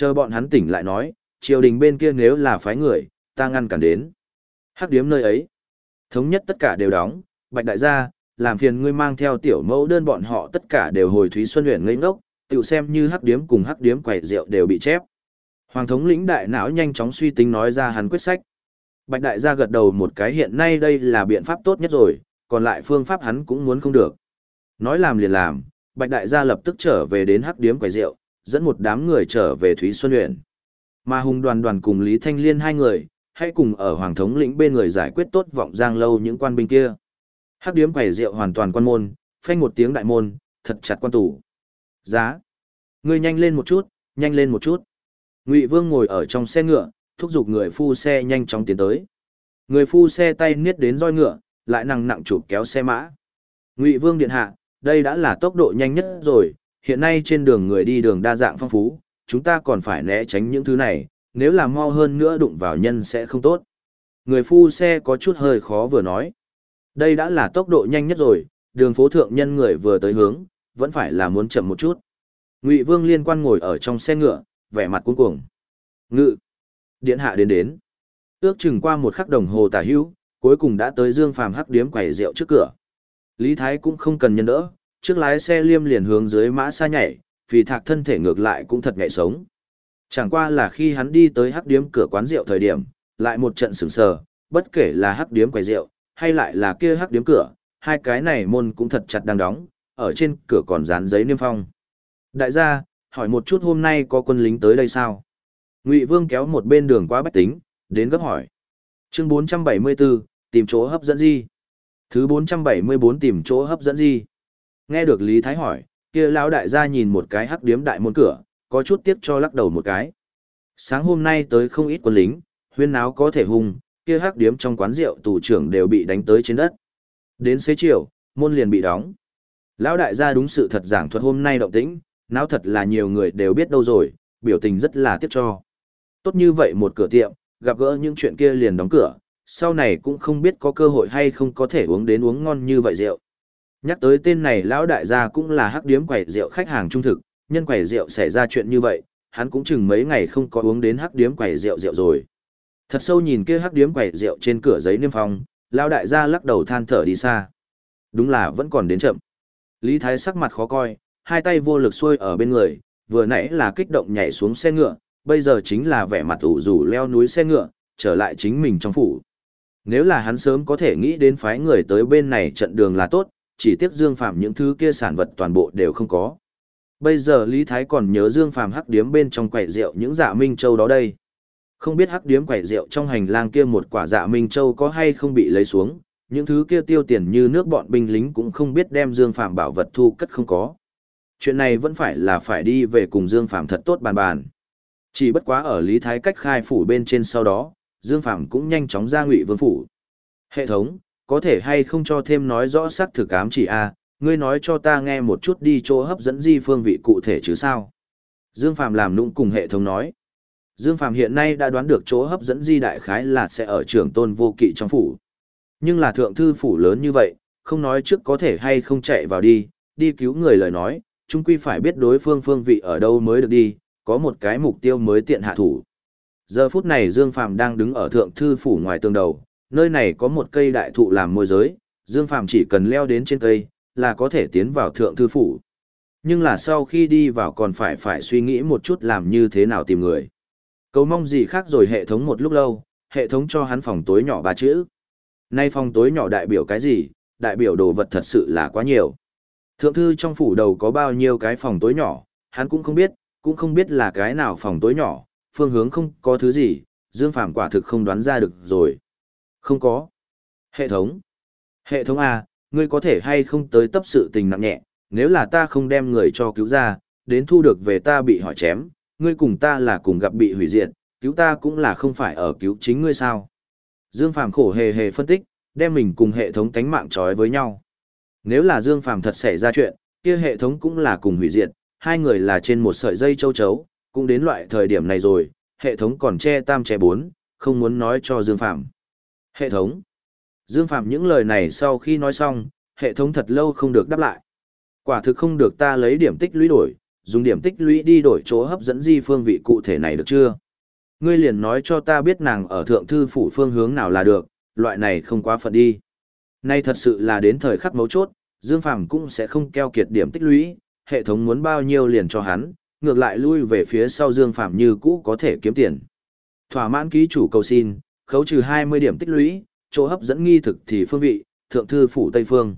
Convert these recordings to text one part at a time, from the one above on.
Chờ bọn hắn tỉnh lại nói, triều đình bên kia nếu là phái người, ta ngăn cản đến. Hắc điếm nơi ấy. Thống nhất tất cả đều đóng, bạch đại gia, làm phiền ngươi mang theo tiểu mẫu đơn bọn họ tất cả đều hồi Thúy Xuân huyện ngây ngốc, tự xem như hắc điếm cùng hắc điếm quầy rượu đều bị chép. Hoàng thống lĩnh đại não nhanh chóng suy tính nói ra hắn quyết sách. Bạch đại gia gật đầu một cái hiện nay đây là biện pháp tốt nhất rồi, còn lại phương pháp hắn cũng muốn không được. Nói làm liền làm, bạch đại gia lập tức trở về đến hắc điếm quầy rượu, dẫn một đám người trở về Thúy Xuân huyện. Mà hùng đoàn đoàn cùng Lý Thanh Liên hai người, hãy cùng ở Hoàng thống lĩnh bên người giải quyết tốt vọng giang lâu những quan binh kia. Hắc điếm quẩy rượu hoàn toàn quan môn, phanh một tiếng đại môn, thật chặt quan tủ. Giá. Ngươi nhanh lên một chút, nhanh lên một chút. Ngụy Vương ngồi ở trong xe ngựa, thúc giục người phu xe nhanh chóng tiến tới. Người phu xe tay niết đến roi ngựa, lại nặng nặng chụp kéo xe mã. Ngụy Vương điện hạ, đây đã là tốc độ nhanh nhất rồi, hiện nay trên đường người đi đường đa dạng phong phú, chúng ta còn phải né tránh những thứ này, nếu làm mau hơn nữa đụng vào nhân sẽ không tốt. Người phu xe có chút hơi khó vừa nói. Đây đã là tốc độ nhanh nhất rồi, đường phố thượng nhân người vừa tới hướng, vẫn phải là muốn chậm một chút. Ngụy Vương liên quan ngồi ở trong xe ngựa, vẻ mặt cuống cuồng. Ngự. Điện hạ đến đến. Ước chừng qua một khắc đồng hồ tả hữu, cuối cùng đã tới Dương Phàm hắc điếm quầy rượu trước cửa. Lý Thái cũng không cần nhân đỡ, trước lái xe liêm liền hướng dưới mã xa nhảy, vì thạc thân thể ngược lại cũng thật nhạy sống. Chẳng qua là khi hắn đi tới hắc điếm cửa quán rượu thời điểm, lại một trận sửng sờ, bất kể là hắc điếm quầy rượu, hay lại là kia hắc điếm cửa, hai cái này môn cũng thật chặt đang đóng, ở trên cửa còn dán giấy niêm phong. Đại gia, hỏi một chút hôm nay có quân lính tới đây sao? Ngụy Vương kéo một bên đường qua bách tính, đến gấp hỏi. Chương 474, tìm chỗ hấp dẫn gì? Thứ 474 tìm chỗ hấp dẫn gì? Nghe được Lý Thái hỏi, kia lão đại gia nhìn một cái hắc điếm đại môn cửa, có chút tiếc cho lắc đầu một cái. Sáng hôm nay tới không ít quân lính, huyên náo có thể hung, kia hắc điếm trong quán rượu tù trưởng đều bị đánh tới trên đất. Đến xế chiều, môn liền bị đóng. Lão đại gia đúng sự thật giảng thuật hôm nay động tĩnh, náo thật là nhiều người đều biết đâu rồi, biểu tình rất là tiếc cho. Tốt như vậy một cửa tiệm, gặp gỡ những chuyện kia liền đóng cửa, sau này cũng không biết có cơ hội hay không có thể uống đến uống ngon như vậy rượu. Nhắc tới tên này lão đại gia cũng là hắc điếm quẩy rượu khách hàng trung thực, nhân quẩy rượu xảy ra chuyện như vậy, hắn cũng chừng mấy ngày không có uống đến hắc điếm quẩy rượu rượu rồi. Thật sâu nhìn kia hắc điếm quẩy rượu trên cửa giấy niêm phong, lão đại gia lắc đầu than thở đi xa. Đúng là vẫn còn đến chậm. Lý Thái sắc mặt khó coi, hai tay vô lực xuôi ở bên người, vừa nãy là kích động nhảy xuống xe ngựa, bây giờ chính là vẻ mặt ủ rủ leo núi xe ngựa, trở lại chính mình trong phủ. Nếu là hắn sớm có thể nghĩ đến phái người tới bên này trận đường là tốt, chỉ tiếc Dương Phạm những thứ kia sản vật toàn bộ đều không có. Bây giờ Lý Thái còn nhớ Dương Phạm hắc điếm bên trong quầy rượu những dạ minh châu đó đây. Không biết hắc điếm quầy rượu trong hành lang kia một quả dạ minh châu có hay không bị lấy xuống, những thứ kia tiêu tiền như nước bọn binh lính cũng không biết đem Dương Phạm bảo vật thu cất không có. Chuyện này vẫn phải là phải đi về cùng Dương Phạm thật tốt bàn bàn. Chỉ bất quá ở Lý Thái cách khai phủ bên trên sau đó, Dương Phạm cũng nhanh chóng ra ngụy vương phủ. Hệ thống, có thể hay không cho thêm nói rõ xác thực ám chỉ a? Ngươi nói cho ta nghe một chút đi chỗ hấp dẫn di phương vị cụ thể chứ sao? Dương phàm làm nũng cùng hệ thống nói. Dương phàm hiện nay đã đoán được chỗ hấp dẫn di đại khái là sẽ ở trường tôn vô kỵ trong phủ. Nhưng là thượng thư phủ lớn như vậy, không nói trước có thể hay không chạy vào đi đi cứu người lời nói chúng quy phải biết đối phương phương vị ở đâu mới được đi, có một cái mục tiêu mới tiện hạ thủ. Giờ phút này dương phàm đang đứng ở thượng thư phủ ngoài tường đầu nơi này có một cây đại thụ làm môi giới, Dương Phàm chỉ cần leo đến trên cây, là có thể tiến vào thượng thư phủ. Nhưng là sau khi đi vào còn phải phải suy nghĩ một chút làm như thế nào tìm người. Cầu mong gì khác rồi hệ thống một lúc lâu, hệ thống cho hắn phòng tối nhỏ ba chữ. Nay phòng tối nhỏ đại biểu cái gì, đại biểu đồ vật thật sự là quá nhiều. Thượng thư trong phủ đầu có bao nhiêu cái phòng tối nhỏ, hắn cũng không biết, cũng không biết là cái nào phòng tối nhỏ, phương hướng không có thứ gì, Dương Phàm quả thực không đoán ra được rồi. Không có. Hệ thống. Hệ thống à ngươi có thể hay không tới tấp sự tình nặng nhẹ, nếu là ta không đem người cho cứu ra, đến thu được về ta bị hỏi chém, ngươi cùng ta là cùng gặp bị hủy diệt, cứu ta cũng là không phải ở cứu chính ngươi sao. Dương Phàm khổ hề hề phân tích, đem mình cùng hệ thống tánh mạng trói với nhau. Nếu là Dương Phàm thật xảy ra chuyện, kia hệ thống cũng là cùng hủy diệt, hai người là trên một sợi dây châu chấu, cũng đến loại thời điểm này rồi, hệ thống còn che tam che bốn, không muốn nói cho Dương Phàm Hệ thống. Dương Phạm những lời này sau khi nói xong, hệ thống thật lâu không được đáp lại. Quả thực không được ta lấy điểm tích lũy đổi, dùng điểm tích lũy đi đổi chỗ hấp dẫn di phương vị cụ thể này được chưa? Ngươi liền nói cho ta biết nàng ở thượng thư phủ phương hướng nào là được, loại này không quá phận đi. Nay thật sự là đến thời khắc mấu chốt, Dương Phàm cũng sẽ không keo kiệt điểm tích lũy, hệ thống muốn bao nhiêu liền cho hắn, ngược lại lui về phía sau Dương Phàm như cũ có thể kiếm tiền. Thỏa mãn ký chủ cầu xin, khấu trừ 20 điểm tích lũy, chỗ hấp dẫn nghi thực thì phương vị, thượng thư phủ Tây Phương.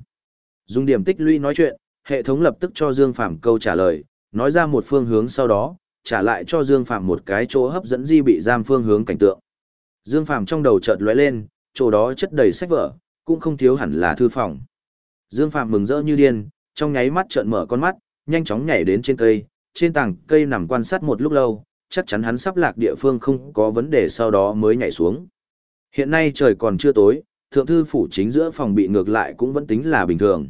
Dùng điểm tích lũy nói chuyện, hệ thống lập tức cho Dương Phàm câu trả lời, nói ra một phương hướng sau đó, trả lại cho Dương Phàm một cái chỗ hấp dẫn di bị giam phương hướng cảnh tượng. Dương Phàm trong đầu chợt lóe lên, chỗ đó chất đầy sách vở, cũng không thiếu hẳn là thư phòng. Dương Phàm mừng rỡ như điên, trong nháy mắt trợn mở con mắt, nhanh chóng nhảy đến trên cây, trên tảng cây nằm quan sát một lúc lâu, chắc chắn hắn sắp lạc địa phương không có vấn đề sau đó mới nhảy xuống. Hiện nay trời còn chưa tối, thượng thư phủ chính giữa phòng bị ngược lại cũng vẫn tính là bình thường.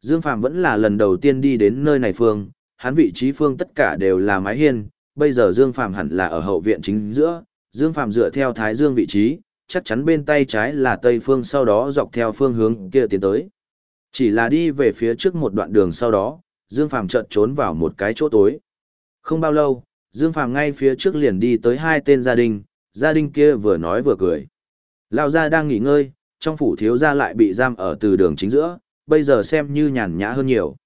Dương Phàm vẫn là lần đầu tiên đi đến nơi này phương, hắn vị trí phương tất cả đều là mái hiên, bây giờ Dương Phàm hẳn là ở hậu viện chính giữa, Dương Phàm dựa theo Thái Dương vị trí, chắc chắn bên tay trái là Tây phương sau đó dọc theo phương hướng kia tiến tới. Chỉ là đi về phía trước một đoạn đường sau đó, Dương Phàm chợt trốn vào một cái chỗ tối. Không bao lâu, Dương Phàm ngay phía trước liền đi tới hai tên gia đình, gia đình kia vừa nói vừa cười. Lão gia đang nghỉ ngơi, trong phủ thiếu gia lại bị giam ở từ đường chính giữa, bây giờ xem như nhàn nhã hơn nhiều.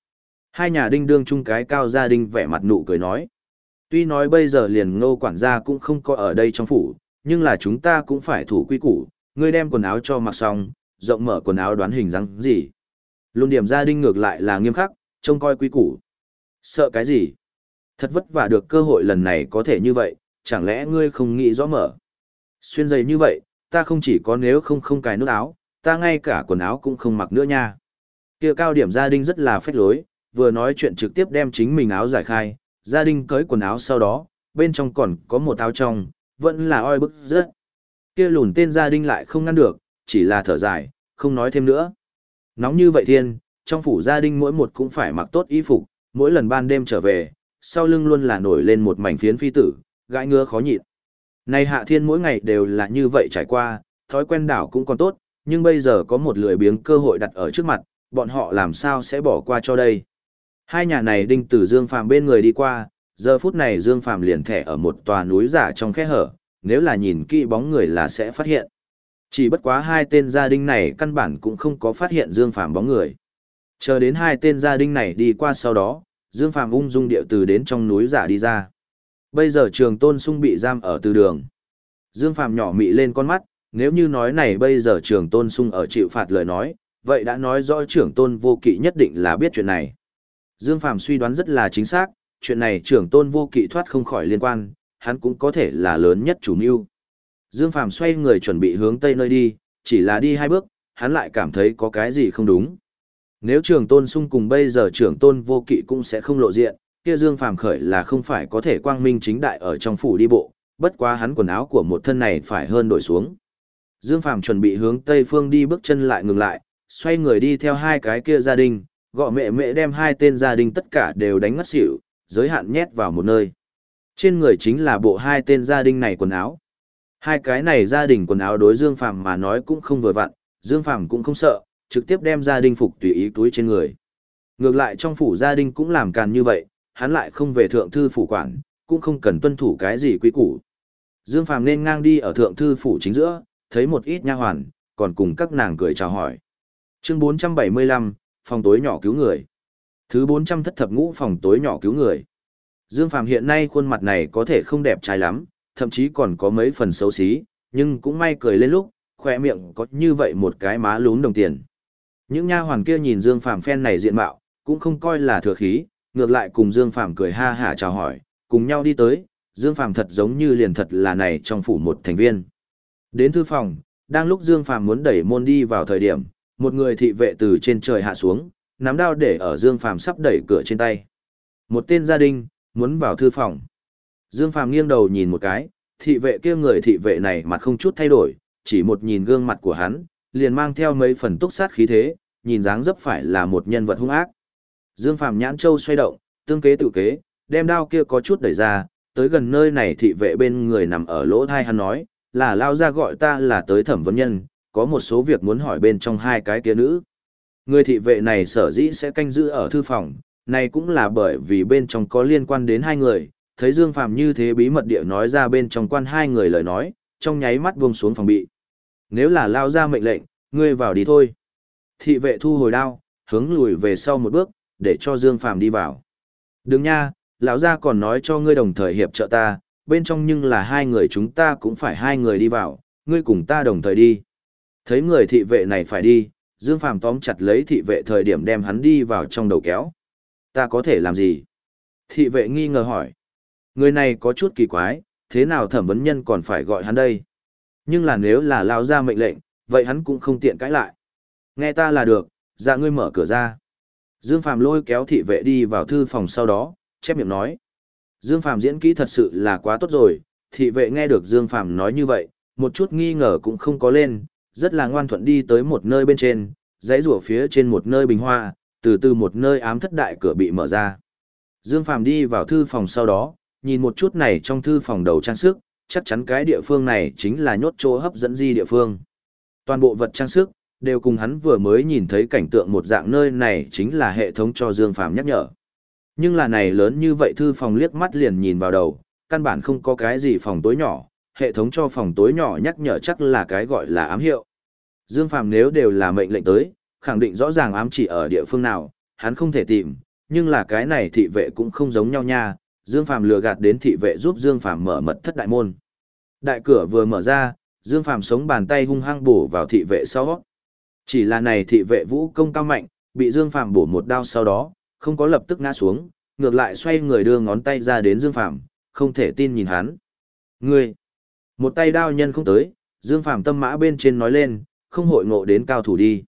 Hai nhà đinh đương chung cái cao gia Đinh vẻ mặt nụ cười nói. Tuy nói bây giờ liền ngô quản gia cũng không có ở đây trong phủ, nhưng là chúng ta cũng phải thủ quy củ, ngươi đem quần áo cho mặc xong, rộng mở quần áo đoán hình dáng gì. Luôn điểm gia Đinh ngược lại là nghiêm khắc, trông coi quy củ. Sợ cái gì? Thật vất vả được cơ hội lần này có thể như vậy, chẳng lẽ ngươi không nghĩ rõ mở? Xuyên giày như vậy, ta không chỉ có nếu không không cài nút áo, ta ngay cả quần áo cũng không mặc nữa nha. Kia cao điểm gia đình rất là phách lối, vừa nói chuyện trực tiếp đem chính mình áo giải khai, gia đình cởi quần áo sau đó, bên trong còn có một áo trong, vẫn là oi bức rất. Kia lùn tên gia đình lại không ngăn được, chỉ là thở dài, không nói thêm nữa. Nóng như vậy thiên, trong phủ gia đình mỗi một cũng phải mặc tốt y phục, mỗi lần ban đêm trở về, sau lưng luôn là nổi lên một mảnh phiến phi tử, gãi ngứa khó nhịn. Này hạ thiên mỗi ngày đều là như vậy trải qua, thói quen đảo cũng còn tốt, nhưng bây giờ có một lười biếng cơ hội đặt ở trước mặt, bọn họ làm sao sẽ bỏ qua cho đây. Hai nhà này đinh tử Dương Phàm bên người đi qua, giờ phút này Dương Phàm liền thẻ ở một tòa núi giả trong khe hở, nếu là nhìn kỹ bóng người là sẽ phát hiện. Chỉ bất quá hai tên gia đình này căn bản cũng không có phát hiện Dương Phàm bóng người. Chờ đến hai tên gia đình này đi qua sau đó, Dương Phàm ung dung điệu từ đến trong núi giả đi ra. Bây giờ trường tôn sung bị giam ở từ đường. Dương Phàm nhỏ mị lên con mắt, nếu như nói này bây giờ trường tôn sung ở chịu phạt lời nói, vậy đã nói rõ trưởng tôn vô kỵ nhất định là biết chuyện này. Dương Phàm suy đoán rất là chính xác, chuyện này trưởng tôn vô kỵ thoát không khỏi liên quan, hắn cũng có thể là lớn nhất chủ mưu. Dương Phàm xoay người chuẩn bị hướng tây nơi đi, chỉ là đi hai bước, hắn lại cảm thấy có cái gì không đúng. Nếu trưởng tôn sung cùng bây giờ trưởng tôn vô kỵ cũng sẽ không lộ diện, kia Dương Phàm khởi là không phải có thể quang minh chính đại ở trong phủ đi bộ, bất quá hắn quần áo của một thân này phải hơn đổi xuống. Dương Phàm chuẩn bị hướng tây phương đi bước chân lại ngừng lại, xoay người đi theo hai cái kia gia đình, gọ mẹ mẹ đem hai tên gia đình tất cả đều đánh ngất xỉu, giới hạn nhét vào một nơi. Trên người chính là bộ hai tên gia đình này quần áo. Hai cái này gia đình quần áo đối Dương Phàm mà nói cũng không vừa vặn, Dương Phàm cũng không sợ, trực tiếp đem gia đình phục tùy ý túi trên người. Ngược lại trong phủ gia đình cũng làm càn như vậy, hắn lại không về thượng thư phủ quản, cũng không cần tuân thủ cái gì quy củ. Dương Phàm nên ngang đi ở thượng thư phủ chính giữa, thấy một ít nha hoàn, còn cùng các nàng cười chào hỏi. Chương 475, phòng tối nhỏ cứu người. Thứ 400 thất thập ngũ phòng tối nhỏ cứu người. Dương Phàm hiện nay khuôn mặt này có thể không đẹp trai lắm, thậm chí còn có mấy phần xấu xí, nhưng cũng may cười lên lúc, khỏe miệng có như vậy một cái má lún đồng tiền. Những nha hoàn kia nhìn Dương Phàm phen này diện mạo, cũng không coi là thừa khí, ngược lại cùng Dương Phàm cười ha hả chào hỏi, cùng nhau đi tới, Dương Phàm thật giống như liền thật là này trong phủ một thành viên. Đến thư phòng, đang lúc Dương Phàm muốn đẩy môn đi vào thời điểm, một người thị vệ từ trên trời hạ xuống, nắm đao để ở Dương Phàm sắp đẩy cửa trên tay. Một tên gia đình, muốn vào thư phòng. Dương Phàm nghiêng đầu nhìn một cái, thị vệ kia người thị vệ này mặt không chút thay đổi, chỉ một nhìn gương mặt của hắn, liền mang theo mấy phần túc sát khí thế, nhìn dáng dấp phải là một nhân vật hung ác. Dương Phàm nhãn châu xoay động, tương kế tự kế, đem đao kia có chút đẩy ra, tới gần nơi này thị vệ bên người nằm ở lỗ thai hắn nói, là lao ra gọi ta là tới thẩm vấn nhân, có một số việc muốn hỏi bên trong hai cái kia nữ. Người thị vệ này sở dĩ sẽ canh giữ ở thư phòng, Này cũng là bởi vì bên trong có liên quan đến hai người, thấy Dương Phàm như thế bí mật địa nói ra bên trong quan hai người lời nói, trong nháy mắt buông xuống phòng bị. Nếu là lao ra mệnh lệnh, ngươi vào đi thôi. Thị vệ thu hồi đao, hướng lùi về sau một bước, để cho Dương Phàm đi vào. Đừng nha, lão gia còn nói cho ngươi đồng thời hiệp trợ ta, bên trong nhưng là hai người chúng ta cũng phải hai người đi vào, ngươi cùng ta đồng thời đi. Thấy người thị vệ này phải đi, Dương Phàm tóm chặt lấy thị vệ thời điểm đem hắn đi vào trong đầu kéo. Ta có thể làm gì? Thị vệ nghi ngờ hỏi. Người này có chút kỳ quái, thế nào thẩm vấn nhân còn phải gọi hắn đây? Nhưng là nếu là lao ra mệnh lệnh, vậy hắn cũng không tiện cãi lại. Nghe ta là được, ra dạ ngươi mở cửa ra. Dương Phàm lôi kéo thị vệ đi vào thư phòng sau đó, chép miệng nói. Dương Phàm diễn kỹ thật sự là quá tốt rồi, thị vệ nghe được Dương Phàm nói như vậy, một chút nghi ngờ cũng không có lên, rất là ngoan thuận đi tới một nơi bên trên, dãy rủa phía trên một nơi bình hoa, từ từ một nơi ám thất đại cửa bị mở ra. Dương Phàm đi vào thư phòng sau đó, nhìn một chút này trong thư phòng đầu trang sức, chắc chắn cái địa phương này chính là nhốt chỗ hấp dẫn di địa phương. Toàn bộ vật trang sức, đều cùng hắn vừa mới nhìn thấy cảnh tượng một dạng nơi này chính là hệ thống cho Dương Phàm nhắc nhở. Nhưng là này lớn như vậy thư phòng liếc mắt liền nhìn vào đầu, căn bản không có cái gì phòng tối nhỏ, hệ thống cho phòng tối nhỏ nhắc nhở chắc là cái gọi là ám hiệu. Dương Phàm nếu đều là mệnh lệnh tới, khẳng định rõ ràng ám chỉ ở địa phương nào, hắn không thể tìm, nhưng là cái này thị vệ cũng không giống nhau nha, Dương Phàm lừa gạt đến thị vệ giúp Dương Phàm mở mật thất đại môn. Đại cửa vừa mở ra, Dương Phàm sống bàn tay hung hăng bổ vào thị vệ sau. Chỉ là này thị vệ vũ công cao mạnh, bị Dương Phàm bổ một đao sau đó, không có lập tức ngã xuống, ngược lại xoay người đưa ngón tay ra đến Dương Phàm, không thể tin nhìn hắn. Ngươi! Một tay đao nhân không tới, Dương Phàm tâm mã bên trên nói lên, không hội ngộ đến cao thủ đi.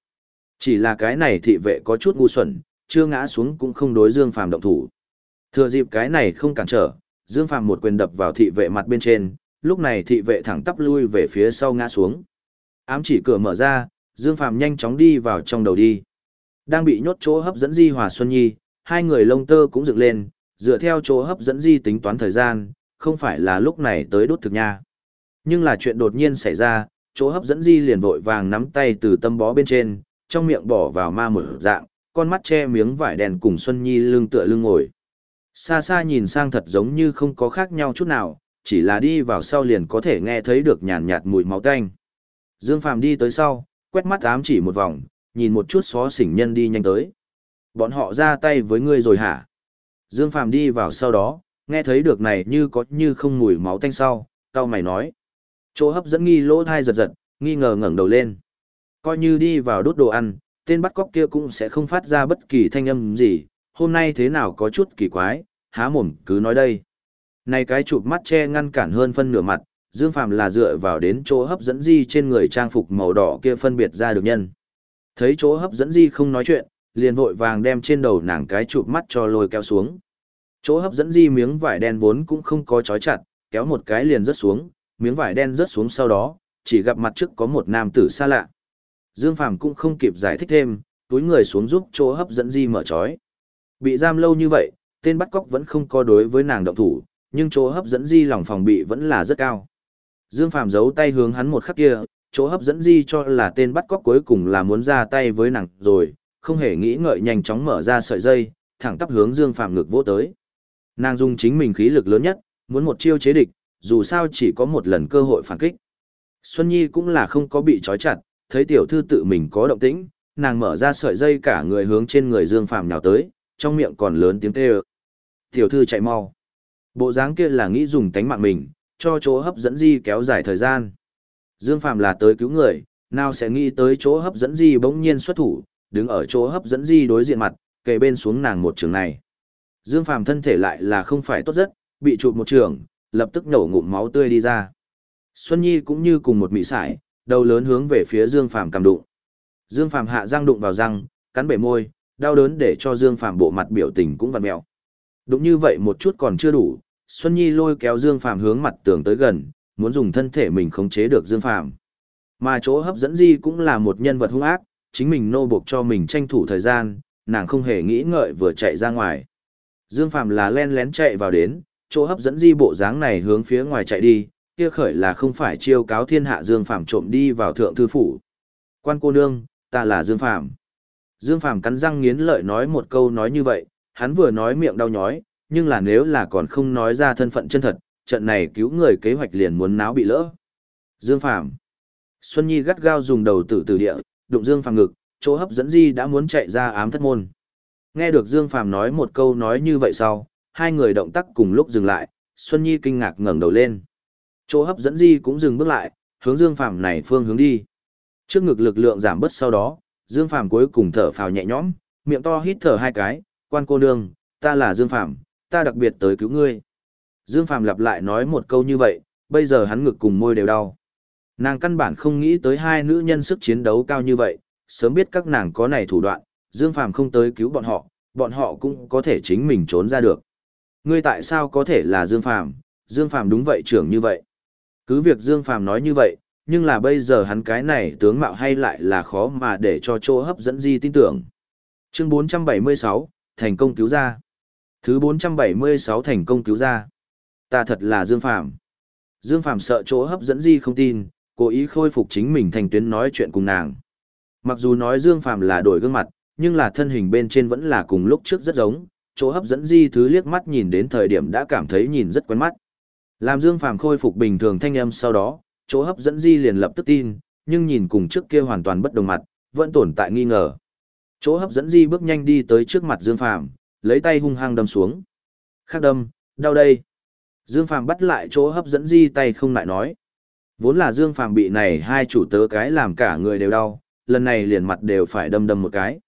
Chỉ là cái này thị vệ có chút ngu xuẩn, chưa ngã xuống cũng không đối Dương Phàm động thủ. Thừa dịp cái này không cản trở, Dương Phàm một quyền đập vào thị vệ mặt bên trên, lúc này thị vệ thẳng tắp lui về phía sau ngã xuống. Ám chỉ cửa mở ra, Dương Phàm nhanh chóng đi vào trong đầu đi. Đang bị nhốt chỗ hấp dẫn Di Hòa Xuân Nhi, hai người lông tơ cũng dựng lên, dựa theo chỗ hấp dẫn Di tính toán thời gian, không phải là lúc này tới đốt thực nha. Nhưng là chuyện đột nhiên xảy ra, chỗ hấp dẫn Di liền vội vàng nắm tay từ tâm bó bên trên, trong miệng bỏ vào ma mở dạng, con mắt che miếng vải đèn cùng Xuân Nhi lưng tựa lưng ngồi. Xa xa nhìn sang thật giống như không có khác nhau chút nào, chỉ là đi vào sau liền có thể nghe thấy được nhàn nhạt mùi máu tanh. Dương Phàm đi tới sau, quét mắt ám chỉ một vòng, nhìn một chút xó xỉnh nhân đi nhanh tới. Bọn họ ra tay với ngươi rồi hả? Dương Phàm đi vào sau đó, nghe thấy được này như có như không mùi máu tanh sau, cao mày nói. Chỗ hấp dẫn nghi lỗ thai giật giật, nghi ngờ ngẩng đầu lên. Coi như đi vào đốt đồ ăn, tên bắt cóc kia cũng sẽ không phát ra bất kỳ thanh âm gì, hôm nay thế nào có chút kỳ quái, há mồm cứ nói đây. Này cái chụp mắt che ngăn cản hơn phân nửa mặt, Dương Phàm là dựa vào đến chỗ hấp dẫn di trên người trang phục màu đỏ kia phân biệt ra được nhân. Thấy chỗ hấp dẫn di không nói chuyện, liền vội vàng đem trên đầu nàng cái chụp mắt cho lôi kéo xuống. Chỗ hấp dẫn di miếng vải đen vốn cũng không có chói chặt, kéo một cái liền rớt xuống, miếng vải đen rớt xuống sau đó, chỉ gặp mặt trước có một nam tử xa lạ. Dương Phàm cũng không kịp giải thích thêm, túi người xuống giúp chỗ hấp dẫn di mở trói. Bị giam lâu như vậy, tên bắt cóc vẫn không có đối với nàng động thủ, nhưng chỗ hấp dẫn di lòng phòng bị vẫn là rất cao. Dương Phàm giấu tay hướng hắn một khắc kia, chỗ hấp dẫn di cho là tên bắt cóc cuối cùng là muốn ra tay với nàng rồi, không hề nghĩ ngợi nhanh chóng mở ra sợi dây, thẳng tắp hướng Dương Phàm ngực vỗ tới. Nàng dùng chính mình khí lực lớn nhất, muốn một chiêu chế địch, dù sao chỉ có một lần cơ hội phản kích. Xuân Nhi cũng là không có bị trói chặt, thấy tiểu thư tự mình có động tĩnh, nàng mở ra sợi dây cả người hướng trên người Dương Phàm nhào tới, trong miệng còn lớn tiếng kêu. Tiểu thư chạy mau. Bộ dáng kia là nghĩ dùng tánh mạng mình, cho chỗ hấp dẫn di kéo dài thời gian. Dương Phạm là tới cứu người, nào sẽ nghĩ tới chỗ hấp dẫn di bỗng nhiên xuất thủ, đứng ở chỗ hấp dẫn di đối diện mặt, kề bên xuống nàng một trường này. Dương Phạm thân thể lại là không phải tốt rất, bị chụp một trường, lập tức nổ ngụm máu tươi đi ra. Xuân Nhi cũng như cùng một mị sải, đầu lớn hướng về phía Dương Phạm cầm đụng. Dương Phạm hạ răng đụng vào răng, cắn bể môi, đau đớn để cho Dương Phạm bộ mặt biểu tình cũng vặn mèo. Đúng như vậy một chút còn chưa đủ, Xuân Nhi lôi kéo Dương Phàm hướng mặt tường tới gần, muốn dùng thân thể mình khống chế được Dương Phàm. Mà chỗ hấp dẫn Di cũng là một nhân vật hung ác, chính mình nô buộc cho mình tranh thủ thời gian, nàng không hề nghĩ ngợi vừa chạy ra ngoài. Dương Phàm là len lén chạy vào đến, chỗ hấp dẫn Di bộ dáng này hướng phía ngoài chạy đi, kia khởi là không phải chiêu cáo thiên hạ Dương Phàm trộm đi vào thượng thư phủ. Quan cô nương, ta là Dương Phàm Dương Phàm cắn răng nghiến lợi nói một câu nói như vậy, hắn vừa nói miệng đau nhói, nhưng là nếu là còn không nói ra thân phận chân thật, trận này cứu người kế hoạch liền muốn náo bị lỡ. Dương Phàm Xuân Nhi gắt gao dùng đầu tử tử địa, đụng Dương Phàm ngực, chỗ hấp dẫn di đã muốn chạy ra ám thất môn. Nghe được Dương Phàm nói một câu nói như vậy sau, hai người động tác cùng lúc dừng lại, Xuân Nhi kinh ngạc ngẩng đầu lên. Chỗ hấp dẫn di cũng dừng bước lại, hướng Dương Phàm này phương hướng đi. Trước ngực lực lượng giảm bớt sau đó, Dương Phàm cuối cùng thở phào nhẹ nhõm, miệng to hít thở hai cái, quan cô nương, ta là Dương Phàm ta đặc biệt tới cứu ngươi. Dương Phàm lặp lại nói một câu như vậy, bây giờ hắn ngực cùng môi đều đau. Nàng căn bản không nghĩ tới hai nữ nhân sức chiến đấu cao như vậy, sớm biết các nàng có này thủ đoạn, Dương Phàm không tới cứu bọn họ, bọn họ cũng có thể chính mình trốn ra được. Ngươi tại sao có thể là Dương Phàm? Dương Phàm đúng vậy trưởng như vậy. Cứ việc Dương Phàm nói như vậy, nhưng là bây giờ hắn cái này tướng mạo hay lại là khó mà để cho chỗ hấp dẫn di tin tưởng. Chương 476, thành công cứu ra. Thứ 476 thành công cứu ra. Ta thật là Dương Phàm Dương Phàm sợ chỗ hấp dẫn di không tin, cố ý khôi phục chính mình thành tuyến nói chuyện cùng nàng. Mặc dù nói Dương Phàm là đổi gương mặt, nhưng là thân hình bên trên vẫn là cùng lúc trước rất giống, chỗ hấp dẫn di thứ liếc mắt nhìn đến thời điểm đã cảm thấy nhìn rất quen mắt. Làm Dương Phàm khôi phục bình thường thanh âm sau đó, chỗ hấp dẫn di liền lập tức tin, nhưng nhìn cùng trước kia hoàn toàn bất đồng mặt, vẫn tồn tại nghi ngờ. Chỗ hấp dẫn di bước nhanh đi tới trước mặt Dương Phàm, lấy tay hung hăng đâm xuống. Khác đâm, đau đây. Dương Phàm bắt lại chỗ hấp dẫn di tay không lại nói. Vốn là Dương Phàm bị này hai chủ tớ cái làm cả người đều đau, lần này liền mặt đều phải đâm đâm một cái.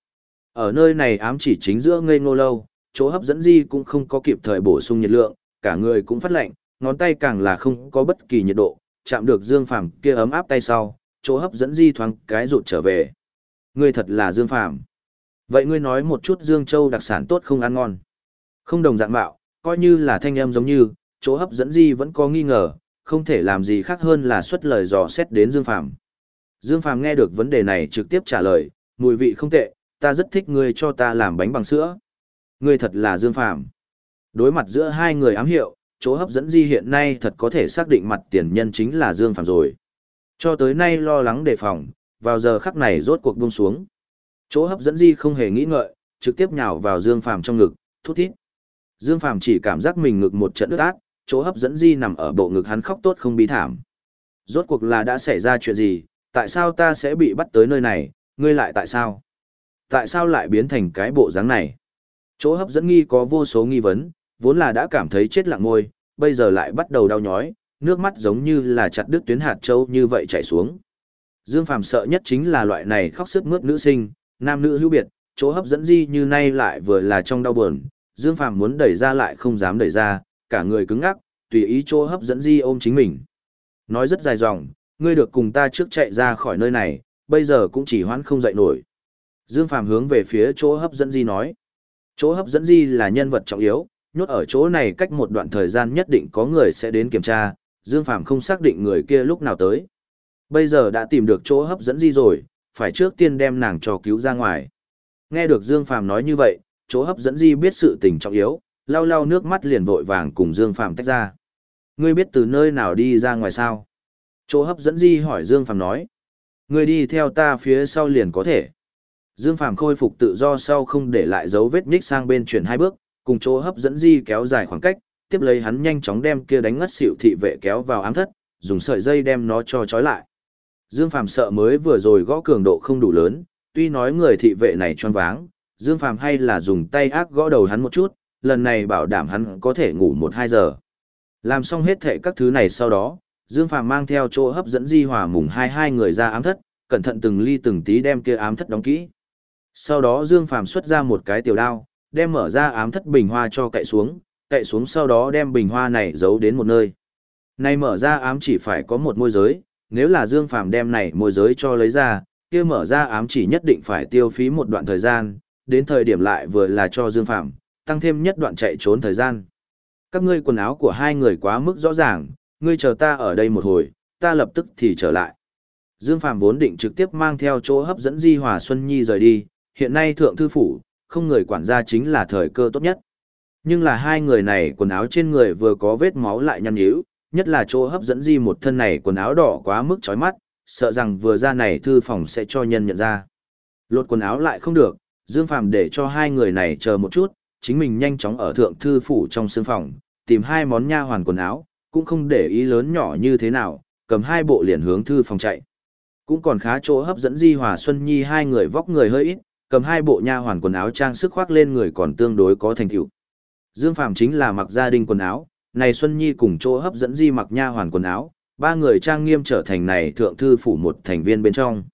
Ở nơi này ám chỉ chính giữa ngây ngô lâu, chỗ hấp dẫn di cũng không có kịp thời bổ sung nhiệt lượng, cả người cũng phát lạnh, ngón tay càng là không có bất kỳ nhiệt độ, chạm được Dương Phàm kia ấm áp tay sau, chỗ hấp dẫn di thoáng cái rụt trở về. Ngươi thật là Dương Phàm. Vậy ngươi nói một chút Dương Châu đặc sản tốt không ăn ngon. Không đồng dạng mạo, coi như là thanh âm giống như, chỗ hấp dẫn di vẫn có nghi ngờ, không thể làm gì khác hơn là xuất lời dò xét đến Dương Phàm. Dương Phàm nghe được vấn đề này trực tiếp trả lời, mùi vị không tệ, ta rất thích ngươi cho ta làm bánh bằng sữa. Ngươi thật là Dương Phàm. Đối mặt giữa hai người ám hiệu, chỗ hấp dẫn di hiện nay thật có thể xác định mặt tiền nhân chính là Dương Phàm rồi. Cho tới nay lo lắng đề phòng, vào giờ khắc này rốt cuộc buông xuống. Chỗ hấp dẫn di không hề nghĩ ngợi, trực tiếp nhào vào Dương Phàm trong ngực, thút thít. Dương Phàm chỉ cảm giác mình ngực một trận ướt át, chỗ hấp dẫn di nằm ở bộ ngực hắn khóc tốt không bí thảm. Rốt cuộc là đã xảy ra chuyện gì, tại sao ta sẽ bị bắt tới nơi này, ngươi lại tại sao? Tại sao lại biến thành cái bộ dáng này? Chỗ hấp dẫn nghi có vô số nghi vấn, vốn là đã cảm thấy chết lặng ngôi, bây giờ lại bắt đầu đau nhói, nước mắt giống như là chặt đứt tuyến hạt châu như vậy chảy xuống. Dương Phàm sợ nhất chính là loại này khóc sức mướt nữ sinh, nam nữ hữu biệt, chỗ hấp dẫn di như nay lại vừa là trong đau buồn, Dương Phàm muốn đẩy ra lại không dám đẩy ra, cả người cứng ngắc, tùy ý chỗ hấp dẫn di ôm chính mình. Nói rất dài dòng, ngươi được cùng ta trước chạy ra khỏi nơi này, bây giờ cũng chỉ hoãn không dậy nổi. Dương Phàm hướng về phía chỗ hấp dẫn di nói. Chỗ hấp dẫn di là nhân vật trọng yếu, nhốt ở chỗ này cách một đoạn thời gian nhất định có người sẽ đến kiểm tra, Dương Phàm không xác định người kia lúc nào tới. Bây giờ đã tìm được chỗ hấp dẫn di rồi, phải trước tiên đem nàng cho cứu ra ngoài. Nghe được Dương Phàm nói như vậy, chỗ hấp dẫn di biết sự tình trọng yếu, lau lau nước mắt liền vội vàng cùng Dương Phàm tách ra. Ngươi biết từ nơi nào đi ra ngoài sao? Chỗ hấp dẫn di hỏi Dương Phàm nói. Ngươi đi theo ta phía sau liền có thể. Dương Phàm khôi phục tự do sau không để lại dấu vết nhích sang bên chuyển hai bước, cùng chỗ hấp dẫn di kéo dài khoảng cách, tiếp lấy hắn nhanh chóng đem kia đánh ngất xỉu thị vệ kéo vào ám thất, dùng sợi dây đem nó cho trói lại. Dương Phàm sợ mới vừa rồi gõ cường độ không đủ lớn, tuy nói người thị vệ này choáng váng, Dương Phàm hay là dùng tay ác gõ đầu hắn một chút, lần này bảo đảm hắn có thể ngủ một hai giờ. Làm xong hết thệ các thứ này sau đó, Dương Phàm mang theo chỗ hấp dẫn Di Hòa mùng hai hai người ra ám thất, cẩn thận từng ly từng tí đem kia ám thất đóng kỹ. Sau đó Dương Phàm xuất ra một cái tiểu đao, đem mở ra ám thất bình hoa cho cậy xuống, cậy xuống sau đó đem bình hoa này giấu đến một nơi. Này mở ra ám chỉ phải có một môi giới, nếu là Dương Phàm đem này môi giới cho lấy ra, kia mở ra ám chỉ nhất định phải tiêu phí một đoạn thời gian, đến thời điểm lại vừa là cho Dương Phàm tăng thêm nhất đoạn chạy trốn thời gian. Các ngươi quần áo của hai người quá mức rõ ràng, ngươi chờ ta ở đây một hồi, ta lập tức thì trở lại. Dương Phàm vốn định trực tiếp mang theo chỗ hấp dẫn Di Hòa Xuân Nhi rời đi, hiện nay thượng thư phủ, không người quản gia chính là thời cơ tốt nhất. Nhưng là hai người này quần áo trên người vừa có vết máu lại nhăn nhíu, nhất là chỗ hấp dẫn Di một thân này quần áo đỏ quá mức chói mắt, sợ rằng vừa ra này thư phòng sẽ cho nhân nhận ra. Lột quần áo lại không được, Dương Phàm để cho hai người này chờ một chút, chính mình nhanh chóng ở thượng thư phủ trong sương phòng, tìm hai món nha hoàn quần áo, cũng không để ý lớn nhỏ như thế nào, cầm hai bộ liền hướng thư phòng chạy. Cũng còn khá chỗ hấp dẫn Di Hòa Xuân Nhi hai người vóc người hơi ít, cầm hai bộ nha hoàn quần áo trang sức khoác lên người còn tương đối có thành tựu. Dương Phàm chính là mặc gia đình quần áo, này Xuân Nhi cùng chỗ hấp dẫn Di mặc nha hoàn quần áo, ba người trang nghiêm trở thành này thượng thư phủ một thành viên bên trong.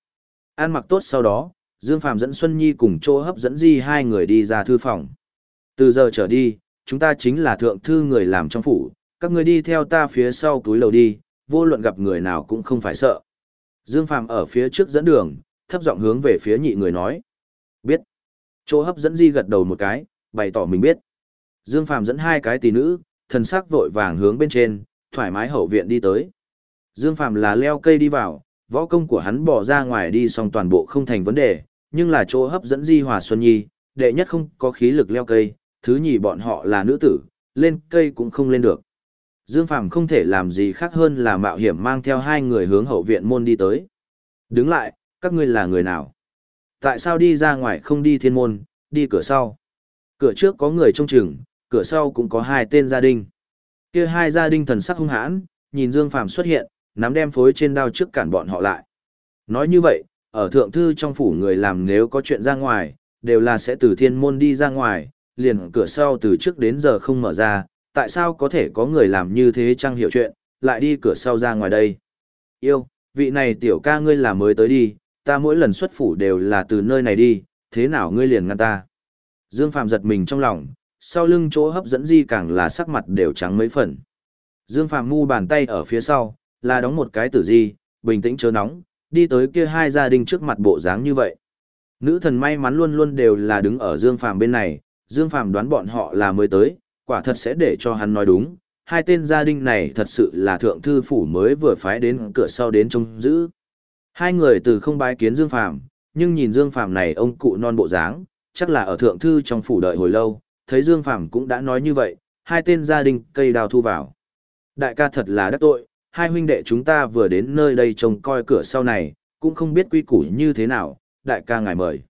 An mặc tốt sau đó, Dương Phàm dẫn Xuân Nhi cùng chỗ hấp dẫn Di hai người đi ra thư phòng. Từ giờ trở đi, chúng ta chính là thượng thư người làm trong phủ, các người đi theo ta phía sau túi lầu đi, vô luận gặp người nào cũng không phải sợ. Dương Phàm ở phía trước dẫn đường, thấp giọng hướng về phía nhị người nói. Biết. Chỗ hấp dẫn Di gật đầu một cái, bày tỏ mình biết. Dương Phàm dẫn hai cái tỷ nữ, thần sắc vội vàng hướng bên trên, thoải mái hậu viện đi tới. Dương Phạm là leo cây đi vào, võ công của hắn bỏ ra ngoài đi xong toàn bộ không thành vấn đề, nhưng là chỗ hấp dẫn Di Hòa Xuân Nhi, đệ nhất không có khí lực leo cây, thứ nhì bọn họ là nữ tử, lên cây cũng không lên được. Dương Phạm không thể làm gì khác hơn là mạo hiểm mang theo hai người hướng hậu viện môn đi tới. Đứng lại, các ngươi là người nào? Tại sao đi ra ngoài không đi thiên môn, đi cửa sau? Cửa trước có người trông chừng, cửa sau cũng có hai tên gia đình. Kia hai gia đình thần sắc hung hãn, nhìn Dương Phàm xuất hiện, nắm đem phối trên đao trước cản bọn họ lại. Nói như vậy, ở thượng thư trong phủ người làm nếu có chuyện ra ngoài, đều là sẽ từ thiên môn đi ra ngoài, liền cửa sau từ trước đến giờ không mở ra, tại sao có thể có người làm như thế chăng hiểu chuyện, lại đi cửa sau ra ngoài đây. Yêu, vị này tiểu ca ngươi là mới tới đi, ta mỗi lần xuất phủ đều là từ nơi này đi, thế nào ngươi liền ngăn ta. Dương Phạm giật mình trong lòng, sau lưng chỗ hấp dẫn di càng là sắc mặt đều trắng mấy phần. Dương Phạm ngu bàn tay ở phía sau, là đóng một cái tử di, bình tĩnh chớ nóng, đi tới kia hai gia đình trước mặt bộ dáng như vậy. Nữ thần may mắn luôn luôn đều là đứng ở Dương Phạm bên này, Dương Phạm đoán bọn họ là mới tới, quả thật sẽ để cho hắn nói đúng. Hai tên gia đình này thật sự là thượng thư phủ mới vừa phái đến cửa sau đến trông giữ. Hai người từ không bái kiến Dương Phạm, nhưng nhìn Dương Phạm này ông cụ non bộ dáng, chắc là ở thượng thư trong phủ đợi hồi lâu, thấy Dương Phàm cũng đã nói như vậy, hai tên gia đình cây đào thu vào. Đại ca thật là đắc tội, hai huynh đệ chúng ta vừa đến nơi đây trông coi cửa sau này, cũng không biết quy củ như thế nào, đại ca ngài mời.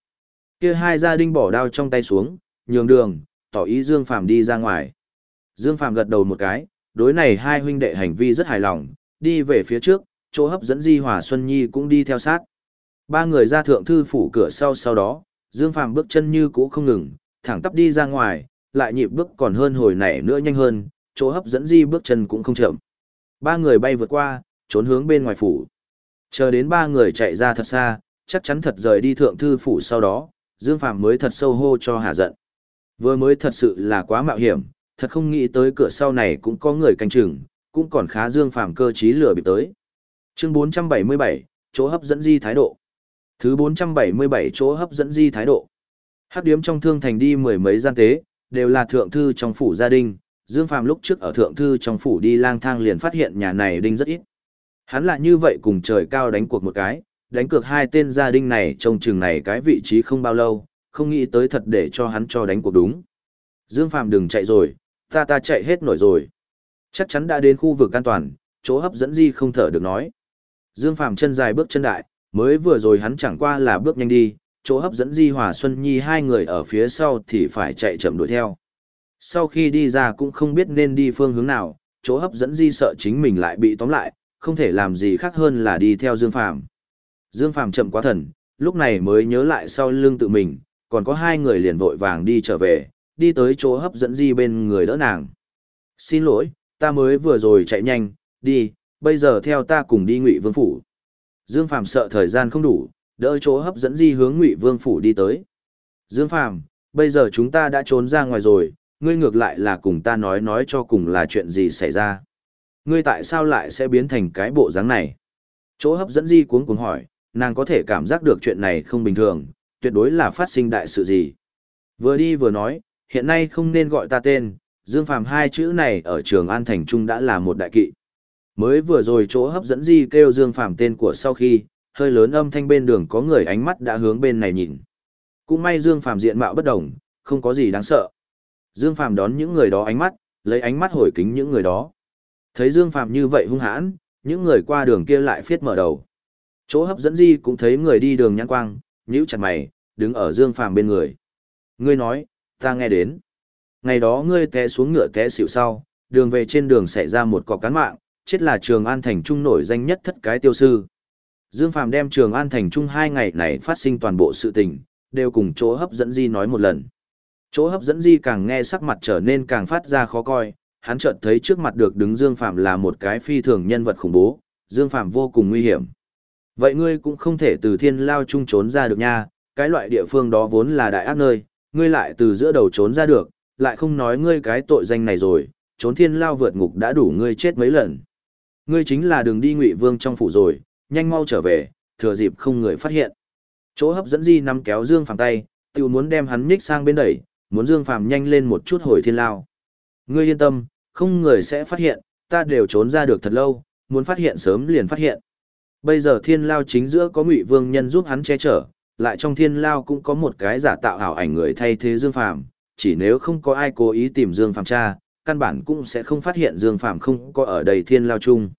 Kia hai gia đình bỏ đao trong tay xuống, nhường đường, tỏ ý Dương Phàm đi ra ngoài. Dương Phàm gật đầu một cái, đối này hai huynh đệ hành vi rất hài lòng, đi về phía trước, chỗ hấp dẫn Di Hòa Xuân Nhi cũng đi theo sát. Ba người ra thượng thư phủ cửa sau sau đó, Dương Phàm bước chân như cũ không ngừng, thẳng tắp đi ra ngoài, lại nhịp bước còn hơn hồi nảy nữa nhanh hơn, chỗ hấp dẫn Di bước chân cũng không chậm. Ba người bay vượt qua, trốn hướng bên ngoài phủ. Chờ đến ba người chạy ra thật xa, chắc chắn thật rời đi thượng thư phủ sau đó, Dương Phàm mới thật sâu hô cho hà giận. Vừa mới thật sự là quá mạo hiểm, thật không nghĩ tới cửa sau này cũng có người canh chừng, cũng còn khá Dương Phàm cơ trí lừa bịp tới. Chương 477, chỗ hấp dẫn di thái độ. Thứ 477 chỗ hấp dẫn di thái độ. Hắc điếm trong thương thành đi mười mấy gian tế, đều là thượng thư trong phủ gia đình, Dương Phàm lúc trước ở thượng thư trong phủ đi lang thang liền phát hiện nhà này đinh rất ít. Hắn lại như vậy cùng trời cao đánh cuộc một cái, đánh cược hai tên gia đình này trông chừng này cái vị trí không bao lâu, không nghĩ tới thật để cho hắn cho đánh cuộc đúng. Dương Phàm đừng chạy rồi, ta ta chạy hết nổi rồi. Chắc chắn đã đến khu vực an toàn, chỗ hấp dẫn gì không thở được nói. Dương Phàm chân dài bước chân đại, mới vừa rồi hắn chẳng qua là bước nhanh đi, chỗ hấp dẫn Di Hòa Xuân Nhi hai người ở phía sau thì phải chạy chậm đuổi theo. Sau khi đi ra cũng không biết nên đi phương hướng nào, chỗ hấp dẫn Di sợ chính mình lại bị tóm lại, không thể làm gì khác hơn là đi theo Dương Phàm. Dương Phàm chậm quá thần, lúc này mới nhớ lại sau lưng tự mình, còn có hai người liền vội vàng đi trở về, đi tới chỗ hấp dẫn Di bên người đỡ nàng. Xin lỗi, ta mới vừa rồi chạy nhanh, đi, bây giờ theo ta cùng đi Ngụy Vương Phủ. Dương Phàm sợ thời gian không đủ, đỡ chỗ hấp dẫn Di hướng Ngụy Vương Phủ đi tới. Dương Phàm, bây giờ chúng ta đã trốn ra ngoài rồi, ngươi ngược lại là cùng ta nói nói cho cùng là chuyện gì xảy ra. Ngươi tại sao lại sẽ biến thành cái bộ dáng này? Chỗ hấp dẫn Di cuống cuồng hỏi, nàng có thể cảm giác được chuyện này không bình thường, tuyệt đối là phát sinh đại sự gì. Vừa đi vừa nói, hiện nay không nên gọi ta tên, Dương Phàm hai chữ này ở trường An Thành Trung đã là một đại kỵ. Mới vừa rồi chỗ hấp dẫn Di kêu Dương Phàm tên của sau khi, hơi lớn âm thanh bên đường có người ánh mắt đã hướng bên này nhìn. Cũng may Dương Phàm diện mạo bất đồng, không có gì đáng sợ. Dương Phàm đón những người đó ánh mắt, lấy ánh mắt hồi kính những người đó. Thấy Dương Phàm như vậy hung hãn, những người qua đường kia lại phiết mở đầu. Chỗ hấp dẫn Di cũng thấy người đi đường nhãn quang, nhíu chặt mày, đứng ở Dương Phàm bên người. Ngươi nói, ta nghe đến. Ngày đó ngươi té xuống ngựa té xỉu sau, đường về trên đường xảy ra một cọc cán mạng, chết là Trường An Thành Trung nổi danh nhất thất cái tiêu sư. Dương Phàm đem Trường An Thành Trung hai ngày này phát sinh toàn bộ sự tình, đều cùng chỗ hấp dẫn Di nói một lần. Chỗ hấp dẫn Di càng nghe sắc mặt trở nên càng phát ra khó coi, hắn chợt thấy trước mặt được đứng Dương Phàm là một cái phi thường nhân vật khủng bố, Dương Phàm vô cùng nguy hiểm. Vậy ngươi cũng không thể từ thiên lao trung trốn ra được nha, cái loại địa phương đó vốn là đại ác nơi, ngươi lại từ giữa đầu trốn ra được, lại không nói ngươi cái tội danh này rồi, trốn thiên lao vượt ngục đã đủ ngươi chết mấy lần. Ngươi chính là đường đi ngụy vương trong phủ rồi, nhanh mau trở về, thừa dịp không người phát hiện. Chỗ hấp dẫn di nắm kéo Dương Phàm tay, tiêu muốn đem hắn nhích sang bên đẩy, muốn Dương Phàm nhanh lên một chút hồi thiên lao. Ngươi yên tâm, không người sẽ phát hiện, ta đều trốn ra được thật lâu, muốn phát hiện sớm liền phát hiện. Bây giờ thiên lao chính giữa có ngụy vương nhân giúp hắn che chở, lại trong thiên lao cũng có một cái giả tạo ảo ảnh người thay thế Dương Phàm, chỉ nếu không có ai cố ý tìm Dương Phàm cha, căn bản cũng sẽ không phát hiện Dương Phàm không có ở đầy thiên lao chung.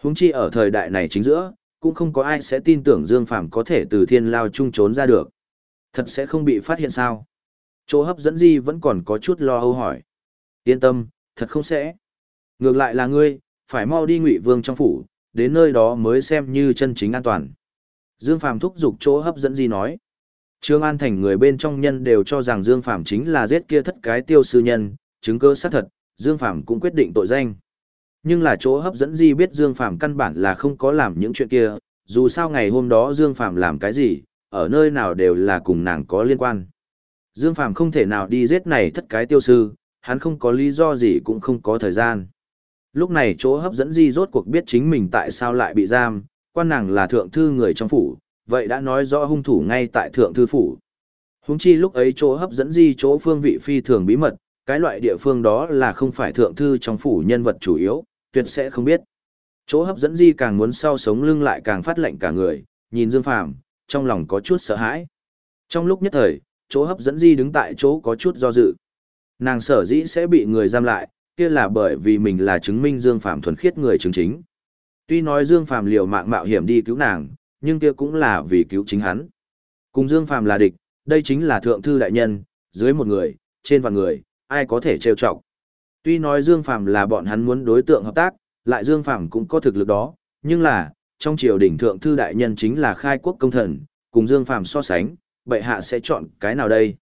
Huống chi ở thời đại này chính giữa, cũng không có ai sẽ tin tưởng Dương Phàm có thể từ thiên lao chung trốn ra được. Thật sẽ không bị phát hiện sao? Chỗ hấp dẫn gì vẫn còn có chút lo âu hỏi. Yên tâm, thật không sẽ. Ngược lại là ngươi, phải mau đi ngụy vương trong phủ, đến nơi đó mới xem như chân chính an toàn. Dương Phàm thúc giục chỗ hấp dẫn gì nói. Trương An Thành người bên trong nhân đều cho rằng Dương Phàm chính là giết kia thất cái tiêu sư nhân, chứng cơ xác thật, Dương Phàm cũng quyết định tội danh. Nhưng là chỗ hấp dẫn gì biết Dương Phàm căn bản là không có làm những chuyện kia, dù sao ngày hôm đó Dương Phàm làm cái gì, ở nơi nào đều là cùng nàng có liên quan. Dương Phàm không thể nào đi giết này thất cái tiêu sư, hắn không có lý do gì cũng không có thời gian. Lúc này chỗ hấp dẫn di rốt cuộc biết chính mình tại sao lại bị giam, quan nàng là thượng thư người trong phủ, vậy đã nói rõ hung thủ ngay tại thượng thư phủ. Húng chi lúc ấy chỗ hấp dẫn di chỗ phương vị phi thường bí mật, cái loại địa phương đó là không phải thượng thư trong phủ nhân vật chủ yếu, tuyệt sẽ không biết. Chỗ hấp dẫn di càng muốn sau sống lưng lại càng phát lệnh cả người, nhìn Dương Phàm trong lòng có chút sợ hãi. Trong lúc nhất thời, chỗ hấp dẫn di đứng tại chỗ có chút do dự. Nàng sở dĩ sẽ bị người giam lại, kia là bởi vì mình là chứng minh Dương Phàm thuần khiết người chứng chính. Tuy nói Dương Phàm liều mạng mạo hiểm đi cứu nàng, nhưng kia cũng là vì cứu chính hắn. Cùng Dương Phàm là địch, đây chính là thượng thư đại nhân, dưới một người, trên vạn người, ai có thể trêu chọc. Tuy nói Dương Phàm là bọn hắn muốn đối tượng hợp tác, lại Dương Phàm cũng có thực lực đó, nhưng là, trong triều đình thượng thư đại nhân chính là khai quốc công thần, cùng Dương Phàm so sánh, bệ hạ sẽ chọn cái nào đây?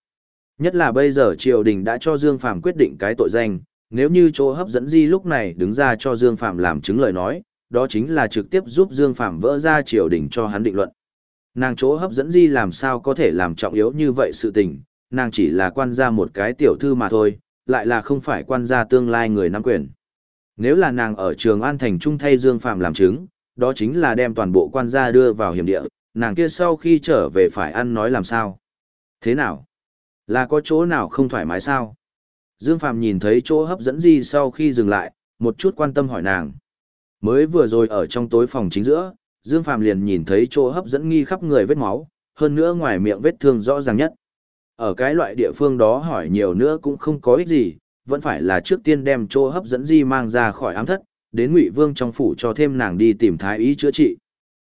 Nhất là bây giờ triều đình đã cho Dương Phàm quyết định cái tội danh, nếu như chỗ hấp dẫn di lúc này đứng ra cho Dương Phàm làm chứng lời nói, đó chính là trực tiếp giúp Dương Phàm vỡ ra triều đình cho hắn định luận. Nàng chỗ hấp dẫn di làm sao có thể làm trọng yếu như vậy sự tình, nàng chỉ là quan gia một cái tiểu thư mà thôi, lại là không phải quan gia tương lai người nắm quyền. Nếu là nàng ở trường An Thành Trung thay Dương Phạm làm chứng, đó chính là đem toàn bộ quan gia đưa vào hiểm địa, nàng kia sau khi trở về phải ăn nói làm sao. Thế nào? Là có chỗ nào không thoải mái sao? Dương Phạm nhìn thấy chỗ hấp dẫn gì sau khi dừng lại, một chút quan tâm hỏi nàng. Mới vừa rồi ở trong tối phòng chính giữa, Dương Phạm liền nhìn thấy chỗ hấp dẫn nghi khắp người vết máu, hơn nữa ngoài miệng vết thương rõ ràng nhất. Ở cái loại địa phương đó hỏi nhiều nữa cũng không có ích gì, vẫn phải là trước tiên đem chỗ hấp dẫn di mang ra khỏi ám thất, đến Ngụy Vương trong phủ cho thêm nàng đi tìm thái y chữa trị.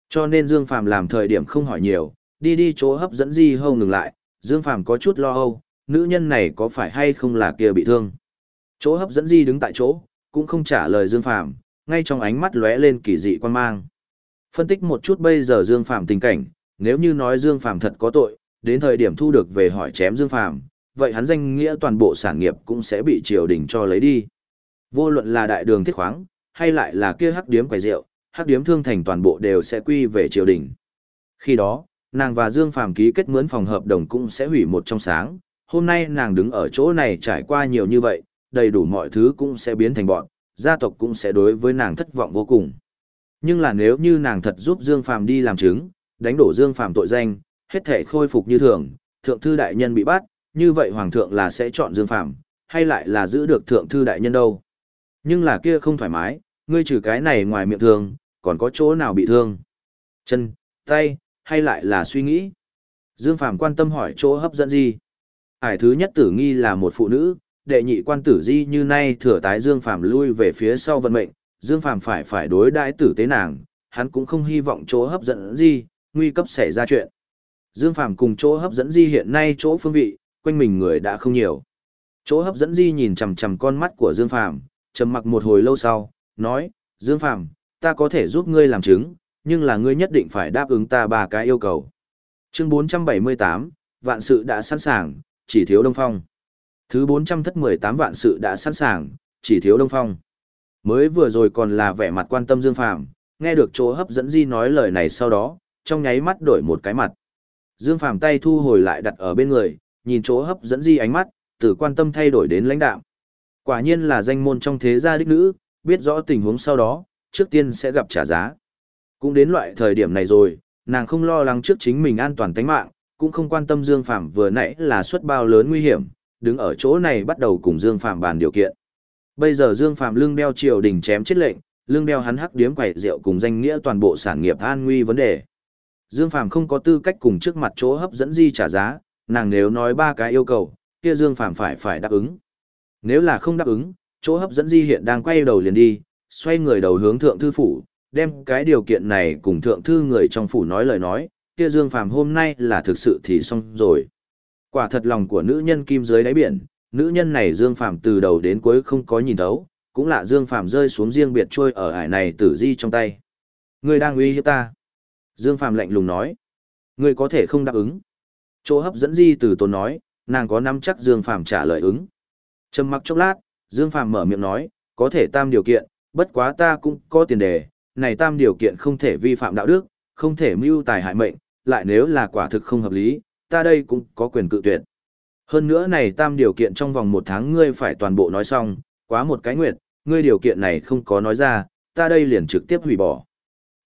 Cho nên Dương Phàm làm thời điểm không hỏi nhiều, đi đi chỗ hấp dẫn di hâu ngừng lại, Dương Phàm có chút lo âu, nữ nhân này có phải hay không là kia bị thương. Chỗ hấp dẫn di đứng tại chỗ, cũng không trả lời Dương Phàm, ngay trong ánh mắt lóe lên kỳ dị quan mang. Phân tích một chút bây giờ Dương Phàm tình cảnh, nếu như nói Dương Phàm thật có tội, đến thời điểm thu được về hỏi chém Dương Phàm, vậy hắn danh nghĩa toàn bộ sản nghiệp cũng sẽ bị triều đình cho lấy đi. Vô luận là đại đường thiết khoáng, hay lại là kia hắc điếm quầy rượu, hắc điếm thương thành toàn bộ đều sẽ quy về triều đình. Khi đó, nàng và Dương Phàm ký kết mướn phòng hợp đồng cũng sẽ hủy một trong sáng, hôm nay nàng đứng ở chỗ này trải qua nhiều như vậy, đầy đủ mọi thứ cũng sẽ biến thành bọn, gia tộc cũng sẽ đối với nàng thất vọng vô cùng. Nhưng là nếu như nàng thật giúp Dương Phàm đi làm chứng, đánh đổ Dương Phàm tội danh, hết thể khôi phục như thường, thượng thư đại nhân bị bắt, như vậy hoàng thượng là sẽ chọn Dương Phàm, hay lại là giữ được thượng thư đại nhân đâu. Nhưng là kia không thoải mái, ngươi trừ cái này ngoài miệng thương, còn có chỗ nào bị thương? Chân, tay, hay lại là suy nghĩ? Dương Phàm quan tâm hỏi chỗ hấp dẫn gì? Hải thứ nhất tử nghi là một phụ nữ, đệ nhị quan tử di như nay thừa tái Dương Phàm lui về phía sau vận mệnh, Dương Phàm phải phải đối đãi tử tế nàng, hắn cũng không hy vọng chỗ hấp dẫn gì, nguy cấp xảy ra chuyện. Dương Phàm cùng chỗ hấp dẫn di hiện nay chỗ phương vị, quanh mình người đã không nhiều. Chỗ hấp dẫn di nhìn chằm chằm con mắt của Dương Phàm, trầm mặc một hồi lâu sau, nói, Dương Phàm, ta có thể giúp ngươi làm chứng, nhưng là ngươi nhất định phải đáp ứng ta ba cái yêu cầu. Chương 478, vạn sự đã sẵn sàng, chỉ thiếu Đông Phong. Thứ 418 vạn sự đã sẵn sàng, chỉ thiếu Đông Phong. Mới vừa rồi còn là vẻ mặt quan tâm Dương Phàm, nghe được chỗ hấp dẫn Di nói lời này sau đó, trong nháy mắt đổi một cái mặt. Dương Phàm tay thu hồi lại đặt ở bên người, nhìn chỗ hấp dẫn Di ánh mắt, từ quan tâm thay đổi đến lãnh đạm. Quả nhiên là danh môn trong thế gia đích nữ, biết rõ tình huống sau đó, trước tiên sẽ gặp trả giá. Cũng đến loại thời điểm này rồi, nàng không lo lắng trước chính mình an toàn tính mạng, cũng không quan tâm Dương Phàm vừa nãy là suất bao lớn nguy hiểm, đứng ở chỗ này bắt đầu cùng Dương Phàm bàn điều kiện. Bây giờ Dương Phàm lưng đeo triều đình chém chết lệnh, lưng đeo hắn hắc điếm quẩy rượu cùng danh nghĩa toàn bộ sản nghiệp an nguy vấn đề. Dương Phàm không có tư cách cùng trước mặt chỗ hấp dẫn di trả giá, nàng nếu nói ba cái yêu cầu, kia Dương Phàm phải phải đáp ứng. Nếu là không đáp ứng, chỗ hấp dẫn di hiện đang quay đầu liền đi, xoay người đầu hướng thượng thư phủ, đem cái điều kiện này cùng thượng thư người trong phủ nói lời nói, kia Dương Phàm hôm nay là thực sự thì xong rồi. Quả thật lòng của nữ nhân kim dưới đáy biển, nữ nhân này Dương Phàm từ đầu đến cuối không có nhìn thấu, cũng là Dương Phàm rơi xuống riêng biệt trôi ở hải này tử di trong tay. Ngươi đang uy hiếp ta. Dương Phàm lạnh lùng nói. Ngươi có thể không đáp ứng. Chỗ hấp dẫn di từ tốn nói, nàng có nắm chắc Dương Phàm trả lời ứng. Trầm mặc chốc lát, Dương Phàm mở miệng nói, có thể tam điều kiện, bất quá ta cũng có tiền đề, này tam điều kiện không thể vi phạm đạo đức, không thể mưu tài hại mệnh, lại nếu là quả thực không hợp lý, ta đây cũng có quyền cự tuyệt. Hơn nữa này tam điều kiện trong vòng một tháng ngươi phải toàn bộ nói xong, quá một cái nguyệt, ngươi điều kiện này không có nói ra, ta đây liền trực tiếp hủy bỏ.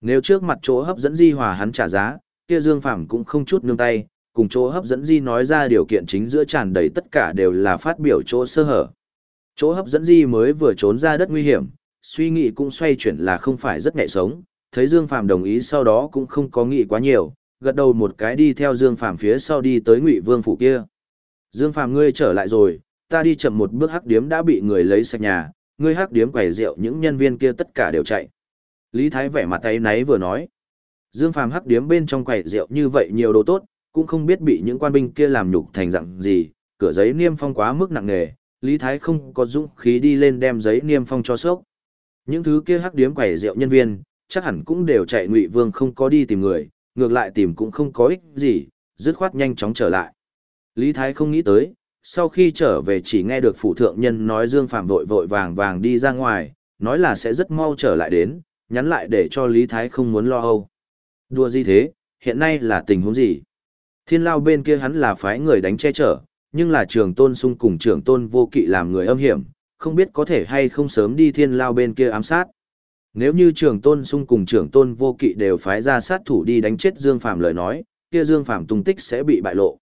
Nếu trước mặt chỗ hấp dẫn di hòa hắn trả giá, kia Dương Phàm cũng không chút nương tay, cùng chỗ hấp dẫn di nói ra điều kiện chính giữa tràn đầy tất cả đều là phát biểu chỗ sơ hở. Chỗ hấp dẫn di mới vừa trốn ra đất nguy hiểm, suy nghĩ cũng xoay chuyển là không phải rất nhẹ sống, thấy Dương Phàm đồng ý sau đó cũng không có nghĩ quá nhiều, gật đầu một cái đi theo Dương Phàm phía sau đi tới Ngụy Vương phủ kia. Dương Phàm ngươi trở lại rồi, ta đi chậm một bước hắc điếm đã bị người lấy sạch nhà, ngươi hắc điếm quầy rượu những nhân viên kia tất cả đều chạy. Lý Thái vẻ mặt tay náy vừa nói. Dương Phàm hắc điếm bên trong quầy rượu như vậy nhiều đồ tốt, cũng không biết bị những quan binh kia làm nhục thành dạng gì, cửa giấy niêm phong quá mức nặng nề, Lý Thái không có dũng khí đi lên đem giấy niêm phong cho sốc. Những thứ kia hắc điếm quầy rượu nhân viên, chắc hẳn cũng đều chạy Ngụy Vương không có đi tìm người, ngược lại tìm cũng không có ích gì, dứt khoát nhanh chóng trở lại. Lý Thái không nghĩ tới, sau khi trở về chỉ nghe được phủ thượng nhân nói Dương Phạm vội vội vàng vàng đi ra ngoài, nói là sẽ rất mau trở lại đến, nhắn lại để cho Lý Thái không muốn lo âu. Đùa gì thế, hiện nay là tình huống gì? Thiên lao bên kia hắn là phái người đánh che chở, nhưng là trường tôn sung cùng trường tôn vô kỵ làm người âm hiểm, không biết có thể hay không sớm đi thiên lao bên kia ám sát. Nếu như trường tôn sung cùng Trường tôn vô kỵ đều phái ra sát thủ đi đánh chết Dương Phạm lời nói, kia Dương Phạm tung tích sẽ bị bại lộ.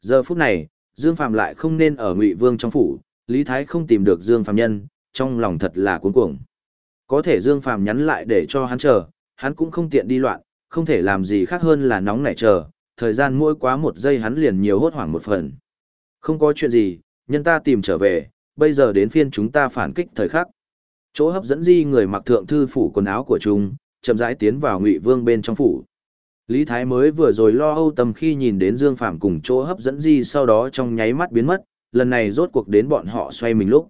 Giờ phút này, Dương Phạm lại không nên ở Ngụy Vương trong phủ, Lý Thái không tìm được Dương Phạm nhân, trong lòng thật là cuống cuồng. Có thể Dương Phạm nhắn lại để cho hắn chờ, hắn cũng không tiện đi loạn, không thể làm gì khác hơn là nóng nảy chờ, thời gian mỗi quá một giây hắn liền nhiều hốt hoảng một phần. Không có chuyện gì, nhân ta tìm trở về, bây giờ đến phiên chúng ta phản kích thời khắc. Chỗ hấp dẫn di người mặc thượng thư phủ quần áo của chúng, chậm rãi tiến vào Ngụy Vương bên trong phủ. Lý Thái mới vừa rồi lo âu tâm khi nhìn đến Dương Phạm cùng chỗ hấp dẫn di sau đó trong nháy mắt biến mất, lần này rốt cuộc đến bọn họ xoay mình lúc.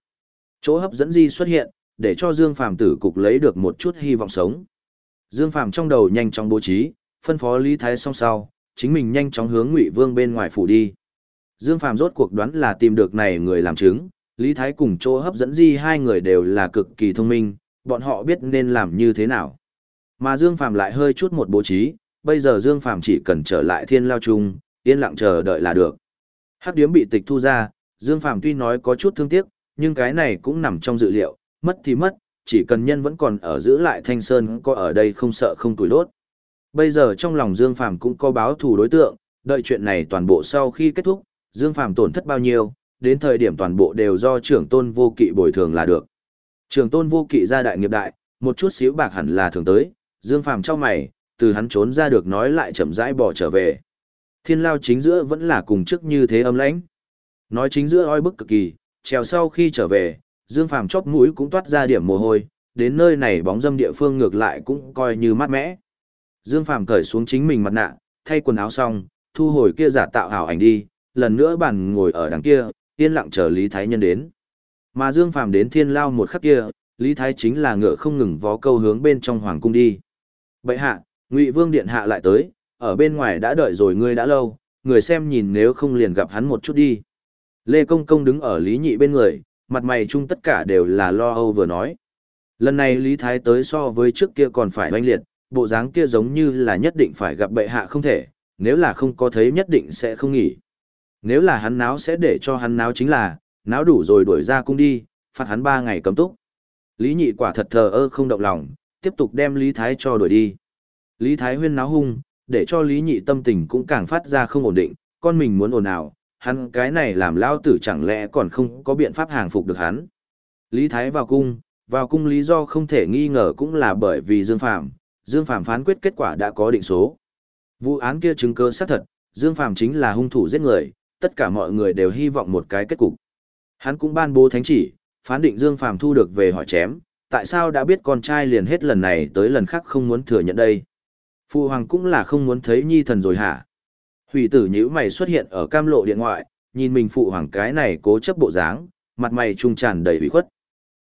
Chỗ hấp dẫn di xuất hiện, để cho Dương Phàm tử cục lấy được một chút hy vọng sống. Dương Phàm trong đầu nhanh chóng bố trí, phân phó Lý Thái song sau, chính mình nhanh chóng hướng Ngụy Vương bên ngoài phủ đi. Dương Phàm rốt cuộc đoán là tìm được này người làm chứng, Lý Thái cùng chỗ hấp dẫn di hai người đều là cực kỳ thông minh, bọn họ biết nên làm như thế nào. Mà Dương Phàm lại hơi chút một bố trí, bây giờ Dương Phàm chỉ cần trở lại thiên lao Trung yên lặng chờ đợi là được. Hắc điếm bị tịch thu ra, Dương Phàm tuy nói có chút thương tiếc, nhưng cái này cũng nằm trong dự liệu, mất thì mất, chỉ cần nhân vẫn còn ở giữ lại Thanh Sơn có ở đây không sợ không tuổi đốt. Bây giờ trong lòng Dương phàm cũng có báo thù đối tượng, đợi chuyện này toàn bộ sau khi kết thúc, Dương phàm tổn thất bao nhiêu, đến thời điểm toàn bộ đều do trưởng tôn vô kỵ bồi thường là được. Trưởng tôn vô kỵ ra đại nghiệp đại, một chút xíu bạc hẳn là thường tới, Dương Phàm cho mày, từ hắn trốn ra được nói lại chậm rãi bỏ trở về. Thiên lao chính giữa vẫn là cùng trước như thế âm lãnh. Nói chính giữa oi bức cực kỳ, trèo sau khi trở về, Dương Phàm chóp mũi cũng toát ra điểm mồ hôi, đến nơi này bóng dâm địa phương ngược lại cũng coi như mát mẻ. Dương Phàm cởi xuống chính mình mặt nạ, thay quần áo xong, thu hồi kia giả tạo ảo ảnh đi, lần nữa bàn ngồi ở đằng kia, yên lặng chờ Lý Thái Nhân đến. Mà Dương Phàm đến thiên lao một khắc kia, Lý Thái chính là ngựa không ngừng vó câu hướng bên trong hoàng cung đi. Bệ hạ, Ngụy Vương điện hạ lại tới, ở bên ngoài đã đợi rồi ngươi đã lâu, người xem nhìn nếu không liền gặp hắn một chút đi. Lê Công Công đứng ở Lý Nhị bên người, mặt mày chung tất cả đều là lo âu vừa nói. Lần này Lý Thái tới so với trước kia còn phải oanh liệt, bộ dáng kia giống như là nhất định phải gặp bệ hạ không thể, nếu là không có thấy nhất định sẽ không nghỉ. Nếu là hắn náo sẽ để cho hắn náo chính là, náo đủ rồi đuổi ra cung đi, phạt hắn ba ngày cấm túc. Lý nhị quả thật thờ ơ không động lòng, tiếp tục đem Lý Thái cho đuổi đi. Lý Thái huyên náo hung, để cho Lý nhị tâm tình cũng càng phát ra không ổn định, con mình muốn ồn ào, hắn cái này làm lao tử chẳng lẽ còn không có biện pháp hàng phục được hắn. Lý Thái vào cung, vào cung lý do không thể nghi ngờ cũng là bởi vì Dương Phạm, Dương Phạm phán quyết kết quả đã có định số. Vụ án kia chứng cứ xác thật, Dương Phạm chính là hung thủ giết người, tất cả mọi người đều hy vọng một cái kết cục. Hắn cũng ban bố thánh chỉ, phán định Dương Phạm thu được về hỏi chém, tại sao đã biết con trai liền hết lần này tới lần khác không muốn thừa nhận đây. Phu hoàng cũng là không muốn thấy nhi thần rồi hả? Hủy tử nhữ mày xuất hiện ở cam lộ điện ngoại, nhìn mình phụ hoàng cái này cố chấp bộ dáng, mặt mày trung tràn đầy ủy khuất.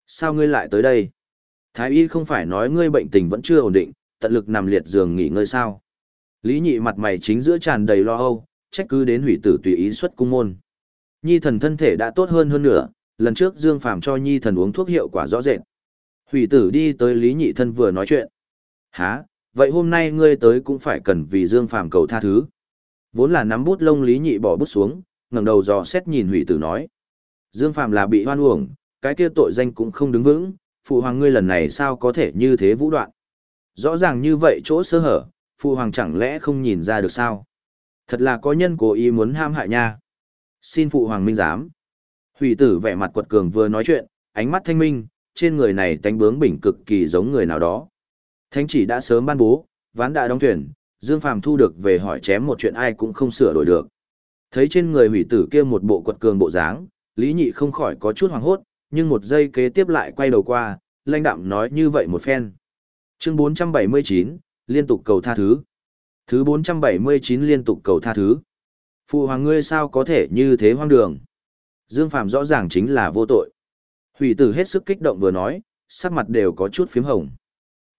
Sao ngươi lại tới đây? Thái y không phải nói ngươi bệnh tình vẫn chưa ổn định, tận lực nằm liệt giường nghỉ ngơi sao? Lý nhị mặt mày chính giữa tràn đầy lo âu, trách cứ đến hủy tử tùy ý xuất cung môn. Nhi thần thân thể đã tốt hơn hơn nữa, lần trước Dương Phàm cho Nhi thần uống thuốc hiệu quả rõ rệt. Hủy tử đi tới Lý nhị thân vừa nói chuyện. Hả, vậy hôm nay ngươi tới cũng phải cần vì Dương Phàm cầu tha thứ. Vốn là nắm bút lông Lý nhị bỏ bút xuống, ngẩng đầu dò xét nhìn hủy tử nói. Dương phạm là bị hoan uổng, cái kia tội danh cũng không đứng vững, phụ hoàng ngươi lần này sao có thể như thế vũ đoạn. Rõ ràng như vậy chỗ sơ hở, phụ hoàng chẳng lẽ không nhìn ra được sao? Thật là có nhân cố ý muốn ham hại nha. Xin phụ hoàng minh giám. Hủy tử vẻ mặt quật cường vừa nói chuyện, ánh mắt thanh minh, trên người này tánh bướng bỉnh cực kỳ giống người nào đó. Thánh chỉ đã sớm ban bố, ván đã đóng thuyền, Dương Phàm thu được về hỏi chém một chuyện ai cũng không sửa đổi được. Thấy trên người hủy tử kia một bộ quật cường bộ dáng, Lý Nhị không khỏi có chút hoảng hốt, nhưng một giây kế tiếp lại quay đầu qua, lãnh đạm nói như vậy một phen. Chương 479, liên tục cầu tha thứ. Thứ 479 liên tục cầu tha thứ. Phụ hoàng ngươi sao có thể như thế hoang đường. Dương Phạm rõ ràng chính là vô tội. Hủy tử hết sức kích động vừa nói, sắc mặt đều có chút phím hồng.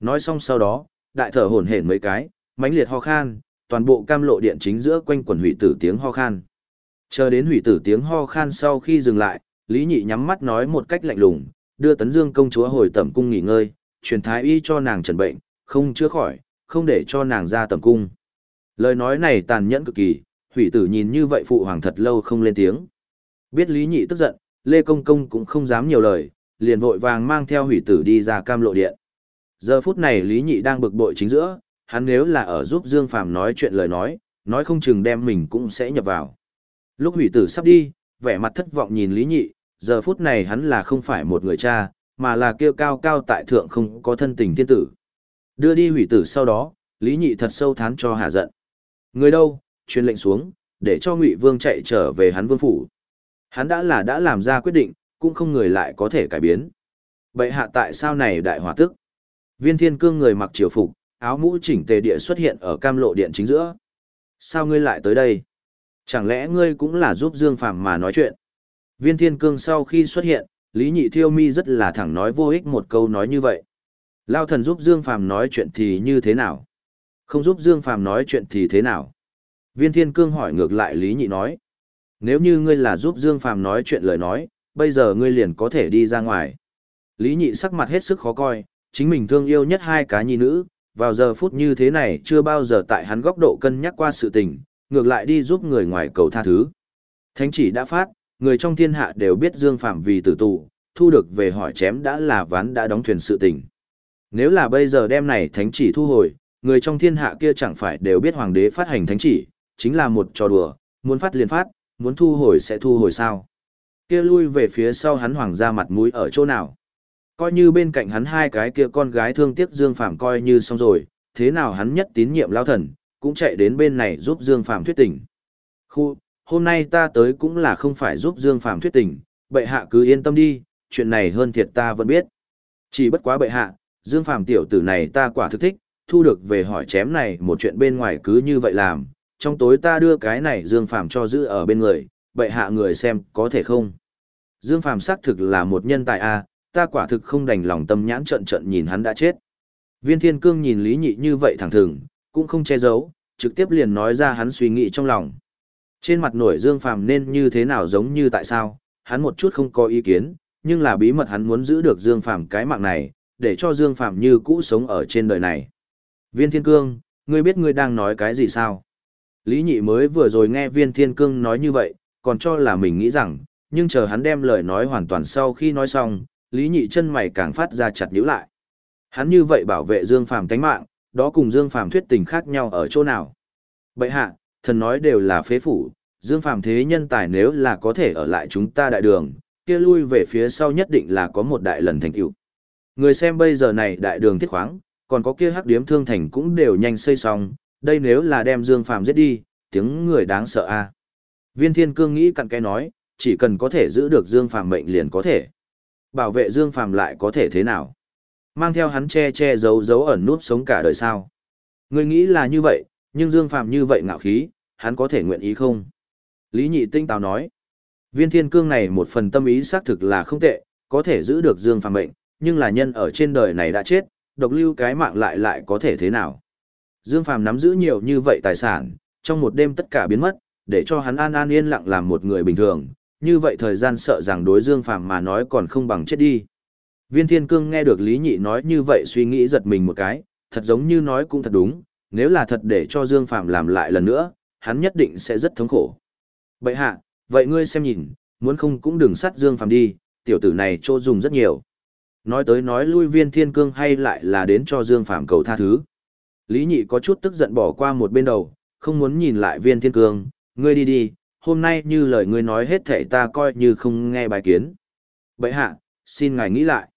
Nói xong sau đó, đại thở hổn hển mấy cái, mãnh liệt ho khan, toàn bộ cam lộ điện chính giữa quanh quần hủy tử tiếng ho khan. Chờ đến hủy tử tiếng ho khan sau khi dừng lại, Lý Nhị nhắm mắt nói một cách lạnh lùng, đưa Tấn Dương công chúa hồi tẩm cung nghỉ ngơi, truyền thái y cho nàng trần bệnh, không chữa khỏi, không để cho nàng ra tẩm cung. Lời nói này tàn nhẫn cực kỳ, hủy tử nhìn như vậy phụ hoàng thật lâu không lên tiếng. Biết Lý Nhị tức giận, Lê Công Công cũng không dám nhiều lời, liền vội vàng mang theo hủy tử đi ra cam lộ điện. Giờ phút này Lý Nhị đang bực bội chính giữa, hắn nếu là ở giúp Dương Phàm nói chuyện lời nói, nói không chừng đem mình cũng sẽ nhập vào. Lúc hủy tử sắp đi, vẻ mặt thất vọng nhìn Lý Nhị, giờ phút này hắn là không phải một người cha, mà là kêu cao cao tại thượng không có thân tình thiên tử. Đưa đi hủy tử sau đó, Lý Nhị thật sâu thán cho hạ giận. Người đâu, truyền lệnh xuống, để cho Ngụy Vương chạy trở về hắn vương phủ. Hắn đã là đã làm ra quyết định, cũng không người lại có thể cải biến. Vậy hạ tại sao này đại hòa tức? Viên thiên cương người mặc triều phục, áo mũ chỉnh tề địa xuất hiện ở cam lộ điện chính giữa. Sao ngươi lại tới đây? Chẳng lẽ ngươi cũng là giúp Dương Phàm mà nói chuyện? Viên thiên cương sau khi xuất hiện, Lý Nhị Thiêu Mi rất là thẳng nói vô ích một câu nói như vậy. Lao thần giúp Dương Phàm nói chuyện thì như thế nào? Không giúp Dương Phàm nói chuyện thì thế nào? Viên Thiên Cương hỏi ngược lại Lý Nhị nói. Nếu như ngươi là giúp Dương Phàm nói chuyện lời nói, bây giờ ngươi liền có thể đi ra ngoài. Lý Nhị sắc mặt hết sức khó coi, chính mình thương yêu nhất hai cá nhi nữ, vào giờ phút như thế này chưa bao giờ tại hắn góc độ cân nhắc qua sự tình, ngược lại đi giúp người ngoài cầu tha thứ. Thánh chỉ đã phát, người trong thiên hạ đều biết Dương Phạm vì tử tù, thu được về hỏi chém đã là ván đã đóng thuyền sự tình. Nếu là bây giờ đem này thánh chỉ thu hồi, người trong thiên hạ kia chẳng phải đều biết hoàng đế phát hành thánh chỉ, chính là một trò đùa, muốn phát liền phát, muốn thu hồi sẽ thu hồi sao. Kia lui về phía sau hắn hoàng ra mặt mũi ở chỗ nào. Coi như bên cạnh hắn hai cái kia con gái thương tiếc Dương Phạm coi như xong rồi, thế nào hắn nhất tín nhiệm lao thần, cũng chạy đến bên này giúp Dương Phạm thuyết tình. Khu, hôm nay ta tới cũng là không phải giúp Dương Phạm thuyết tình, bệ hạ cứ yên tâm đi, chuyện này hơn thiệt ta vẫn biết. Chỉ bất quá bệ hạ, Dương Phạm tiểu tử này ta quả thực thích, thu được về hỏi chém này một chuyện bên ngoài cứ như vậy làm, trong tối ta đưa cái này Dương Phạm cho giữ ở bên người, bệ hạ người xem có thể không. Dương Phàm xác thực là một nhân tài a, ta quả thực không đành lòng tâm nhãn trận trận nhìn hắn đã chết. Viên Thiên Cương nhìn Lý Nhị như vậy thẳng thừng, cũng không che giấu, trực tiếp liền nói ra hắn suy nghĩ trong lòng. Trên mặt nổi Dương Phàm nên như thế nào giống như tại sao, hắn một chút không có ý kiến, nhưng là bí mật hắn muốn giữ được Dương Phàm cái mạng này, để cho Dương Phàm như cũ sống ở trên đời này. Viên Thiên Cương, ngươi biết ngươi đang nói cái gì sao? Lý Nhị mới vừa rồi nghe Viên Thiên Cương nói như vậy, còn cho là mình nghĩ rằng, nhưng chờ hắn đem lời nói hoàn toàn sau khi nói xong, Lý Nhị chân mày càng phát ra chặt nhíu lại. Hắn như vậy bảo vệ Dương Phàm tánh mạng, đó cùng Dương Phàm thuyết tình khác nhau ở chỗ nào? Bậy hạ, thần nói đều là phế phủ, Dương Phàm thế nhân tài nếu là có thể ở lại chúng ta đại đường, kia lui về phía sau nhất định là có một đại lần thành tựu. Người xem bây giờ này đại đường thiết khoáng, còn có kia hắc điếm thương thành cũng đều nhanh xây xong, đây nếu là đem Dương Phàm giết đi, tiếng người đáng sợ a. Viên Thiên Cương nghĩ cặn cái nói, chỉ cần có thể giữ được Dương Phàm mệnh liền có thể. Bảo vệ Dương Phàm lại có thể thế nào? Mang theo hắn che che giấu giấu ẩn núp sống cả đời sao? Ngươi nghĩ là như vậy, nhưng Dương Phàm như vậy ngạo khí, hắn có thể nguyện ý không? Lý Nhị Tinh Tào nói, viên thiên cương này một phần tâm ý xác thực là không tệ, có thể giữ được Dương Phàm mệnh, nhưng là nhân ở trên đời này đã chết, độc lưu cái mạng lại lại có thể thế nào? Dương Phàm nắm giữ nhiều như vậy tài sản, trong một đêm tất cả biến mất, để cho hắn an an yên lặng làm một người bình thường, như vậy thời gian sợ rằng đối Dương Phàm mà nói còn không bằng chết đi. Viên Thiên Cương nghe được Lý Nhị nói như vậy suy nghĩ giật mình một cái, thật giống như nói cũng thật đúng, nếu là thật để cho Dương Phàm làm lại lần nữa, hắn nhất định sẽ rất thống khổ. Bậy hạ, vậy ngươi xem nhìn, muốn không cũng đừng sát Dương Phàm đi, tiểu tử này chỗ dùng rất nhiều. Nói tới nói lui Viên Thiên Cương hay lại là đến cho Dương Phàm cầu tha thứ. Lý Nhị có chút tức giận bỏ qua một bên đầu, không muốn nhìn lại Viên Thiên Cương, ngươi đi đi, hôm nay như lời ngươi nói hết thảy ta coi như không nghe bài kiến. Bậy hạ, xin ngài nghĩ lại.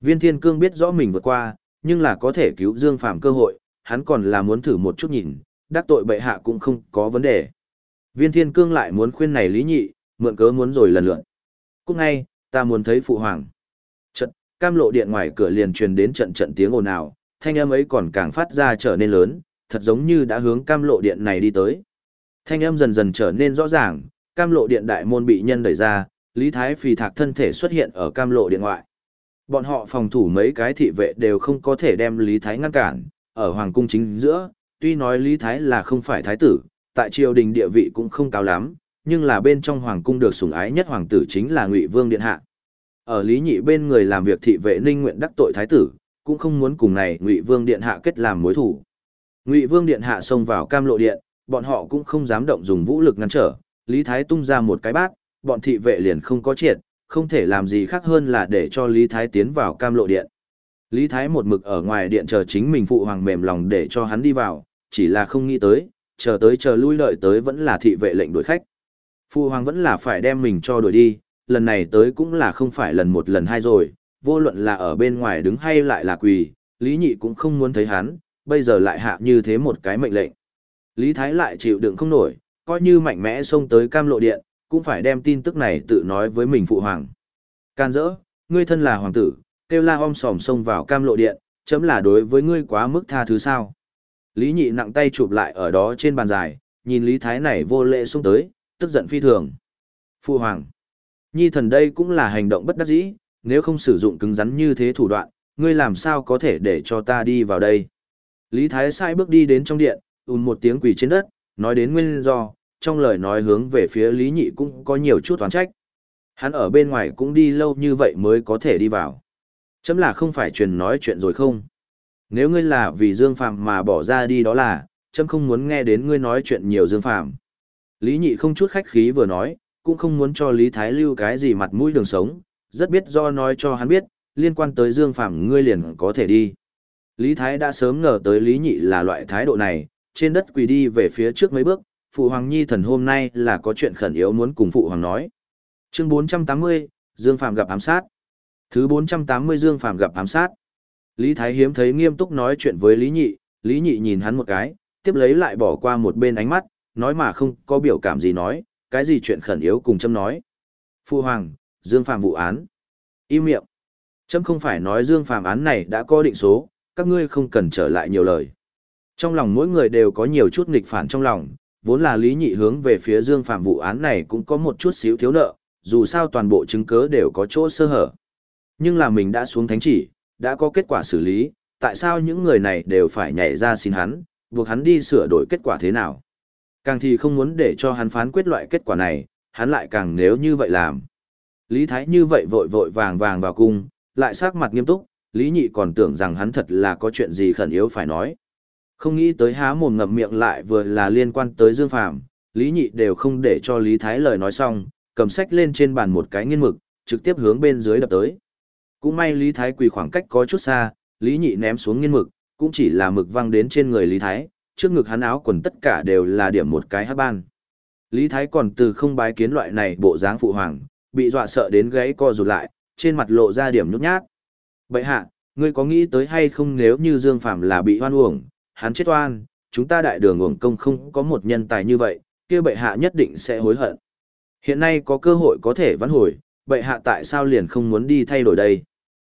Viên Thiên Cương biết rõ mình vượt qua, nhưng là có thể cứu Dương Phàm cơ hội, hắn còn là muốn thử một chút nhìn, đắc tội bệ hạ cũng không có vấn đề. Viên Thiên Cương lại muốn khuyên này Lý Nhị, mượn cớ muốn rồi lần lượt. Cũng ngay, ta muốn thấy phụ hoàng. Trận, cam lộ điện ngoài cửa liền truyền đến trận trận tiếng ồn ào, thanh âm ấy còn càng phát ra trở nên lớn, thật giống như đã hướng cam lộ điện này đi tới. Thanh âm dần dần trở nên rõ ràng, cam lộ điện đại môn bị nhân đẩy ra, Lý Thái Phi thạc thân thể xuất hiện ở cam lộ điện ngoại. Bọn họ phòng thủ mấy cái thị vệ đều không có thể đem Lý Thái ngăn cản, ở hoàng cung chính giữa, tuy nói Lý Thái là không phải thái tử, tại triều đình địa vị cũng không cao lắm, nhưng là bên trong hoàng cung được sủng ái nhất hoàng tử chính là Ngụy Vương điện hạ. Ở Lý Nhị bên người làm việc thị vệ Ninh nguyện đắc tội thái tử, cũng không muốn cùng này Ngụy Vương điện hạ kết làm mối thủ. Ngụy Vương điện hạ xông vào Cam Lộ điện, bọn họ cũng không dám động dùng vũ lực ngăn trở, Lý Thái tung ra một cái bát, bọn thị vệ liền không có triệt, không thể làm gì khác hơn là để cho Lý Thái tiến vào cam lộ điện. Lý Thái một mực ở ngoài điện chờ chính mình phụ hoàng mềm lòng để cho hắn đi vào, chỉ là không nghĩ tới, chờ tới chờ lui lợi tới vẫn là thị vệ lệnh đuổi khách. Phụ hoàng vẫn là phải đem mình cho đuổi đi, lần này tới cũng là không phải lần một lần hai rồi, vô luận là ở bên ngoài đứng hay lại là quỳ, Lý Nhị cũng không muốn thấy hắn, bây giờ lại hạ như thế một cái mệnh lệnh. Lý Thái lại chịu đựng không nổi, coi như mạnh mẽ xông tới cam lộ điện, cũng phải đem tin tức này tự nói với mình phụ hoàng. Can dỡ, ngươi thân là hoàng tử, kêu la om sòm xông vào cam lộ điện, chấm là đối với ngươi quá mức tha thứ sao. Lý nhị nặng tay chụp lại ở đó trên bàn dài, nhìn Lý Thái này vô lệ xông tới, tức giận phi thường. Phụ hoàng, nhi thần đây cũng là hành động bất đắc dĩ, nếu không sử dụng cứng rắn như thế thủ đoạn, ngươi làm sao có thể để cho ta đi vào đây. Lý Thái sai bước đi đến trong điện, ùn một tiếng quỳ trên đất, nói đến nguyên do, trong lời nói hướng về phía Lý Nhị cũng có nhiều chút toán trách. Hắn ở bên ngoài cũng đi lâu như vậy mới có thể đi vào. Chấm là không phải truyền nói chuyện rồi không? Nếu ngươi là vì Dương Phạm mà bỏ ra đi đó là, chấm không muốn nghe đến ngươi nói chuyện nhiều Dương Phạm. Lý Nhị không chút khách khí vừa nói, cũng không muốn cho Lý Thái lưu cái gì mặt mũi đường sống, rất biết do nói cho hắn biết, liên quan tới Dương Phạm ngươi liền có thể đi. Lý Thái đã sớm ngờ tới Lý Nhị là loại thái độ này, trên đất quỳ đi về phía trước mấy bước, phụ hoàng nhi thần hôm nay là có chuyện khẩn yếu muốn cùng phụ hoàng nói. Chương 480, Dương Phạm gặp ám sát. Thứ 480 Dương Phạm gặp ám sát. Lý Thái hiếm thấy nghiêm túc nói chuyện với Lý Nhị, Lý Nhị nhìn hắn một cái, tiếp lấy lại bỏ qua một bên ánh mắt, nói mà không có biểu cảm gì nói, cái gì chuyện khẩn yếu cùng châm nói. Phụ hoàng, Dương Phạm vụ án. Im miệng. Châm không phải nói Dương Phạm án này đã có định số, các ngươi không cần trở lại nhiều lời. Trong lòng mỗi người đều có nhiều chút nghịch phản trong lòng, vốn là Lý Nhị hướng về phía Dương Phạm vụ án này cũng có một chút xíu thiếu nợ, dù sao toàn bộ chứng cứ đều có chỗ sơ hở. Nhưng là mình đã xuống thánh chỉ, đã có kết quả xử lý, tại sao những người này đều phải nhảy ra xin hắn, buộc hắn đi sửa đổi kết quả thế nào. Càng thì không muốn để cho hắn phán quyết loại kết quả này, hắn lại càng nếu như vậy làm. Lý Thái như vậy vội vội vàng vàng vào cung, lại sắc mặt nghiêm túc, Lý Nhị còn tưởng rằng hắn thật là có chuyện gì khẩn yếu phải nói. Không nghĩ tới há mồm ngậm miệng lại vừa là liên quan tới Dương Phàm, Lý Nhị đều không để cho Lý Thái lời nói xong, cầm sách lên trên bàn một cái nghiên mực, trực tiếp hướng bên dưới đập tới. Cũng may Lý Thái quỳ khoảng cách có chút xa, Lý Nhị ném xuống nghiên mực, cũng chỉ là mực văng đến trên người Lý Thái, trước ngực hắn áo quần tất cả đều là điểm một cái hát ban. Lý Thái còn từ không bái kiến loại này bộ dáng phụ hoàng, bị dọa sợ đến gáy co rụt lại, trên mặt lộ ra điểm nhút nhát. Bậy hạ, ngươi có nghĩ tới hay không nếu như Dương Phạm là bị hoan uổng, hắn chết oan, chúng ta đại đường uổng công không có một nhân tài như vậy, kia bệ hạ nhất định sẽ hối hận. Hiện nay có cơ hội có thể vãn hồi, bệ hạ tại sao liền không muốn đi thay đổi đây?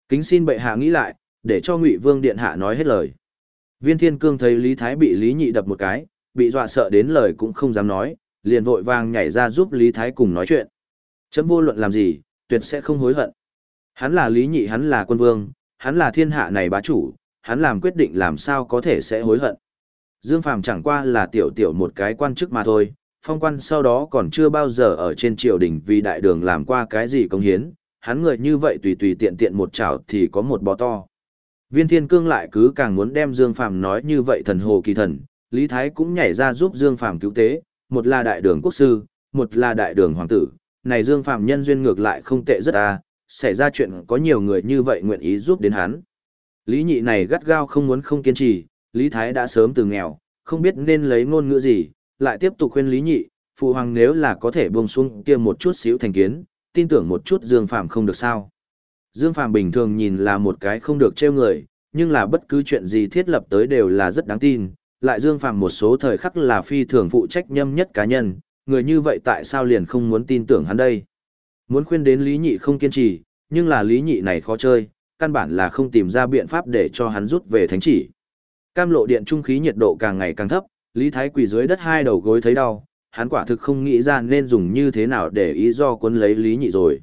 Kính xin bệ hạ nghĩ lại, để cho Ngụy Vương điện hạ nói hết lời. Viên Thiên Cương thấy Lý Thái bị Lý Nhị đập một cái, bị dọa sợ đến lời cũng không dám nói, liền vội vàng nhảy ra giúp Lý Thái cùng nói chuyện. Chấm vô luận làm gì, tuyệt sẽ không hối hận. Hắn là Lý Nhị hắn là quân vương, hắn là thiên hạ này bá chủ, hắn làm quyết định làm sao có thể sẽ hối hận. Dương Phàm chẳng qua là tiểu tiểu một cái quan chức mà thôi, phong quan sau đó còn chưa bao giờ ở trên triều đình vì đại đường làm qua cái gì công hiến, hắn người như vậy tùy tùy tiện tiện một chảo thì có một bó to. Viên Thiên Cương lại cứ càng muốn đem Dương Phàm nói như vậy thần hồ kỳ thần, Lý Thái cũng nhảy ra giúp Dương Phàm cứu tế, một là đại đường quốc sư, một là đại đường hoàng tử, này Dương Phàm nhân duyên ngược lại không tệ rất à, xảy ra chuyện có nhiều người như vậy nguyện ý giúp đến hắn. Lý nhị này gắt gao không muốn không kiên trì, Lý Thái đã sớm từ nghèo, không biết nên lấy ngôn ngữ gì, lại tiếp tục khuyên Lý nhị, phụ hoàng nếu là có thể buông xuống kia một chút xíu thành kiến, tin tưởng một chút Dương Phạm không được sao. Dương Phạm bình thường nhìn là một cái không được trêu người, nhưng là bất cứ chuyện gì thiết lập tới đều là rất đáng tin, lại Dương Phạm một số thời khắc là phi thường phụ trách nhâm nhất cá nhân, người như vậy tại sao liền không muốn tin tưởng hắn đây? Muốn khuyên đến Lý Nhị không kiên trì, nhưng là Lý Nhị này khó chơi, căn bản là không tìm ra biện pháp để cho hắn rút về thánh chỉ. Cam lộ điện trung khí nhiệt độ càng ngày càng thấp, Lý Thái quỳ dưới đất hai đầu gối thấy đau, hắn quả thực không nghĩ ra nên dùng như thế nào để ý do cuốn lấy Lý Nhị rồi.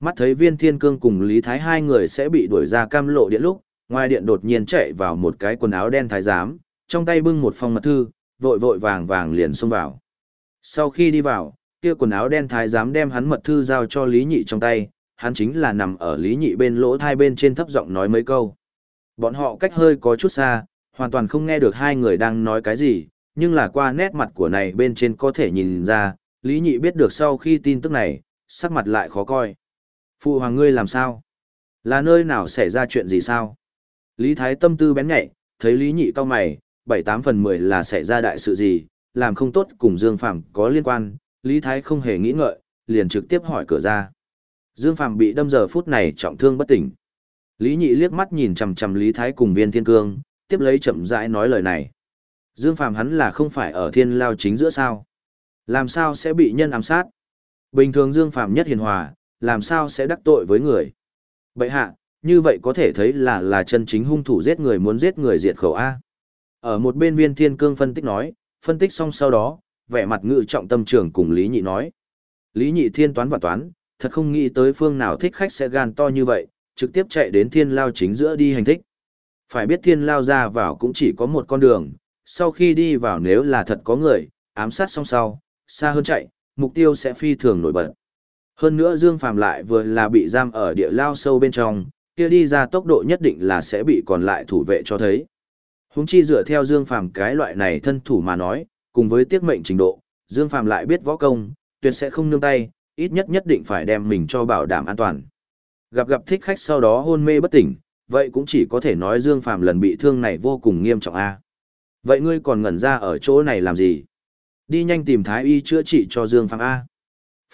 Mắt thấy viên thiên cương cùng Lý Thái hai người sẽ bị đuổi ra cam lộ điện lúc, ngoài điện đột nhiên chạy vào một cái quần áo đen thái giám, trong tay bưng một phong mật thư, vội vội vàng vàng liền xông vào. Sau khi đi vào, kia quần áo đen thái giám đem hắn mật thư giao cho Lý Nhị trong tay, hắn chính là nằm ở Lý Nhị bên lỗ thai bên trên thấp giọng nói mấy câu. Bọn họ cách hơi có chút xa, hoàn toàn không nghe được hai người đang nói cái gì, nhưng là qua nét mặt của này bên trên có thể nhìn ra, Lý Nhị biết được sau khi tin tức này, sắc mặt lại khó coi. Phụ hoàng ngươi làm sao? Là nơi nào xảy ra chuyện gì sao? Lý Thái tâm tư bén nhạy, thấy Lý Nhị cao mày, bảy tám phần mười là xảy ra đại sự gì, làm không tốt cùng Dương Phạm có liên quan, Lý Thái không hề nghĩ ngợi, liền trực tiếp hỏi cửa ra. Dương Phàm bị đâm giờ phút này trọng thương bất tỉnh. Lý Nhị liếc mắt nhìn chằm chằm Lý Thái cùng Viên Thiên Cương, tiếp lấy chậm rãi nói lời này. Dương Phàm hắn là không phải ở thiên lao chính giữa sao? Làm sao sẽ bị nhân ám sát? Bình thường Dương Phàm nhất hiền hòa, làm sao sẽ đắc tội với người? Bệ hạ, như vậy có thể thấy là là chân chính hung thủ giết người muốn giết người diệt khẩu A. Ở một bên viên thiên cương phân tích nói, phân tích xong sau đó, vẻ mặt ngự trọng tâm trường cùng Lý Nhị nói. Lý Nhị thiên toán và toán, thật không nghĩ tới phương nào thích khách sẽ gan to như vậy, trực tiếp chạy đến thiên lao chính giữa đi hành thích. Phải biết thiên lao ra vào cũng chỉ có một con đường, sau khi đi vào nếu là thật có người, ám sát xong sau, xa hơn chạy, mục tiêu sẽ phi thường nổi bật. Hơn nữa Dương Phàm lại vừa là bị giam ở địa lao sâu bên trong, kia đi ra tốc độ nhất định là sẽ bị còn lại thủ vệ cho thấy. Húng chi dựa theo Dương Phàm cái loại này thân thủ mà nói, cùng với tiết mệnh trình độ, Dương Phàm lại biết võ công, tuyệt sẽ không nương tay, ít nhất nhất định phải đem mình cho bảo đảm an toàn. Gặp gặp thích khách sau đó hôn mê bất tỉnh, vậy cũng chỉ có thể nói Dương Phàm lần bị thương này vô cùng nghiêm trọng a. Vậy ngươi còn ngẩn ra ở chỗ này làm gì? Đi nhanh tìm thái y chữa trị cho Dương Phàm a.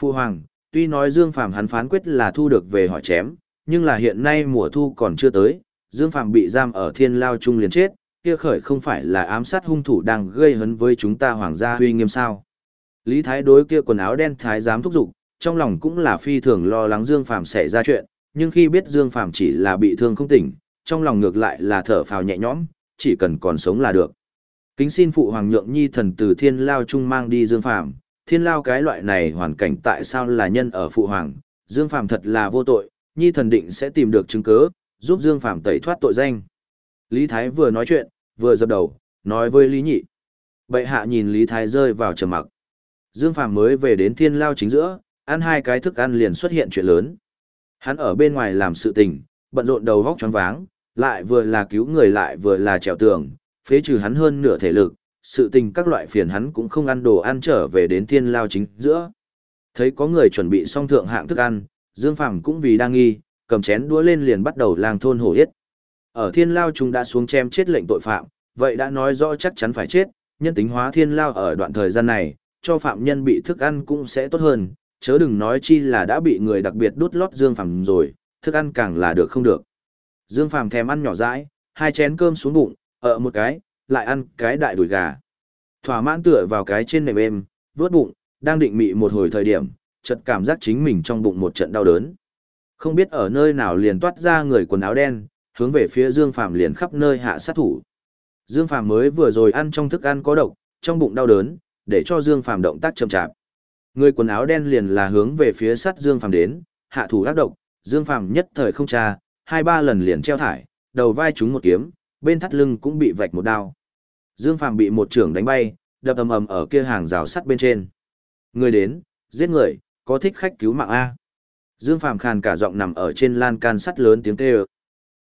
Phu hoàng, tuy nói Dương Phàm hắn phán quyết là thu được về hỏi chém, nhưng là hiện nay mùa thu còn chưa tới, Dương Phàm bị giam ở thiên lao trung liền chết, kia khởi không phải là ám sát hung thủ đang gây hấn với chúng ta hoàng gia huy nghiêm sao. Lý Thái đối kia quần áo đen thái giám thúc giục, trong lòng cũng là phi thường lo lắng Dương Phàm sẽ ra chuyện, nhưng khi biết Dương Phàm chỉ là bị thương không tỉnh, trong lòng ngược lại là thở phào nhẹ nhõm, chỉ cần còn sống là được. Kính xin phụ hoàng nhượng nhi thần từ thiên lao trung mang đi Dương Phàm thiên lao cái loại này hoàn cảnh tại sao là nhân ở phụ hoàng, Dương Phàm thật là vô tội, nhi thần định sẽ tìm được chứng cứ, giúp Dương Phàm tẩy thoát tội danh. Lý Thái vừa nói chuyện, vừa dập đầu, nói với Lý Nhị. Bệ hạ nhìn Lý Thái rơi vào trầm mặc. Dương Phàm mới về đến thiên lao chính giữa, ăn hai cái thức ăn liền xuất hiện chuyện lớn. Hắn ở bên ngoài làm sự tình, bận rộn đầu vóc choáng váng, lại vừa là cứu người lại vừa là trèo tường, phế trừ hắn hơn nửa thể lực, sự tình các loại phiền hắn cũng không ăn đồ ăn trở về đến thiên lao chính giữa. Thấy có người chuẩn bị xong thượng hạng thức ăn, Dương Phàm cũng vì đang nghi, cầm chén đũa lên liền bắt đầu lang thôn hổ yết. Ở thiên lao chúng đã xuống chém chết lệnh tội phạm, vậy đã nói rõ chắc chắn phải chết, nhân tính hóa thiên lao ở đoạn thời gian này, cho phạm nhân bị thức ăn cũng sẽ tốt hơn, chớ đừng nói chi là đã bị người đặc biệt đút lót Dương Phàm rồi, thức ăn càng là được không được. Dương Phàm thèm ăn nhỏ dãi, hai chén cơm xuống bụng, ở một cái, lại ăn cái đại đùi gà. Thỏa mãn tựa vào cái trên nệm êm, vớt bụng, đang định mị một hồi thời điểm, chợt cảm giác chính mình trong bụng một trận đau đớn. Không biết ở nơi nào liền toát ra người quần áo đen, hướng về phía Dương Phàm liền khắp nơi hạ sát thủ. Dương Phàm mới vừa rồi ăn trong thức ăn có độc, trong bụng đau đớn, để cho Dương Phàm động tác chậm chạp. Người quần áo đen liền là hướng về phía sát Dương Phàm đến, hạ thủ ác độc, Dương Phàm nhất thời không tra, hai ba lần liền treo thải, đầu vai trúng một kiếm, bên thắt lưng cũng bị vạch một đao. Dương Phàm bị một trưởng đánh bay, đập ầm ầm ở kia hàng rào sắt bên trên. Người đến, giết người, có thích khách cứu mạng a. Dương Phàm khàn cả giọng nằm ở trên lan can sắt lớn tiếng kêu.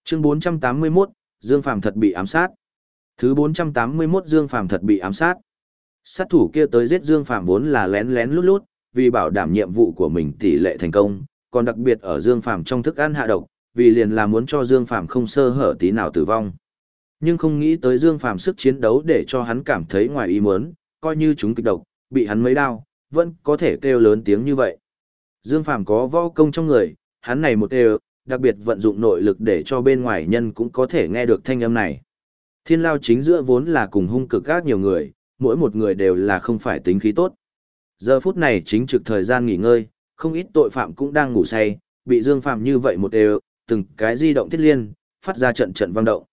Chương 481, Dương Phàm thật bị ám sát. Thứ 481 Dương Phàm thật bị ám sát. Sát thủ kia tới giết Dương Phàm vốn là lén lén lút lút, vì bảo đảm nhiệm vụ của mình tỷ lệ thành công, còn đặc biệt ở Dương Phàm trong thức ăn hạ độc, vì liền là muốn cho Dương Phàm không sơ hở tí nào tử vong. Nhưng không nghĩ tới Dương Phàm sức chiến đấu để cho hắn cảm thấy ngoài ý muốn, coi như chúng kịch độc, bị hắn mấy đau, vẫn có thể kêu lớn tiếng như vậy. Dương Phàm có võ công trong người, hắn này một đều, đặc biệt vận dụng nội lực để cho bên ngoài nhân cũng có thể nghe được thanh âm này. Thiên lao chính giữa vốn là cùng hung cực các nhiều người, mỗi một người đều là không phải tính khí tốt. Giờ phút này chính trực thời gian nghỉ ngơi, không ít tội phạm cũng đang ngủ say, bị Dương Phàm như vậy một đều, từng cái di động thiết liên, phát ra trận trận vang động.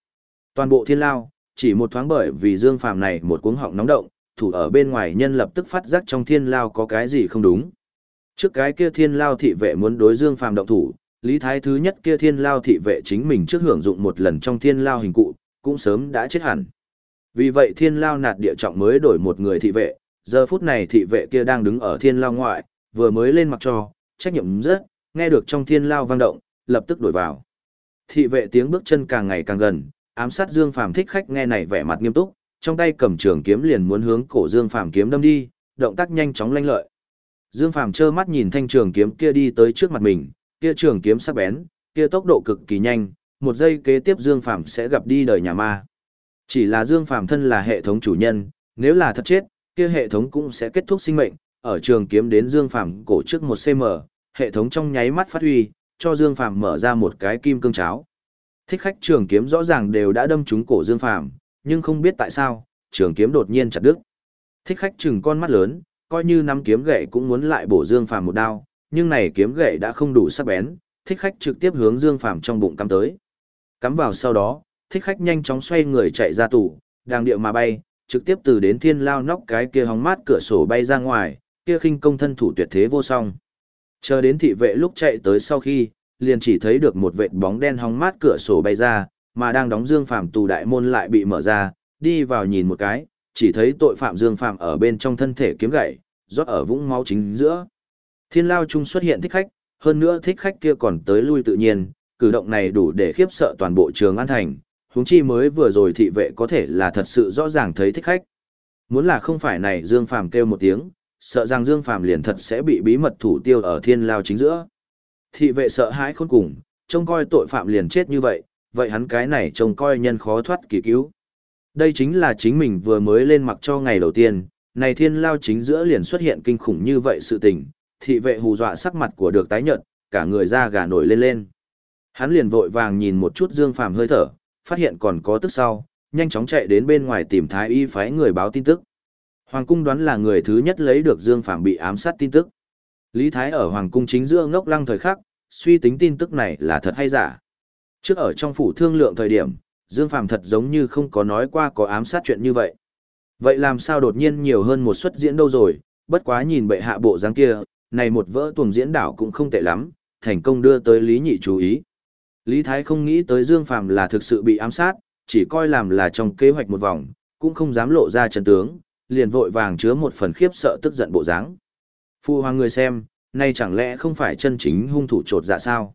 Toàn bộ thiên lao, chỉ một thoáng bởi vì Dương Phàm này một cuống họng nóng động, thủ ở bên ngoài nhân lập tức phát giác trong thiên lao có cái gì không đúng. Trước cái kia thiên lao thị vệ muốn đối Dương Phàm động thủ, Lý Thái thứ nhất kia thiên lao thị vệ chính mình trước hưởng dụng một lần trong thiên lao hình cụ, cũng sớm đã chết hẳn. Vì vậy thiên lao nạt địa trọng mới đổi một người thị vệ, giờ phút này thị vệ kia đang đứng ở thiên lao ngoại, vừa mới lên mặc cho, trách nhiệm rất, nghe được trong thiên lao vang động, lập tức đổi vào. Thị vệ tiếng bước chân càng ngày càng gần, ám sát Dương Phàm thích khách nghe này vẻ mặt nghiêm túc, trong tay cầm trường kiếm liền muốn hướng cổ Dương Phàm kiếm đâm đi, động tác nhanh chóng lanh lợi. Dương Phàm trơ mắt nhìn thanh trường kiếm kia đi tới trước mặt mình, kia trường kiếm sắc bén, kia tốc độ cực kỳ nhanh, một giây kế tiếp Dương Phàm sẽ gặp đi đời nhà ma. Chỉ là Dương Phàm thân là hệ thống chủ nhân, nếu là thật chết, kia hệ thống cũng sẽ kết thúc sinh mệnh, ở trường kiếm đến Dương Phàm cổ trước một cm, hệ thống trong nháy mắt phát huy, cho Dương Phàm mở ra một cái kim cương cháo. Thích khách trường kiếm rõ ràng đều đã đâm trúng cổ Dương Phàm, nhưng không biết tại sao, trường kiếm đột nhiên chặt đứt. Thích khách chừng con mắt lớn, coi như nắm kiếm gậy cũng muốn lại bổ Dương Phàm một đao, nhưng này kiếm gậy đã không đủ sắc bén, thích khách trực tiếp hướng Dương Phàm trong bụng cắm tới. Cắm vào sau đó, thích khách nhanh chóng xoay người chạy ra tủ, đang điệu mà bay, trực tiếp từ đến thiên lao nóc cái kia hóng mát cửa sổ bay ra ngoài, kia khinh công thân thủ tuyệt thế vô song. Chờ đến thị vệ lúc chạy tới sau khi, liền chỉ thấy được một vệt bóng đen hóng mát cửa sổ bay ra, mà đang đóng Dương phạm tù đại môn lại bị mở ra, đi vào nhìn một cái, chỉ thấy tội phạm Dương phạm ở bên trong thân thể kiếm gậy, rót ở vũng máu chính giữa. Thiên lao trung xuất hiện thích khách, hơn nữa thích khách kia còn tới lui tự nhiên, cử động này đủ để khiếp sợ toàn bộ trường An Thành, huống chi mới vừa rồi thị vệ có thể là thật sự rõ ràng thấy thích khách. Muốn là không phải này Dương Phàm kêu một tiếng, sợ rằng Dương Phàm liền thật sẽ bị bí mật thủ tiêu ở thiên lao chính giữa. Thị vệ sợ hãi khôn cùng, trông coi tội phạm liền chết như vậy, vậy hắn cái này trông coi nhân khó thoát kỳ cứu. Đây chính là chính mình vừa mới lên mặc cho ngày đầu tiên, này thiên lao chính giữa liền xuất hiện kinh khủng như vậy sự tình, thị vệ hù dọa sắc mặt của được tái nhợt, cả người da gà nổi lên lên. Hắn liền vội vàng nhìn một chút Dương Phàm hơi thở, phát hiện còn có tức sau, nhanh chóng chạy đến bên ngoài tìm thái y phái người báo tin tức. Hoàng cung đoán là người thứ nhất lấy được Dương Phàm bị ám sát tin tức. Lý Thái ở Hoàng cung chính giữa ngốc lăng thời khắc, suy tính tin tức này là thật hay giả. Trước ở trong phủ thương lượng thời điểm, Dương Phàm thật giống như không có nói qua có ám sát chuyện như vậy. Vậy làm sao đột nhiên nhiều hơn một suất diễn đâu rồi, bất quá nhìn bệ hạ bộ dáng kia, này một vỡ tuồng diễn đảo cũng không tệ lắm, thành công đưa tới Lý Nhị chú ý. Lý Thái không nghĩ tới Dương Phàm là thực sự bị ám sát, chỉ coi làm là trong kế hoạch một vòng, cũng không dám lộ ra chân tướng, liền vội vàng chứa một phần khiếp sợ tức giận bộ dáng. Phu hoàng người xem, nay chẳng lẽ không phải chân chính hung thủ trột dạ sao?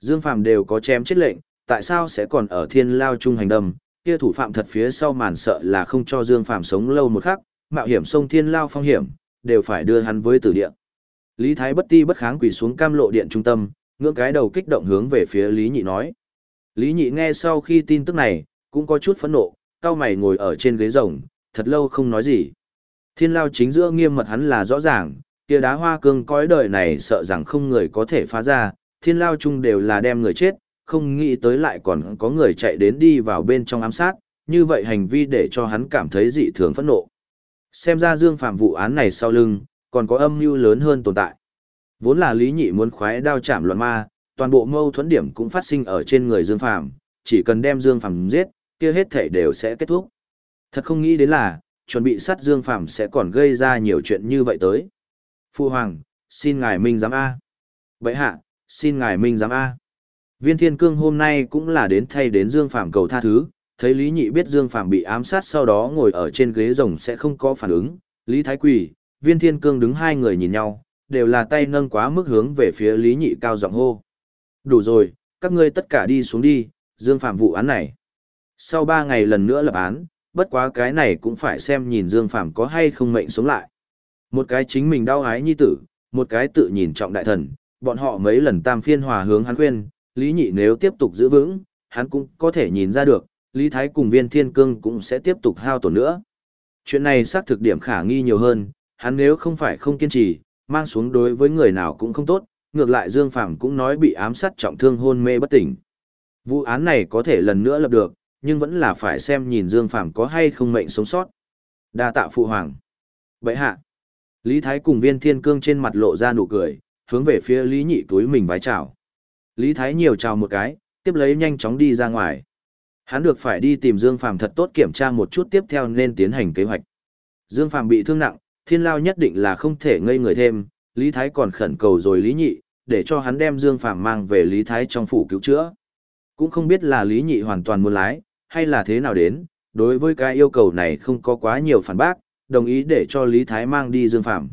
Dương Phàm đều có chém chết lệnh, tại sao sẽ còn ở thiên lao Trung hành đâm, kia thủ phạm thật phía sau màn sợ là không cho Dương Phàm sống lâu một khắc, mạo hiểm sông thiên lao phong hiểm, đều phải đưa hắn với tử địa. Lý Thái bất ti bất kháng quỳ xuống cam lộ điện trung tâm, ngưỡng cái đầu kích động hướng về phía Lý Nhị nói. Lý Nhị nghe sau khi tin tức này, cũng có chút phẫn nộ, cao mày ngồi ở trên ghế rồng, thật lâu không nói gì. Thiên lao chính giữa nghiêm mật hắn là rõ ràng, kia đá hoa cương cõi đời này sợ rằng không người có thể phá ra, thiên lao chung đều là đem người chết, không nghĩ tới lại còn có người chạy đến đi vào bên trong ám sát, như vậy hành vi để cho hắn cảm thấy dị thường phẫn nộ. Xem ra Dương Phạm vụ án này sau lưng, còn có âm mưu lớn hơn tồn tại. Vốn là Lý Nhị muốn khoái đao chạm loạn ma, toàn bộ mâu thuẫn điểm cũng phát sinh ở trên người Dương phàm, chỉ cần đem Dương phàm giết, kia hết thảy đều sẽ kết thúc. Thật không nghĩ đến là, chuẩn bị sát Dương phàm sẽ còn gây ra nhiều chuyện như vậy tới. Phu Hoàng, xin ngài minh giám A. Vậy hạ, xin ngài minh giám A. Viên Thiên Cương hôm nay cũng là đến thay đến Dương phàm cầu tha thứ, thấy Lý Nhị biết Dương phàm bị ám sát sau đó ngồi ở trên ghế rồng sẽ không có phản ứng, Lý Thái Quỳ, Viên Thiên Cương đứng hai người nhìn nhau, đều là tay nâng quá mức hướng về phía Lý Nhị cao giọng hô. Đủ rồi, các ngươi tất cả đi xuống đi, Dương Phạm vụ án này. Sau ba ngày lần nữa lập án, bất quá cái này cũng phải xem nhìn Dương Phạm có hay không mệnh sống lại. Một cái chính mình đau ái nhi tử, một cái tự nhìn trọng đại thần, bọn họ mấy lần tam phiên hòa hướng hắn khuyên, Lý Nhị nếu tiếp tục giữ vững, hắn cũng có thể nhìn ra được, Lý Thái cùng viên thiên cương cũng sẽ tiếp tục hao tổn nữa. Chuyện này xác thực điểm khả nghi nhiều hơn, hắn nếu không phải không kiên trì, mang xuống đối với người nào cũng không tốt, ngược lại Dương Phàm cũng nói bị ám sát trọng thương hôn mê bất tỉnh. Vụ án này có thể lần nữa lập được, nhưng vẫn là phải xem nhìn Dương Phàm có hay không mệnh sống sót. Đa tạ phụ hoàng. Vậy hạ. Lý Thái cùng viên thiên cương trên mặt lộ ra nụ cười, hướng về phía Lý Nhị túi mình vái chào. Lý Thái nhiều chào một cái, tiếp lấy nhanh chóng đi ra ngoài. Hắn được phải đi tìm Dương Phàm thật tốt kiểm tra một chút tiếp theo nên tiến hành kế hoạch. Dương Phàm bị thương nặng, thiên lao nhất định là không thể ngây người thêm, Lý Thái còn khẩn cầu rồi Lý Nhị, để cho hắn đem Dương Phàm mang về Lý Thái trong phủ cứu chữa. Cũng không biết là Lý Nhị hoàn toàn muốn lái, hay là thế nào đến, đối với cái yêu cầu này không có quá nhiều phản bác, đồng ý để cho Lý Thái mang đi Dương Phàm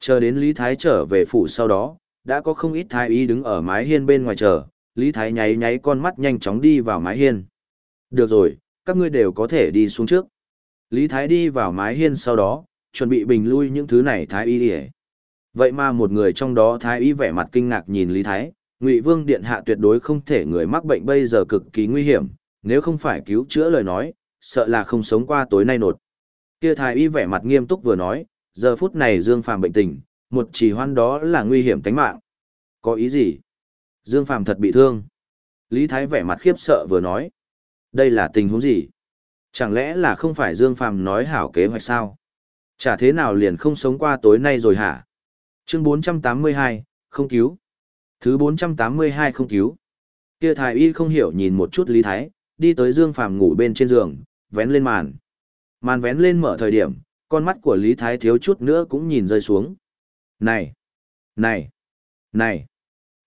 Chờ đến Lý Thái trở về phủ sau đó, đã có không ít thái y đứng ở mái hiên bên ngoài chờ, Lý Thái nháy nháy con mắt nhanh chóng đi vào mái hiên. Được rồi, các ngươi đều có thể đi xuống trước. Lý Thái đi vào mái hiên sau đó, chuẩn bị bình lui những thứ này thái y ỉa Vậy mà một người trong đó thái y vẻ mặt kinh ngạc nhìn Lý Thái, Ngụy Vương điện hạ tuyệt đối không thể người mắc bệnh bây giờ cực kỳ nguy hiểm, nếu không phải cứu chữa lời nói, sợ là không sống qua tối nay nột. Kia thái y vẻ mặt nghiêm túc vừa nói, giờ phút này Dương Phàm bệnh tình, một chỉ hoan đó là nguy hiểm tính mạng. Có ý gì? Dương Phàm thật bị thương. Lý Thái vẻ mặt khiếp sợ vừa nói. Đây là tình huống gì? Chẳng lẽ là không phải Dương Phàm nói hảo kế hoạch sao? Chả thế nào liền không sống qua tối nay rồi hả? Chương 482, không cứu. Thứ 482 không cứu. Kia thái y không hiểu nhìn một chút Lý Thái, đi tới Dương Phàm ngủ bên trên giường, vén lên màn. Màn vén lên mở thời điểm, con mắt của Lý Thái thiếu chút nữa cũng nhìn rơi xuống. Này! Này! Này!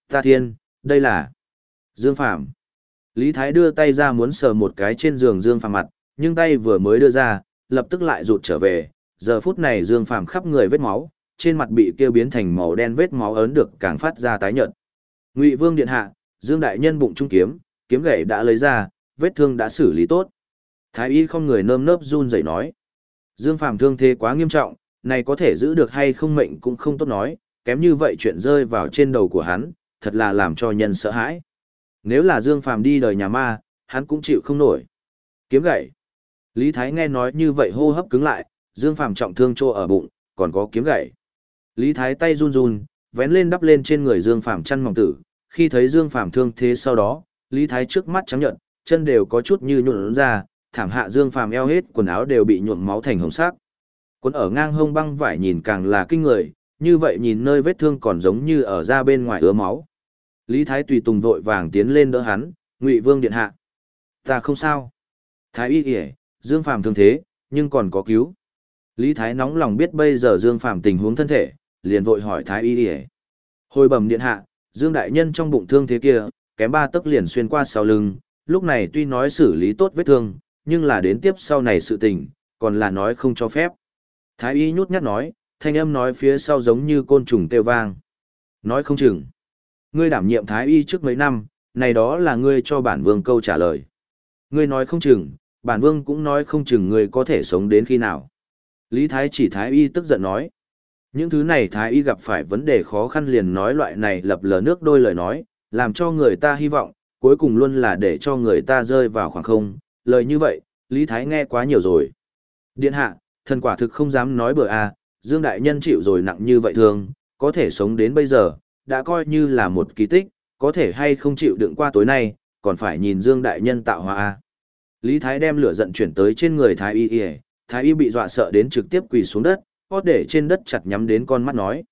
Ta thiên, đây là... Dương Phàm Lý Thái đưa tay ra muốn sờ một cái trên giường Dương Phàm mặt, nhưng tay vừa mới đưa ra, lập tức lại rụt trở về. Giờ phút này Dương Phàm khắp người vết máu, trên mặt bị kêu biến thành màu đen vết máu ấn được càng phát ra tái nhợt. Ngụy Vương điện hạ, Dương đại nhân bụng trung kiếm, kiếm gậy đã lấy ra, vết thương đã xử lý tốt. Thái y không người nơm nớp run rẩy nói. Dương Phàm thương thế quá nghiêm trọng, này có thể giữ được hay không mệnh cũng không tốt nói, kém như vậy chuyện rơi vào trên đầu của hắn, thật là làm cho nhân sợ hãi. Nếu là Dương Phàm đi đời nhà ma, hắn cũng chịu không nổi. Kiếm gậy. Lý Thái nghe nói như vậy hô hấp cứng lại, Dương Phàm trọng thương trô ở bụng, còn có kiếm gậy. Lý Thái tay run run, vén lên đắp lên trên người Dương Phàm chăn mỏng tử, khi thấy Dương Phàm thương thế sau đó, Lý Thái trước mắt trắng nhợt, chân đều có chút như nhuộn ra, thảm hạ Dương Phàm eo hết quần áo đều bị nhuộm máu thành hồng sắc. Quấn ở ngang hông băng vải nhìn càng là kinh người, như vậy nhìn nơi vết thương còn giống như ở ra bên ngoài ứa máu. Lý Thái tùy tùng vội vàng tiến lên đỡ hắn, Ngụy Vương điện hạ. Ta không sao. Thái y kìa, Dương Phàm thương thế, Nhưng còn có cứu. Lý Thái nóng lòng biết bây giờ Dương Phàm tình huống thân thể, liền vội hỏi Thái y y. Hồi bẩm điện hạ, Dương đại nhân trong bụng thương thế kia, kém ba tấc liền xuyên qua sau lưng, lúc này tuy nói xử lý tốt vết thương, nhưng là đến tiếp sau này sự tình, còn là nói không cho phép. Thái y nhút nhát nói, thanh âm nói phía sau giống như côn trùng kêu vang. Nói không chừng. Ngươi đảm nhiệm thái y trước mấy năm, này đó là ngươi cho bản vương câu trả lời. Ngươi nói không chừng, bản vương cũng nói không chừng ngươi có thể sống đến khi nào. Lý Thái chỉ Thái y tức giận nói. Những thứ này Thái y gặp phải vấn đề khó khăn liền nói loại này lập lờ nước đôi lời nói, làm cho người ta hy vọng, cuối cùng luôn là để cho người ta rơi vào khoảng không. Lời như vậy, Lý Thái nghe quá nhiều rồi. Điện hạ, thần quả thực không dám nói bừa a, à, Dương Đại Nhân chịu rồi nặng như vậy thường, có thể sống đến bây giờ, đã coi như là một kỳ tích, có thể hay không chịu đựng qua tối nay, còn phải nhìn Dương Đại Nhân tạo hóa a. Lý Thái đem lửa giận chuyển tới trên người Thái Y Y, Thái Y bị dọa sợ đến trực tiếp quỳ xuống đất, có để trên đất chặt nhắm đến con mắt nói.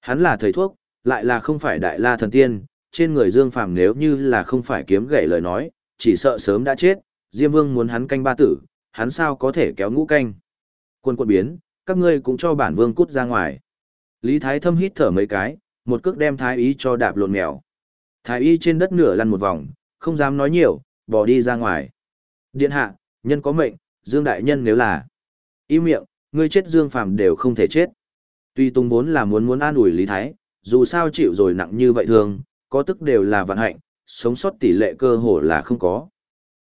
Hắn là thầy thuốc, lại là không phải đại la thần tiên, trên người Dương Phàm nếu như là không phải kiếm gậy lời nói, chỉ sợ sớm đã chết, Diêm Vương muốn hắn canh ba tử, hắn sao có thể kéo ngũ canh. Quân quân biến, các ngươi cũng cho bản vương cút ra ngoài. Lý Thái Thâm hít thở mấy cái, một cước đem Thái Y cho đạp lộn mèo. Thái Y trên đất nửa lăn một vòng, không dám nói nhiều, bỏ đi ra ngoài. Điện hạ, nhân có mệnh, Dương Đại Nhân nếu là... Im miệng, ngươi chết Dương Phàm đều không thể chết. Tuy Tung vốn là muốn muốn an ủi Lý Thái, dù sao chịu rồi nặng như vậy thường, có tức đều là vận hạnh, sống sót tỷ lệ cơ hồ là không có.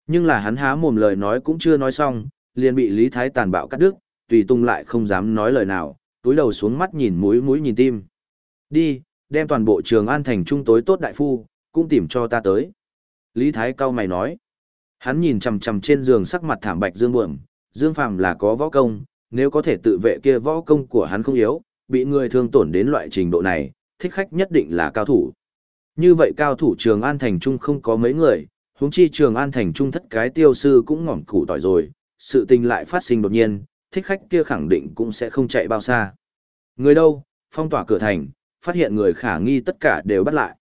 Nhưng là hắn há mồm lời nói cũng chưa nói xong, liền bị Lý Thái tàn bạo cắt đứt, Tùy Tung lại không dám nói lời nào, túi đầu xuống mắt nhìn mũi mũi nhìn tim. Đi, đem toàn bộ trường an thành trung tối tốt đại phu, cũng tìm cho ta tới. Lý Thái cao mày nói. Hắn nhìn chằm chằm trên giường sắc mặt thảm bạch Dương Buồm, Dương Phàm là có võ công, nếu có thể tự vệ kia võ công của hắn không yếu, bị người thương tổn đến loại trình độ này, thích khách nhất định là cao thủ. Như vậy cao thủ Trường An Thành Trung không có mấy người, huống chi Trường An Thành Trung thất cái tiêu sư cũng ngỏm củ tỏi rồi, sự tình lại phát sinh đột nhiên, thích khách kia khẳng định cũng sẽ không chạy bao xa. Người đâu, phong tỏa cửa thành, phát hiện người khả nghi tất cả đều bắt lại.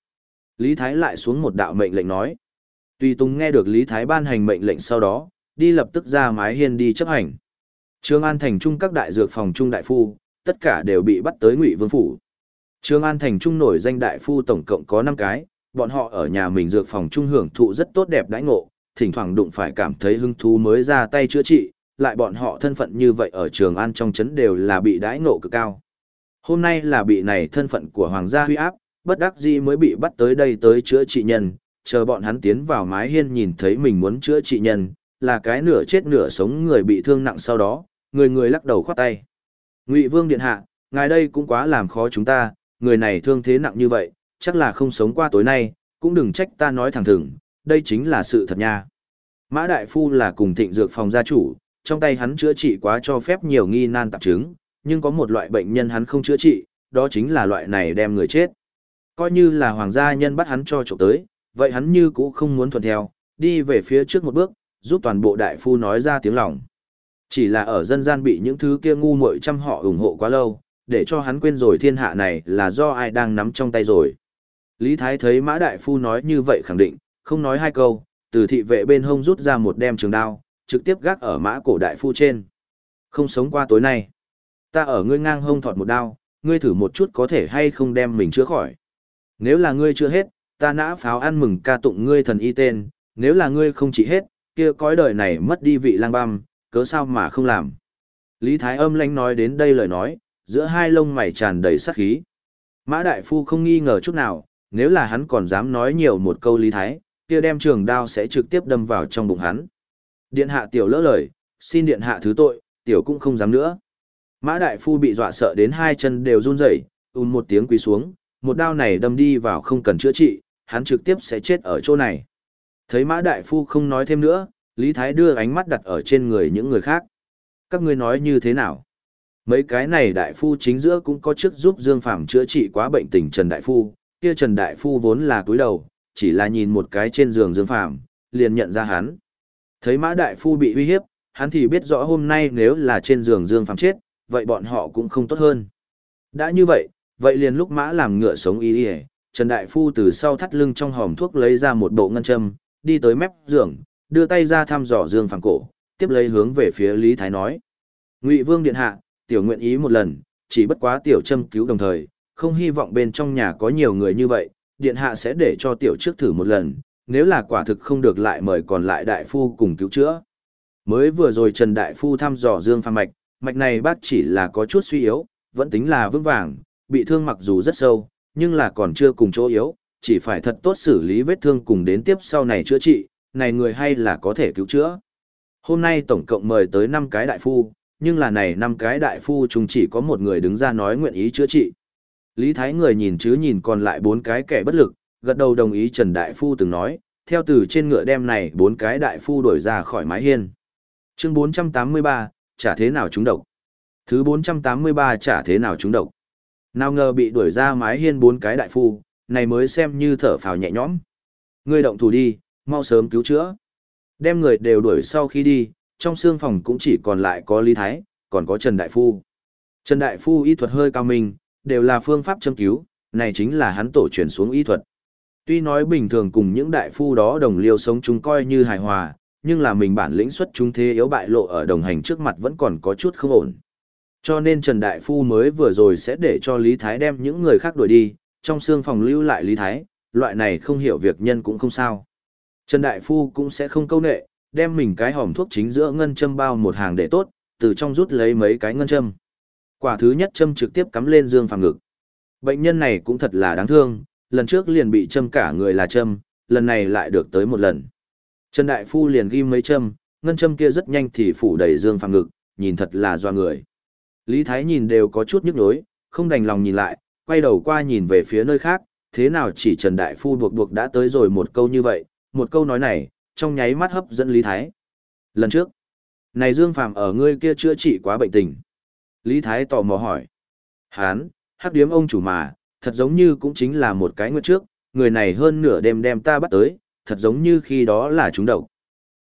Lý Thái lại xuống một đạo mệnh lệnh nói. Tùy Tùng nghe được Lý Thái ban hành mệnh lệnh sau đó, đi lập tức ra mái hiên đi chấp hành. Trương An thành trung các đại dược phòng trung đại phu, tất cả đều bị bắt tới Ngụy Vương phủ. Trương An thành trung nổi danh đại phu tổng cộng có 5 cái, bọn họ ở nhà mình dược phòng trung hưởng thụ rất tốt đẹp đãi ngộ, thỉnh thoảng đụng phải cảm thấy hứng thú mới ra tay chữa trị, lại bọn họ thân phận như vậy ở Trường An trong chấn đều là bị đãi ngộ cực cao. Hôm nay là bị này thân phận của hoàng gia huy áp, bất đắc dĩ mới bị bắt tới đây tới chữa trị nhân, chờ bọn hắn tiến vào mái hiên nhìn thấy mình muốn chữa trị nhân, là cái nửa chết nửa sống người bị thương nặng sau đó, người người lắc đầu khoát tay. Ngụy Vương điện hạ, ngài đây cũng quá làm khó chúng ta, người này thương thế nặng như vậy, chắc là không sống qua tối nay, cũng đừng trách ta nói thẳng thừng, đây chính là sự thật nha. Mã Đại Phu là cùng thịnh dược phòng gia chủ, trong tay hắn chữa trị quá cho phép nhiều nghi nan tạp chứng, nhưng có một loại bệnh nhân hắn không chữa trị, đó chính là loại này đem người chết. Coi như là hoàng gia nhân bắt hắn cho trộm tới, vậy hắn như cũ không muốn thuận theo, đi về phía trước một bước, giúp toàn bộ đại phu nói ra tiếng lòng. Chỉ là ở dân gian bị những thứ kia ngu muội trăm họ ủng hộ quá lâu, để cho hắn quên rồi thiên hạ này là do ai đang nắm trong tay rồi. Lý Thái thấy Mã Đại Phu nói như vậy khẳng định, không nói hai câu, từ thị vệ bên hông rút ra một đem trường đao, trực tiếp gác ở Mã Cổ Đại Phu trên. Không sống qua tối nay. Ta ở ngươi ngang hông thọt một đao, ngươi thử một chút có thể hay không đem mình chữa khỏi. Nếu là ngươi chưa hết, ta nã pháo ăn mừng ca tụng ngươi thần y tên, nếu là ngươi không chỉ hết, kia cõi đời này mất đi vị lang băm, cớ sao mà không làm. Lý Thái âm lãnh nói đến đây lời nói, giữa hai lông mày tràn đầy sát khí. Mã Đại Phu không nghi ngờ chút nào, nếu là hắn còn dám nói nhiều một câu Lý Thái, kia đem trường đao sẽ trực tiếp đâm vào trong bụng hắn. Điện hạ tiểu lỡ lời, xin điện hạ thứ tội, tiểu cũng không dám nữa. Mã Đại Phu bị dọa sợ đến hai chân đều run rẩy, ùn một tiếng quỳ xuống, một đao này đâm đi vào không cần chữa trị, hắn trực tiếp sẽ chết ở chỗ này. Thấy Mã Đại Phu không nói thêm nữa, Lý Thái đưa ánh mắt đặt ở trên người những người khác. Các ngươi nói như thế nào? Mấy cái này Đại Phu chính giữa cũng có chức giúp Dương Phạm chữa trị quá bệnh tình Trần Đại Phu, kia Trần Đại Phu vốn là túi đầu, chỉ là nhìn một cái trên giường Dương Phạm, liền nhận ra hắn. Thấy Mã Đại Phu bị uy hiếp, hắn thì biết rõ hôm nay nếu là trên giường Dương Phạm chết, vậy bọn họ cũng không tốt hơn. Đã như vậy, vậy liền lúc Mã làm ngựa sống y y, Trần Đại Phu từ sau thắt lưng trong hòm thuốc lấy ra một bộ ngân châm, đi tới mép giường, đưa tay ra thăm dò Dương Phàm cổ, tiếp lấy hướng về phía Lý Thái nói. Ngụy Vương điện hạ, tiểu nguyện ý một lần, chỉ bất quá tiểu châm cứu đồng thời, không hy vọng bên trong nhà có nhiều người như vậy, điện hạ sẽ để cho tiểu trước thử một lần, nếu là quả thực không được lại mời còn lại đại phu cùng cứu chữa. Mới vừa rồi Trần Đại Phu thăm dò Dương Phàm mạch, mạch này bác chỉ là có chút suy yếu, vẫn tính là vững vàng, bị thương mặc dù rất sâu, nhưng là còn chưa cùng chỗ yếu, chỉ phải thật tốt xử lý vết thương cùng đến tiếp sau này chữa trị, này người hay là có thể cứu chữa. Hôm nay tổng cộng mời tới 5 cái đại phu, nhưng là này 5 cái đại phu chúng chỉ có một người đứng ra nói nguyện ý chữa trị. Lý Thái người nhìn chứ nhìn còn lại bốn cái kẻ bất lực, gật đầu đồng ý Trần Đại Phu từng nói, theo từ trên ngựa đem này bốn cái đại phu đuổi ra khỏi mái hiên. Chương 483, chả thế nào chúng độc. Thứ 483 chả thế nào chúng độc. Nào ngờ bị đuổi ra mái hiên bốn cái đại phu, này mới xem như thở phào nhẹ nhõm. Ngươi động thủ đi, mau sớm cứu chữa. Đem người đều đuổi sau khi đi, trong xương phòng cũng chỉ còn lại có Lý Thái, còn có Trần Đại Phu. Trần Đại Phu y thuật hơi cao minh, đều là phương pháp châm cứu, này chính là hắn tổ truyền xuống y thuật. Tuy nói bình thường cùng những đại phu đó đồng liêu sống chúng coi như hài hòa, nhưng là mình bản lĩnh xuất chúng thế yếu bại lộ ở đồng hành trước mặt vẫn còn có chút không ổn. Cho nên Trần Đại Phu mới vừa rồi sẽ để cho Lý Thái đem những người khác đuổi đi, trong xương phòng lưu lại Lý Thái, loại này không hiểu việc nhân cũng không sao. Trần Đại Phu cũng sẽ không câu nệ, đem mình cái hòm thuốc chính giữa ngân châm bao một hàng để tốt, từ trong rút lấy mấy cái ngân châm. Quả thứ nhất châm trực tiếp cắm lên Dương Phàm ngực. Bệnh nhân này cũng thật là đáng thương, lần trước liền bị châm cả người là châm, lần này lại được tới một lần. Trần Đại Phu liền ghim mấy châm, ngân châm kia rất nhanh thì phủ đầy Dương Phàm ngực, nhìn thật là doa người. Lý Thái nhìn đều có chút nhức nhối, không đành lòng nhìn lại, quay đầu qua nhìn về phía nơi khác, thế nào chỉ Trần Đại Phu buộc buộc đã tới rồi một câu như vậy, một câu nói này, trong nháy mắt hấp dẫn Lý Thái. Lần trước, này Dương Phàm ở ngươi kia chữa trị quá bệnh tình. Lý Thái tò mò hỏi. Hán, hắc điếm ông chủ mà, thật giống như cũng chính là một cái nguyệt trước, người này hơn nửa đêm đem ta bắt tới, thật giống như khi đó là chúng độc.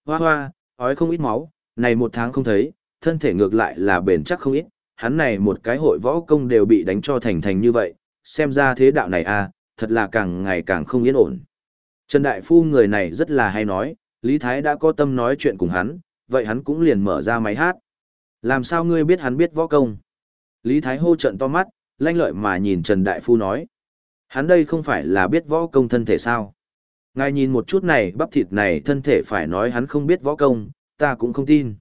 Hoa hoa, ói không ít máu, này một tháng không thấy, thân thể ngược lại là bền chắc không ít, hắn này một cái hội võ công đều bị đánh cho thành thành như vậy, xem ra thế đạo này à, thật là càng ngày càng không yên ổn. Trần Đại Phu người này rất là hay nói, Lý Thái đã có tâm nói chuyện cùng hắn, vậy hắn cũng liền mở ra máy hát. Làm sao ngươi biết hắn biết võ công? Lý Thái hô trận to mắt, lanh lợi mà nhìn Trần Đại Phu nói. Hắn đây không phải là biết võ công thân thể sao? Ngài nhìn một chút này bắp thịt này thân thể phải nói hắn không biết võ công, ta cũng không tin.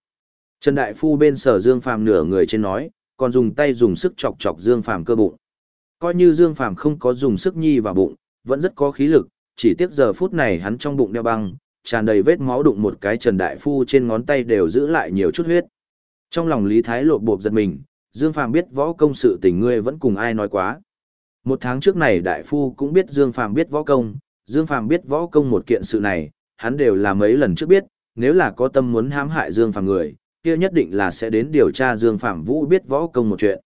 Trần Đại Phu bên sở Dương Phàm nửa người trên nói, còn dùng tay dùng sức chọc chọc Dương Phàm cơ bụng. Coi như Dương Phàm không có dùng sức nhi vào bụng, vẫn rất có khí lực, chỉ tiếc giờ phút này hắn trong bụng đeo băng, tràn đầy vết máu đụng một cái Trần Đại Phu trên ngón tay đều giữ lại nhiều chút huyết. Trong lòng Lý Thái lộ bộp giật mình, Dương Phàm biết võ công sự tình ngươi vẫn cùng ai nói quá. Một tháng trước này Đại Phu cũng biết Dương Phàm biết võ công, Dương Phàm biết võ công một kiện sự này, hắn đều là mấy lần trước biết, nếu là có tâm muốn hãm hại Dương Phàm người, kia nhất định là sẽ đến điều tra Dương Phạm Vũ biết võ công một chuyện.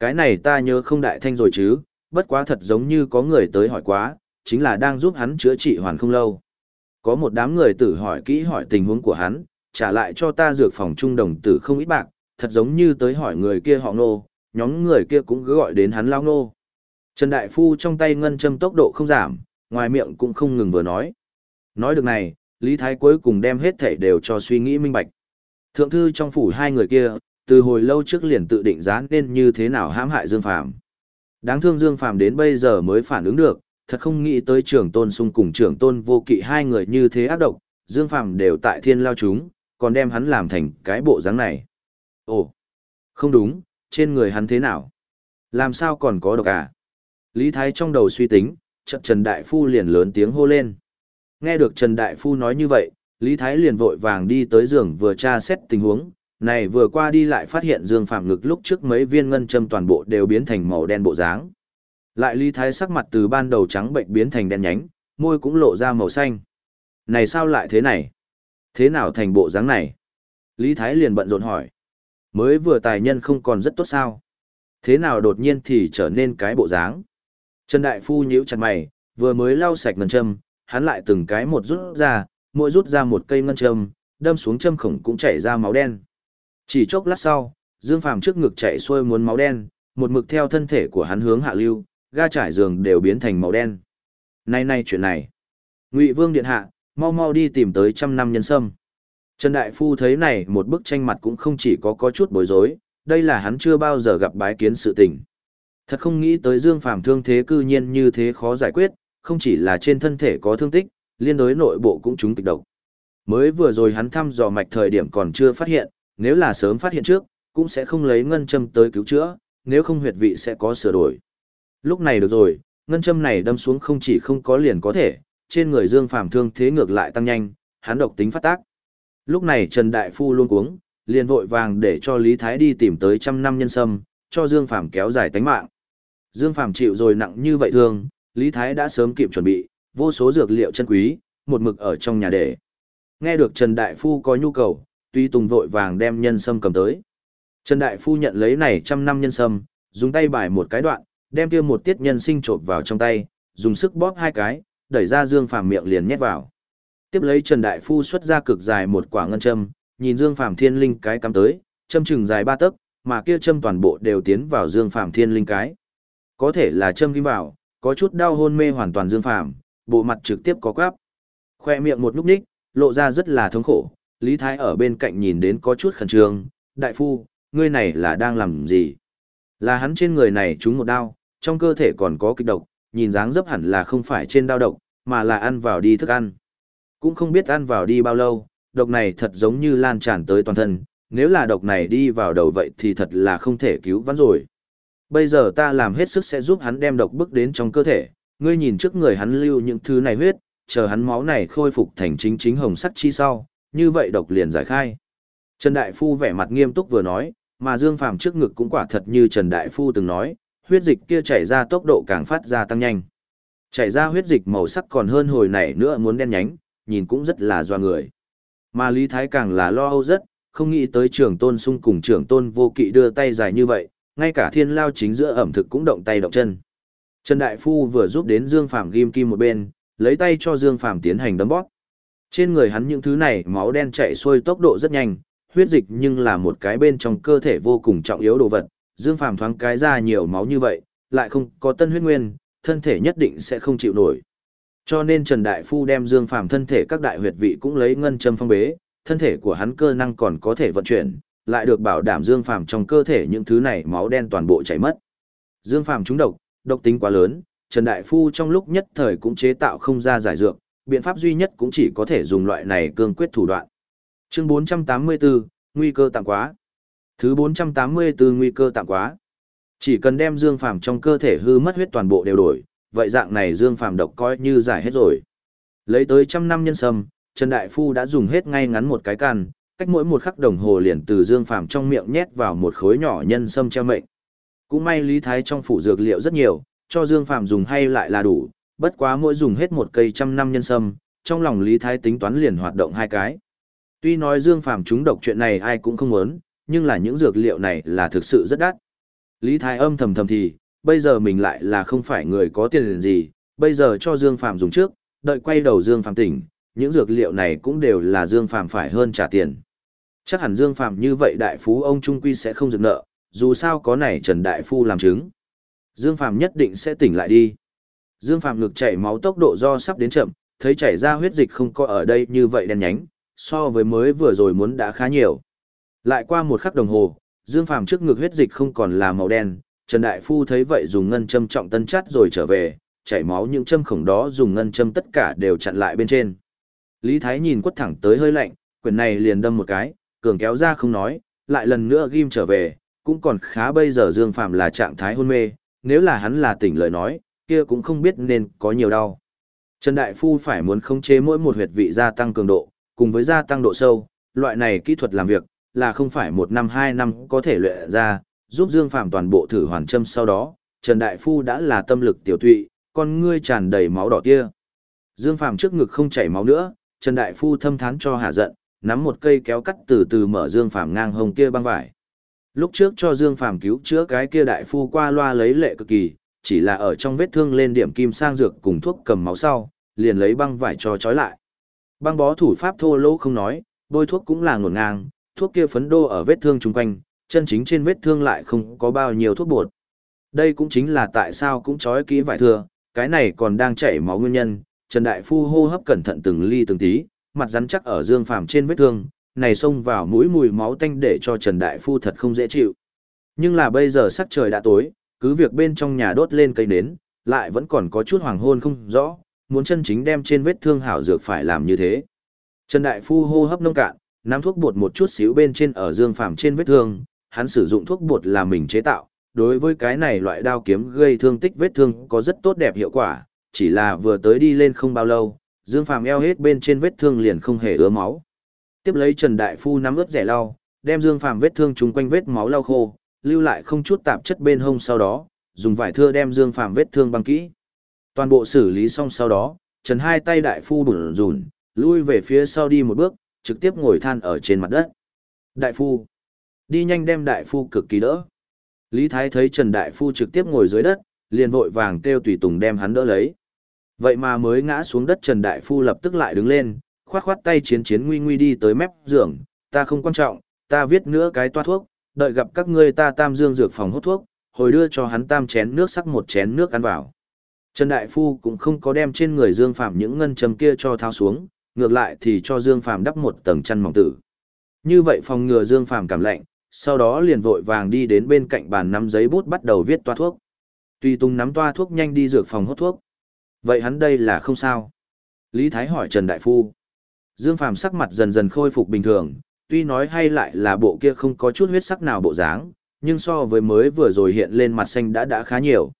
Cái này ta nhớ không đại thanh rồi chứ, bất quá thật giống như có người tới hỏi quá, chính là đang giúp hắn chữa trị hoàn không lâu. Có một đám người tử hỏi kỹ hỏi tình huống của hắn, trả lại cho ta dược phòng trung đồng tử không ít bạc, thật giống như tới hỏi người kia họ nô, nhóm người kia cũng cứ gọi đến hắn lao nô. Trần Đại Phu trong tay ngân châm tốc độ không giảm, ngoài miệng cũng không ngừng vừa nói. Nói được này, Lý Thái cuối cùng đem hết thảy đều cho suy nghĩ minh bạch. Thượng thư trong phủ hai người kia, từ hồi lâu trước liền tự định giá nên như thế nào hãm hại Dương Phàm. Đáng thương Dương Phàm đến bây giờ mới phản ứng được, thật không nghĩ tới trưởng tôn sung cùng trưởng tôn vô kỵ hai người như thế ác độc, Dương Phàm đều tại thiên lao chúng, còn đem hắn làm thành cái bộ dáng này. Ồ, không đúng, trên người hắn thế nào? Làm sao còn có độc à? Lý Thái trong đầu suy tính, trận Trần Đại Phu liền lớn tiếng hô lên. Nghe được Trần Đại Phu nói như vậy, Lý Thái liền vội vàng đi tới giường vừa tra xét tình huống, này vừa qua đi lại phát hiện Dương Phạm ngực lúc trước mấy viên ngân châm toàn bộ đều biến thành màu đen bộ dáng. Lại Lý Thái sắc mặt từ ban đầu trắng bệnh biến thành đen nhánh, môi cũng lộ ra màu xanh. Này sao lại thế này? Thế nào thành bộ dáng này? Lý Thái liền bận rộn hỏi. Mới vừa tài nhân không còn rất tốt sao? Thế nào đột nhiên thì trở nên cái bộ dáng? Trần Đại Phu nhíu chặt mày, vừa mới lau sạch ngân châm, hắn lại từng cái một rút ra, mỗi rút ra một cây ngân châm, đâm xuống châm khổng cũng chảy ra máu đen. Chỉ chốc lát sau, Dương Phàm trước ngực chảy xuôi muốn máu đen, một mực theo thân thể của hắn hướng hạ lưu, ga trải giường đều biến thành màu đen. Nay nay chuyện này. Ngụy Vương điện hạ, mau mau đi tìm tới trăm năm nhân sâm. Trần Đại Phu thấy này một bức tranh mặt cũng không chỉ có có chút bối rối, đây là hắn chưa bao giờ gặp bái kiến sự tình. Thật không nghĩ tới Dương Phàm thương thế cư nhiên như thế khó giải quyết, không chỉ là trên thân thể có thương tích, liên đối nội bộ cũng trúng kịch độc. Mới vừa rồi hắn thăm dò mạch thời điểm còn chưa phát hiện, nếu là sớm phát hiện trước, cũng sẽ không lấy ngân châm tới cứu chữa, nếu không huyệt vị sẽ có sửa đổi. Lúc này được rồi, ngân châm này đâm xuống không chỉ không có liền có thể, trên người Dương Phàm thương thế ngược lại tăng nhanh, hắn độc tính phát tác. Lúc này Trần Đại Phu luôn cuống, liền vội vàng để cho Lý Thái đi tìm tới trăm năm nhân sâm, cho Dương Phàm kéo dài tánh mạng. Dương Phàm chịu rồi nặng như vậy thương, Lý Thái đã sớm kịp chuẩn bị, vô số dược liệu chân quý, một mực ở trong nhà để. Nghe được Trần Đại Phu có nhu cầu, tuy Tùng vội vàng đem nhân sâm cầm tới. Trần Đại Phu nhận lấy này trăm năm nhân sâm, dùng tay bài một cái đoạn, đem kia một tiết nhân sinh trộn vào trong tay, dùng sức bóp hai cái, đẩy ra Dương Phàm miệng liền nhét vào. Tiếp lấy Trần Đại Phu xuất ra cực dài một quả ngân châm, nhìn Dương Phàm Thiên Linh cái cắm tới, châm chừng dài ba tấc, mà kia châm toàn bộ đều tiến vào Dương Phàm Thiên Linh cái. Có thể là châm kim vào, có chút đau hôn mê hoàn toàn Dương Phàm, bộ mặt trực tiếp có quáp, Khoe miệng một lúc ních, lộ ra rất là thống khổ, Lý Thái ở bên cạnh nhìn đến có chút khẩn trương, đại phu, ngươi này là đang làm gì? Là hắn trên người này trúng một đau, trong cơ thể còn có kịch độc, nhìn dáng dấp hẳn là không phải trên đau độc, mà là ăn vào đi thức ăn. Cũng không biết ăn vào đi bao lâu, độc này thật giống như lan tràn tới toàn thân, nếu là độc này đi vào đầu vậy thì thật là không thể cứu vãn rồi. Bây giờ ta làm hết sức sẽ giúp hắn đem độc bức đến trong cơ thể, ngươi nhìn trước người hắn lưu những thứ này huyết, chờ hắn máu này khôi phục thành chính chính hồng sắc chi sau, như vậy độc liền giải khai. Trần Đại Phu vẻ mặt nghiêm túc vừa nói, mà Dương Phàm trước ngực cũng quả thật như Trần Đại Phu từng nói, huyết dịch kia chảy ra tốc độ càng phát ra tăng nhanh. Chảy ra huyết dịch màu sắc còn hơn hồi nãy nữa muốn đen nhánh, nhìn cũng rất là doa người. Mà Lý Thái càng là lo âu rất, không nghĩ tới trưởng tôn sung cùng trưởng tôn vô kỵ đưa tay dài như vậy, ngay cả thiên lao chính giữa ẩm thực cũng động tay động chân. Trần Đại Phu vừa giúp đến Dương Phàm ghim kim một bên, lấy tay cho Dương Phàm tiến hành đấm bóp. Trên người hắn những thứ này máu đen chạy xuôi tốc độ rất nhanh, huyết dịch nhưng là một cái bên trong cơ thể vô cùng trọng yếu đồ vật, Dương Phàm thoáng cái ra nhiều máu như vậy, lại không có tân huyết nguyên, thân thể nhất định sẽ không chịu nổi. Cho nên Trần Đại Phu đem Dương Phàm thân thể các đại huyệt vị cũng lấy ngân châm phong bế, thân thể của hắn cơ năng còn có thể vận chuyển, lại được bảo đảm Dương Phàm trong cơ thể những thứ này máu đen toàn bộ chảy mất. Dương Phàm trúng độc, độc tính quá lớn, Trần Đại Phu trong lúc nhất thời cũng chế tạo không ra giải dược, biện pháp duy nhất cũng chỉ có thể dùng loại này cương quyết thủ đoạn. Chương 484, nguy cơ tạm quá. Thứ 484 nguy cơ tạm quá. Chỉ cần đem Dương Phàm trong cơ thể hư mất huyết toàn bộ đều đổi, vậy dạng này Dương Phàm độc coi như giải hết rồi. Lấy tới trăm năm nhân sâm, Trần Đại Phu đã dùng hết ngay ngắn một cái can, cách mỗi một khắc đồng hồ liền từ Dương Phàm trong miệng nhét vào một khối nhỏ nhân sâm treo mệnh. Cũng may Lý Thái trong phủ dược liệu rất nhiều, cho Dương Phạm dùng hay lại là đủ, bất quá mỗi dùng hết một cây trăm năm nhân sâm, trong lòng Lý Thái tính toán liền hoạt động hai cái. Tuy nói Dương Phạm trúng độc chuyện này ai cũng không muốn, nhưng là những dược liệu này là thực sự rất đắt. Lý Thái âm thầm thầm thì, bây giờ mình lại là không phải người có tiền gì, bây giờ cho Dương Phạm dùng trước, đợi quay đầu Dương Phạm tỉnh, những dược liệu này cũng đều là Dương Phạm phải hơn trả tiền. Chắc hẳn Dương Phạm như vậy đại phú ông trung quy sẽ không dừng nợ, dù sao có này Trần Đại Phu làm chứng. Dương Phàm nhất định sẽ tỉnh lại đi. Dương Phàm ngực chảy máu tốc độ do sắp đến chậm, thấy chảy ra huyết dịch không có ở đây như vậy đen nhánh, so với mới vừa rồi muốn đã khá nhiều. Lại qua một khắc đồng hồ, Dương Phàm trước ngực huyết dịch không còn là màu đen, Trần Đại Phu thấy vậy dùng ngân châm trọng tân chát rồi trở về, chảy máu những châm khổng đó dùng ngân châm tất cả đều chặn lại bên trên. Lý Thái nhìn quất thẳng tới hơi lạnh, quyền này liền đâm một cái, cường kéo ra không nói, lại lần nữa ghim trở về, cũng còn khá bây giờ Dương phạm là trạng thái hôn mê, nếu là hắn là tỉnh lời nói, kia cũng không biết nên có nhiều đau. Trần Đại Phu phải muốn khống chế mỗi một huyệt vị gia tăng cường độ, cùng với gia tăng độ sâu, loại này kỹ thuật làm việc, là không phải một năm hai năm có thể luyện ra, giúp Dương Phạm toàn bộ thử hoàn châm sau đó, Trần Đại Phu đã là tâm lực tiểu tụy, con ngươi tràn đầy máu đỏ kia. Dương Phạm trước ngực không chảy máu nữa, Trần Đại Phu thâm thán cho hạ giận, nắm một cây kéo cắt từ từ mở Dương Phạm ngang hông kia băng vải. Lúc trước cho Dương Phàm cứu chữa cái kia Đại Phu qua loa lấy lệ cực kỳ, chỉ là ở trong vết thương lên điểm kim sang dược cùng thuốc cầm máu sau, liền lấy băng vải cho trói lại. Băng bó thủ pháp thô lỗ không nói, bôi thuốc cũng là ngổn ngang, thuốc kia phấn đô ở vết thương chung quanh, chân chính trên vết thương lại không có bao nhiêu thuốc bột. Đây cũng chính là tại sao cũng trói kỹ vải thừa, cái này còn đang chảy máu nguyên nhân, Trần Đại Phu hô hấp cẩn thận từng ly từng tí, mặt rắn chắc ở Dương Phàm trên vết thương, này xông vào mũi mùi máu tanh để cho Trần Đại Phu thật không dễ chịu. Nhưng là bây giờ sắc trời đã tối, cứ việc bên trong nhà đốt lên cây nến, lại vẫn còn có chút hoàng hôn không rõ, muốn chân chính đem trên vết thương hảo dược phải làm như thế. Trần Đại Phu hô hấp nông cạn, nắm thuốc bột một chút xíu bên trên ở dương phàm trên vết thương, hắn sử dụng thuốc bột là mình chế tạo, đối với cái này loại đao kiếm gây thương tích vết thương có rất tốt đẹp hiệu quả, chỉ là vừa tới đi lên không bao lâu, dương phàm eo hết bên trên vết thương liền không hề ứa máu. Tiếp lấy Trần Đại Phu nắm ướt rẻ lau, đem dương phàm vết thương trùng quanh vết máu lau khô, lưu lại không chút tạp chất bên hông sau đó, dùng vải thưa đem dương phàm vết thương băng kỹ. Toàn bộ xử lý xong sau đó, Trần hai tay đại phu bủn rủn, lui về phía sau đi một bước, trực tiếp ngồi than ở trên mặt đất. Đại phu, đi nhanh đem đại phu cực kỳ đỡ. Lý Thái thấy Trần đại phu trực tiếp ngồi dưới đất, liền vội vàng kêu tùy tùng đem hắn đỡ lấy. Vậy mà mới ngã xuống đất Trần đại phu lập tức lại đứng lên, khoát khoát tay chiến chiến nguy nguy đi tới mép giường, ta không quan trọng, ta viết nữa cái toa thuốc, đợi gặp các ngươi ta tam dương dược phòng hút thuốc, hồi đưa cho hắn tam chén nước sắc một chén nước ăn vào. Trần Đại Phu cũng không có đem trên người Dương Phạm những ngân châm kia cho thao xuống, ngược lại thì cho Dương Phạm đắp một tầng chăn mỏng tử. Như vậy phòng ngừa Dương Phạm cảm lạnh, sau đó liền vội vàng đi đến bên cạnh bàn nắm giấy bút bắt đầu viết toa thuốc. Tùy Tùng nắm toa thuốc nhanh đi dược phòng hút thuốc. Vậy hắn đây là không sao. Lý Thái hỏi Trần Đại Phu. Dương Phạm sắc mặt dần dần khôi phục bình thường, tuy nói hay lại là bộ kia không có chút huyết sắc nào bộ dáng, nhưng so với mới vừa rồi hiện lên mặt xanh đã đã khá nhiều.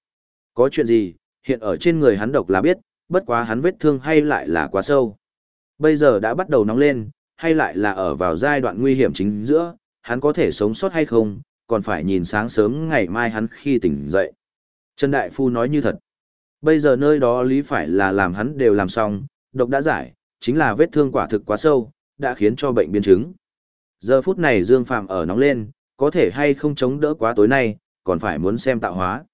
Có chuyện gì, hiện ở trên người hắn độc là biết, bất quá hắn vết thương hay lại là quá sâu. Bây giờ đã bắt đầu nóng lên, hay lại là ở vào giai đoạn nguy hiểm chính giữa, hắn có thể sống sót hay không, còn phải nhìn sáng sớm ngày mai hắn khi tỉnh dậy. Trần Đại Phu nói như thật. Bây giờ nơi đó lý phải là làm hắn đều làm xong, độc đã giải, chính là vết thương quả thực quá sâu, đã khiến cho bệnh biến chứng. Giờ phút này Dương Phạm ở nóng lên, có thể hay không chống đỡ quá tối nay, còn phải muốn xem tạo hóa.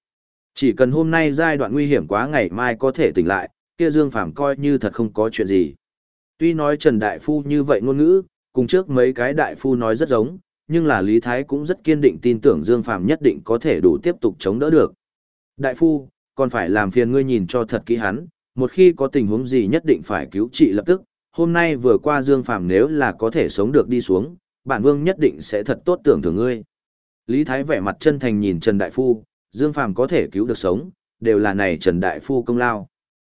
Chỉ cần hôm nay giai đoạn nguy hiểm quá ngày mai có thể tỉnh lại, kia Dương Phàm coi như thật không có chuyện gì. Tuy nói Trần Đại Phu như vậy ngôn ngữ, cùng trước mấy cái Đại Phu nói rất giống, nhưng là Lý Thái cũng rất kiên định tin tưởng Dương Phàm nhất định có thể đủ tiếp tục chống đỡ được. Đại Phu, còn phải làm phiền ngươi nhìn cho thật kỹ hắn, một khi có tình huống gì nhất định phải cứu trị lập tức. Hôm nay vừa qua Dương Phàm nếu là có thể sống được đi xuống, bản vương nhất định sẽ thật tốt tưởng thưởng ngươi. Lý Thái vẻ mặt chân thành nhìn Trần Đại Phu, Dương Phàm có thể cứu được sống, đều là này Trần Đại Phu công lao.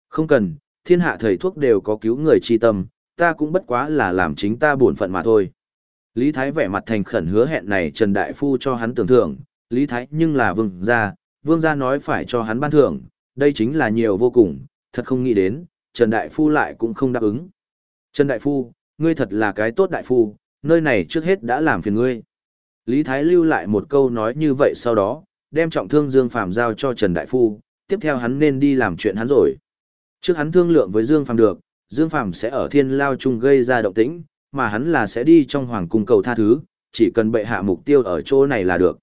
Không cần, thiên hạ thầy thuốc đều có cứu người chi tâm, ta cũng bất quá là làm chính ta buồn phận mà thôi. Lý Thái vẻ mặt thành khẩn hứa hẹn này Trần Đại Phu cho hắn tưởng thưởng, Lý Thái nhưng là vương gia, vương gia nói phải cho hắn ban thưởng, đây chính là nhiều vô cùng, thật không nghĩ đến, Trần Đại Phu lại cũng không đáp ứng. Trần Đại Phu, ngươi thật là cái tốt Đại Phu, nơi này trước hết đã làm phiền ngươi. Lý Thái lưu lại một câu nói như vậy sau đó, đem trọng thương Dương Phàm giao cho Trần Đại Phu, tiếp theo hắn nên đi làm chuyện hắn rồi. Trước hắn thương lượng với Dương Phàm được, Dương Phàm sẽ ở thiên lao chung gây ra động tĩnh, mà hắn là sẽ đi trong hoàng cung cầu tha thứ, chỉ cần bệ hạ mục tiêu ở chỗ này là được.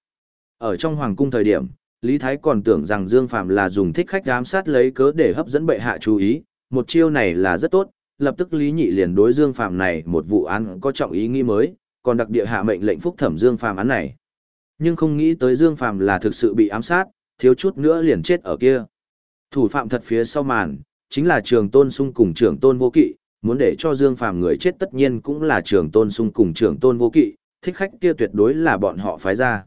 Ở trong hoàng cung thời điểm, Lý Thái còn tưởng rằng Dương Phạm là dùng thích khách giám sát lấy cớ để hấp dẫn bệ hạ chú ý, một chiêu này là rất tốt, lập tức Lý Nhị liền đối Dương Phạm này một vụ án có trọng ý nghĩ mới, còn đặc địa hạ mệnh lệnh phúc thẩm Dương Phạm án này. Nhưng không nghĩ tới Dương Phạm là thực sự bị ám sát, thiếu chút nữa liền chết ở kia. Thủ phạm thật phía sau màn, chính là trường tôn sung cùng Trường tôn vô kỵ, muốn để cho Dương Phạm người chết tất nhiên cũng là trường tôn sung cùng Trường tôn vô kỵ, thích khách kia tuyệt đối là bọn họ phái ra.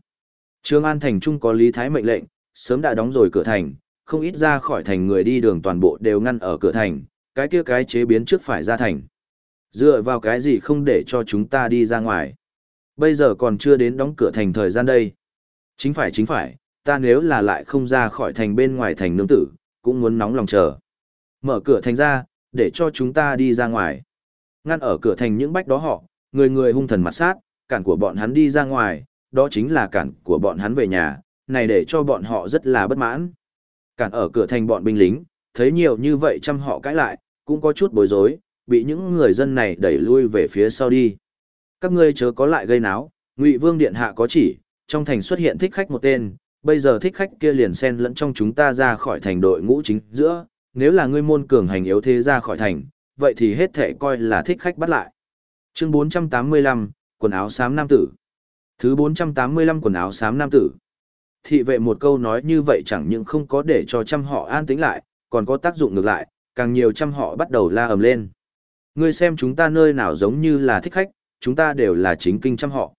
Trương An Thành Trung có lý thái mệnh lệnh, sớm đã đóng rồi cửa thành, không ít ra khỏi thành người đi đường toàn bộ đều ngăn ở cửa thành, cái kia cái chế biến trước phải ra thành. Dựa vào cái gì không để cho chúng ta đi ra ngoài. Bây giờ còn chưa đến đóng cửa thành thời gian đây. Chính phải chính phải, ta nếu là lại không ra khỏi thành bên ngoài thành nương tử, cũng muốn nóng lòng chờ. Mở cửa thành ra, để cho chúng ta đi ra ngoài. Ngăn ở cửa thành những bách đó họ, người người hung thần mặt sát, cản của bọn hắn đi ra ngoài, đó chính là cản của bọn hắn về nhà, này để cho bọn họ rất là bất mãn. Cản ở cửa thành bọn binh lính, thấy nhiều như vậy chăm họ cãi lại, cũng có chút bối rối, bị những người dân này đẩy lui về phía sau đi các ngươi chớ có lại gây náo, Ngụy Vương điện hạ có chỉ, trong thành xuất hiện thích khách một tên, bây giờ thích khách kia liền xen lẫn trong chúng ta ra khỏi thành đội ngũ chính giữa, nếu là ngươi môn cường hành yếu thế ra khỏi thành, vậy thì hết thể coi là thích khách bắt lại. Chương 485, quần áo xám nam tử. Thứ 485 quần áo xám nam tử. Thị vệ một câu nói như vậy chẳng những không có để cho trăm họ an tĩnh lại, còn có tác dụng ngược lại, càng nhiều trăm họ bắt đầu la ầm lên. Ngươi xem chúng ta nơi nào giống như là thích khách, chúng ta đều là chính kinh trăm họ.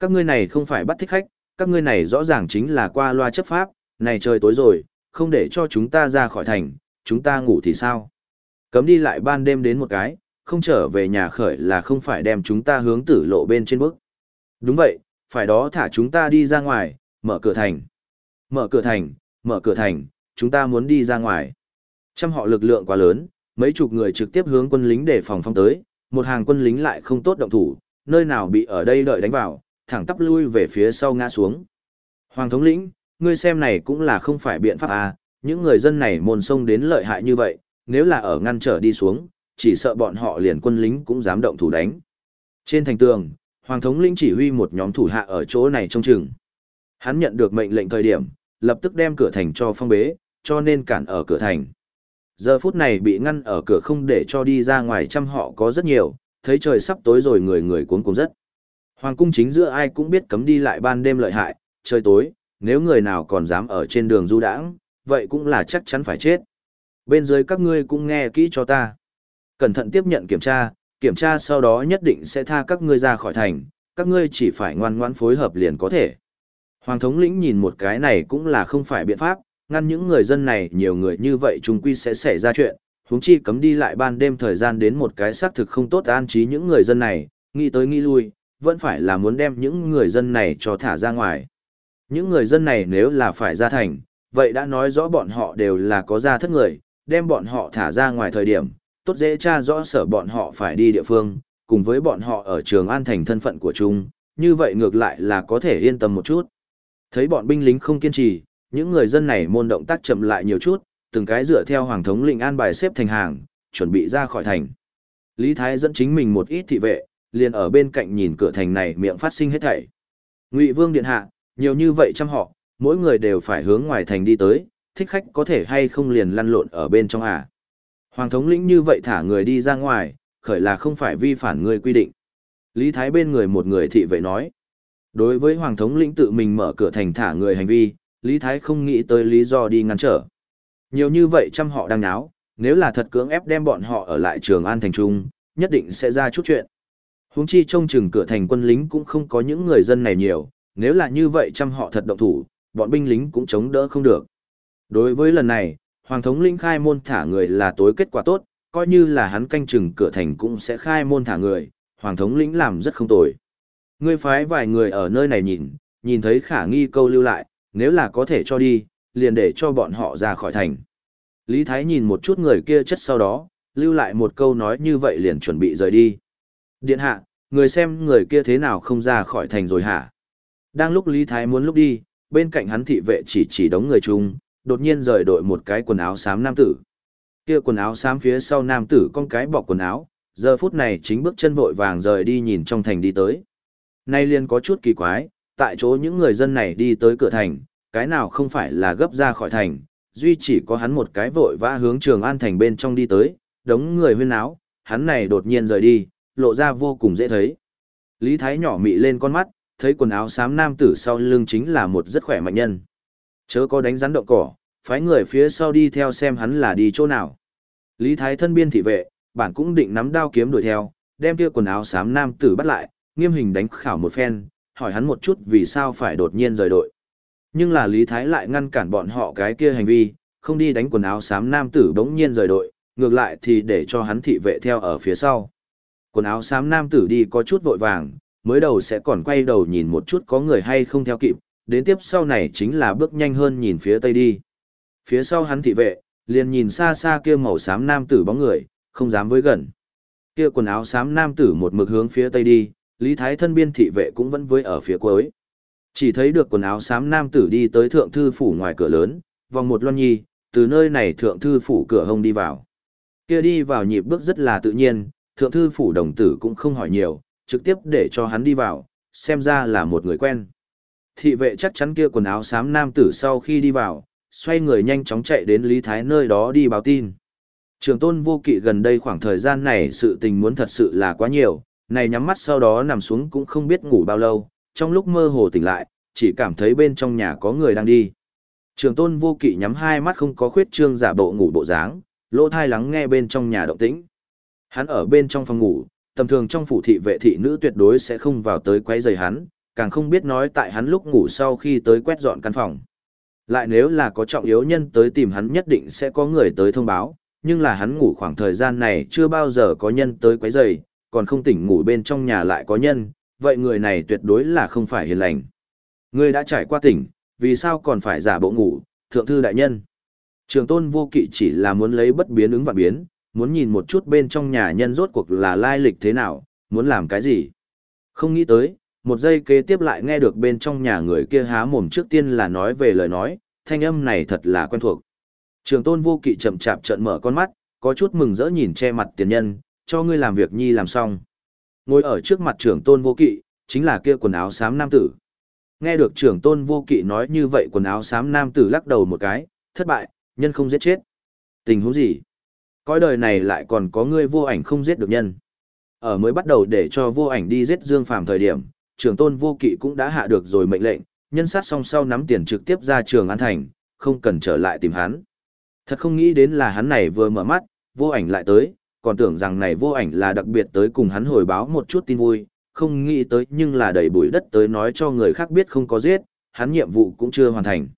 Các ngươi này không phải bắt thích khách, các ngươi này rõ ràng chính là qua loa chấp pháp, này trời tối rồi, không để cho chúng ta ra khỏi thành, chúng ta ngủ thì sao? Cấm đi lại ban đêm đến một cái, không trở về nhà khởi là không phải đem chúng ta hướng tử lộ bên trên bước. Đúng vậy, phải đó thả chúng ta đi ra ngoài, mở cửa thành. Mở cửa thành, mở cửa thành, chúng ta muốn đi ra ngoài. Trăm họ lực lượng quá lớn, mấy chục người trực tiếp hướng quân lính để phòng phong tới, một hàng quân lính lại không tốt động thủ, nơi nào bị ở đây đợi đánh vào, thẳng tắp lui về phía sau ngã xuống. Hoàng thống lĩnh, ngươi xem này cũng là không phải biện pháp à, những người dân này mồn sông đến lợi hại như vậy, nếu là ở ngăn trở đi xuống, chỉ sợ bọn họ liền quân lính cũng dám động thủ đánh. Trên thành tường, Hoàng thống lĩnh chỉ huy một nhóm thủ hạ ở chỗ này trông chừng. Hắn nhận được mệnh lệnh thời điểm, lập tức đem cửa thành cho phong bế, cho nên cản ở cửa thành. Giờ phút này bị ngăn ở cửa không để cho đi ra ngoài trăm họ có rất nhiều, thấy trời sắp tối rồi người người cuốn cuốn rất. Hoàng cung chính giữa ai cũng biết cấm đi lại ban đêm lợi hại, trời tối, nếu người nào còn dám ở trên đường du đãng, vậy cũng là chắc chắn phải chết. Bên dưới các ngươi cũng nghe kỹ cho ta. Cẩn thận tiếp nhận kiểm tra, kiểm tra sau đó nhất định sẽ tha các ngươi ra khỏi thành, các ngươi chỉ phải ngoan ngoãn phối hợp liền có thể. Hoàng thống lĩnh nhìn một cái này cũng là không phải biện pháp, ngăn những người dân này nhiều người như vậy chúng quy sẽ xảy ra chuyện, huống chi cấm đi lại ban đêm thời gian đến một cái xác thực không tốt an trí những người dân này, nghĩ tới nghĩ lui, vẫn phải là muốn đem những người dân này cho thả ra ngoài. Những người dân này nếu là phải ra thành, vậy đã nói rõ bọn họ đều là có gia thất người, đem bọn họ thả ra ngoài thời điểm, tốt dễ tra rõ sở bọn họ phải đi địa phương, cùng với bọn họ ở trường an thành thân phận của chúng, như vậy ngược lại là có thể yên tâm một chút. Thấy bọn binh lính không kiên trì, những người dân này môn động tác chậm lại nhiều chút, từng cái dựa theo hoàng thống lĩnh an bài xếp thành hàng, chuẩn bị ra khỏi thành. Lý Thái dẫn chính mình một ít thị vệ, liền ở bên cạnh nhìn cửa thành này miệng phát sinh hết thảy. Ngụy Vương điện hạ, nhiều như vậy trăm họ, mỗi người đều phải hướng ngoài thành đi tới, thích khách có thể hay không liền lăn lộn ở bên trong à. Hoàng thống lĩnh như vậy thả người đi ra ngoài, khởi là không phải vi phản người quy định. Lý Thái bên người một người thị vệ nói. Đối với Hoàng thống lĩnh tự mình mở cửa thành thả người hành vi, Lý Thái không nghĩ tới lý do đi ngăn trở. Nhiều như vậy trăm họ đang náo, nếu là thật cưỡng ép đem bọn họ ở lại trường An Thành Trung, nhất định sẽ ra chút chuyện. Huống chi trông chừng cửa thành quân lính cũng không có những người dân này nhiều, nếu là như vậy trăm họ thật động thủ, bọn binh lính cũng chống đỡ không được. Đối với lần này, Hoàng thống lĩnh khai môn thả người là tối kết quả tốt, coi như là hắn canh chừng cửa thành cũng sẽ khai môn thả người, Hoàng thống lĩnh làm rất không tồi. Ngươi phái vài người ở nơi này nhìn, nhìn thấy khả nghi câu lưu lại, nếu là có thể cho đi, liền để cho bọn họ ra khỏi thành. Lý Thái nhìn một chút người kia chất sau đó, lưu lại một câu nói như vậy liền chuẩn bị rời đi. Điện hạ, người xem người kia thế nào không ra khỏi thành rồi hả? Đang lúc Lý Thái muốn lúc đi, bên cạnh hắn thị vệ chỉ chỉ đống người chung, đột nhiên rời đội một cái quần áo xám nam tử. Kia quần áo xám phía sau nam tử con cái bọc quần áo, giờ phút này chính bước chân vội vàng rời đi nhìn trong thành đi tới. Nay liền có chút kỳ quái, tại chỗ những người dân này đi tới cửa thành, cái nào không phải là gấp ra khỏi thành, duy chỉ có hắn một cái vội vã hướng trường an thành bên trong đi tới, đống người huyên áo, hắn này đột nhiên rời đi, lộ ra vô cùng dễ thấy. Lý Thái nhỏ mị lên con mắt, thấy quần áo xám nam tử sau lưng chính là một rất khỏe mạnh nhân. Chớ có đánh rắn động cỏ, phái người phía sau đi theo xem hắn là đi chỗ nào. Lý Thái thân biên thị vệ, bản cũng định nắm đao kiếm đuổi theo, đem kia quần áo xám nam tử bắt lại, nghiêm hình đánh khảo một phen, hỏi hắn một chút vì sao phải đột nhiên rời đội. Nhưng là Lý Thái lại ngăn cản bọn họ cái kia hành vi, không đi đánh quần áo xám nam tử bỗng nhiên rời đội, ngược lại thì để cho hắn thị vệ theo ở phía sau. Quần áo xám nam tử đi có chút vội vàng, mới đầu sẽ còn quay đầu nhìn một chút có người hay không theo kịp, đến tiếp sau này chính là bước nhanh hơn nhìn phía tây đi. Phía sau hắn thị vệ, liền nhìn xa xa kia màu xám nam tử bóng người, không dám với gần. Kia quần áo xám nam tử một mực hướng phía tây đi, Lý Thái thân biên thị vệ cũng vẫn với ở phía cuối. Chỉ thấy được quần áo xám nam tử đi tới thượng thư phủ ngoài cửa lớn, vòng một loan nhi, từ nơi này thượng thư phủ cửa hông đi vào. Kia đi vào nhịp bước rất là tự nhiên, thượng thư phủ đồng tử cũng không hỏi nhiều, trực tiếp để cho hắn đi vào, xem ra là một người quen. Thị vệ chắc chắn kia quần áo xám nam tử sau khi đi vào, xoay người nhanh chóng chạy đến Lý Thái nơi đó đi báo tin. Trường tôn vô kỵ gần đây khoảng thời gian này sự tình muốn thật sự là quá nhiều, này nhắm mắt sau đó nằm xuống cũng không biết ngủ bao lâu, trong lúc mơ hồ tỉnh lại, chỉ cảm thấy bên trong nhà có người đang đi. Trường tôn vô kỵ nhắm hai mắt không có khuyết trương giả bộ ngủ bộ dáng, lỗ thai lắng nghe bên trong nhà động tĩnh. Hắn ở bên trong phòng ngủ, tầm thường trong phủ thị vệ thị nữ tuyệt đối sẽ không vào tới quấy rầy hắn, càng không biết nói tại hắn lúc ngủ sau khi tới quét dọn căn phòng. Lại nếu là có trọng yếu nhân tới tìm hắn nhất định sẽ có người tới thông báo, nhưng là hắn ngủ khoảng thời gian này chưa bao giờ có nhân tới quấy rầy, còn không tỉnh ngủ bên trong nhà lại có nhân, vậy người này tuyệt đối là không phải hiền lành. Ngươi đã trải qua tỉnh, vì sao còn phải giả bộ ngủ, thượng thư đại nhân. Trường tôn vô kỵ chỉ là muốn lấy bất biến ứng và biến, muốn nhìn một chút bên trong nhà nhân rốt cuộc là lai lịch thế nào, muốn làm cái gì. Không nghĩ tới, một giây kế tiếp lại nghe được bên trong nhà người kia há mồm trước tiên là nói về lời nói, thanh âm này thật là quen thuộc. Trường tôn vô kỵ chậm chạp trợn mở con mắt, có chút mừng rỡ nhìn che mặt tiền nhân, cho ngươi làm việc nhi làm xong. Ngồi ở trước mặt trưởng tôn vô kỵ, chính là kia quần áo xám nam tử. Nghe được trưởng tôn vô kỵ nói như vậy quần áo xám nam tử lắc đầu một cái, thất bại, nhân không giết chết. Tình huống gì? Cõi đời này lại còn có ngươi vô ảnh không giết được nhân. Ở mới bắt đầu để cho vô ảnh đi giết Dương Phàm thời điểm, trưởng tôn vô kỵ cũng đã hạ được rồi mệnh lệnh, nhân sát song sau nắm tiền trực tiếp ra trường An Thành, không cần trở lại tìm hắn. Thật không nghĩ đến là hắn này vừa mở mắt, vô ảnh lại tới, còn tưởng rằng này vô ảnh là đặc biệt tới cùng hắn hồi báo một chút tin vui, không nghĩ tới nhưng là đầy bụi đất tới nói cho người khác biết không có giết, hắn nhiệm vụ cũng chưa hoàn thành.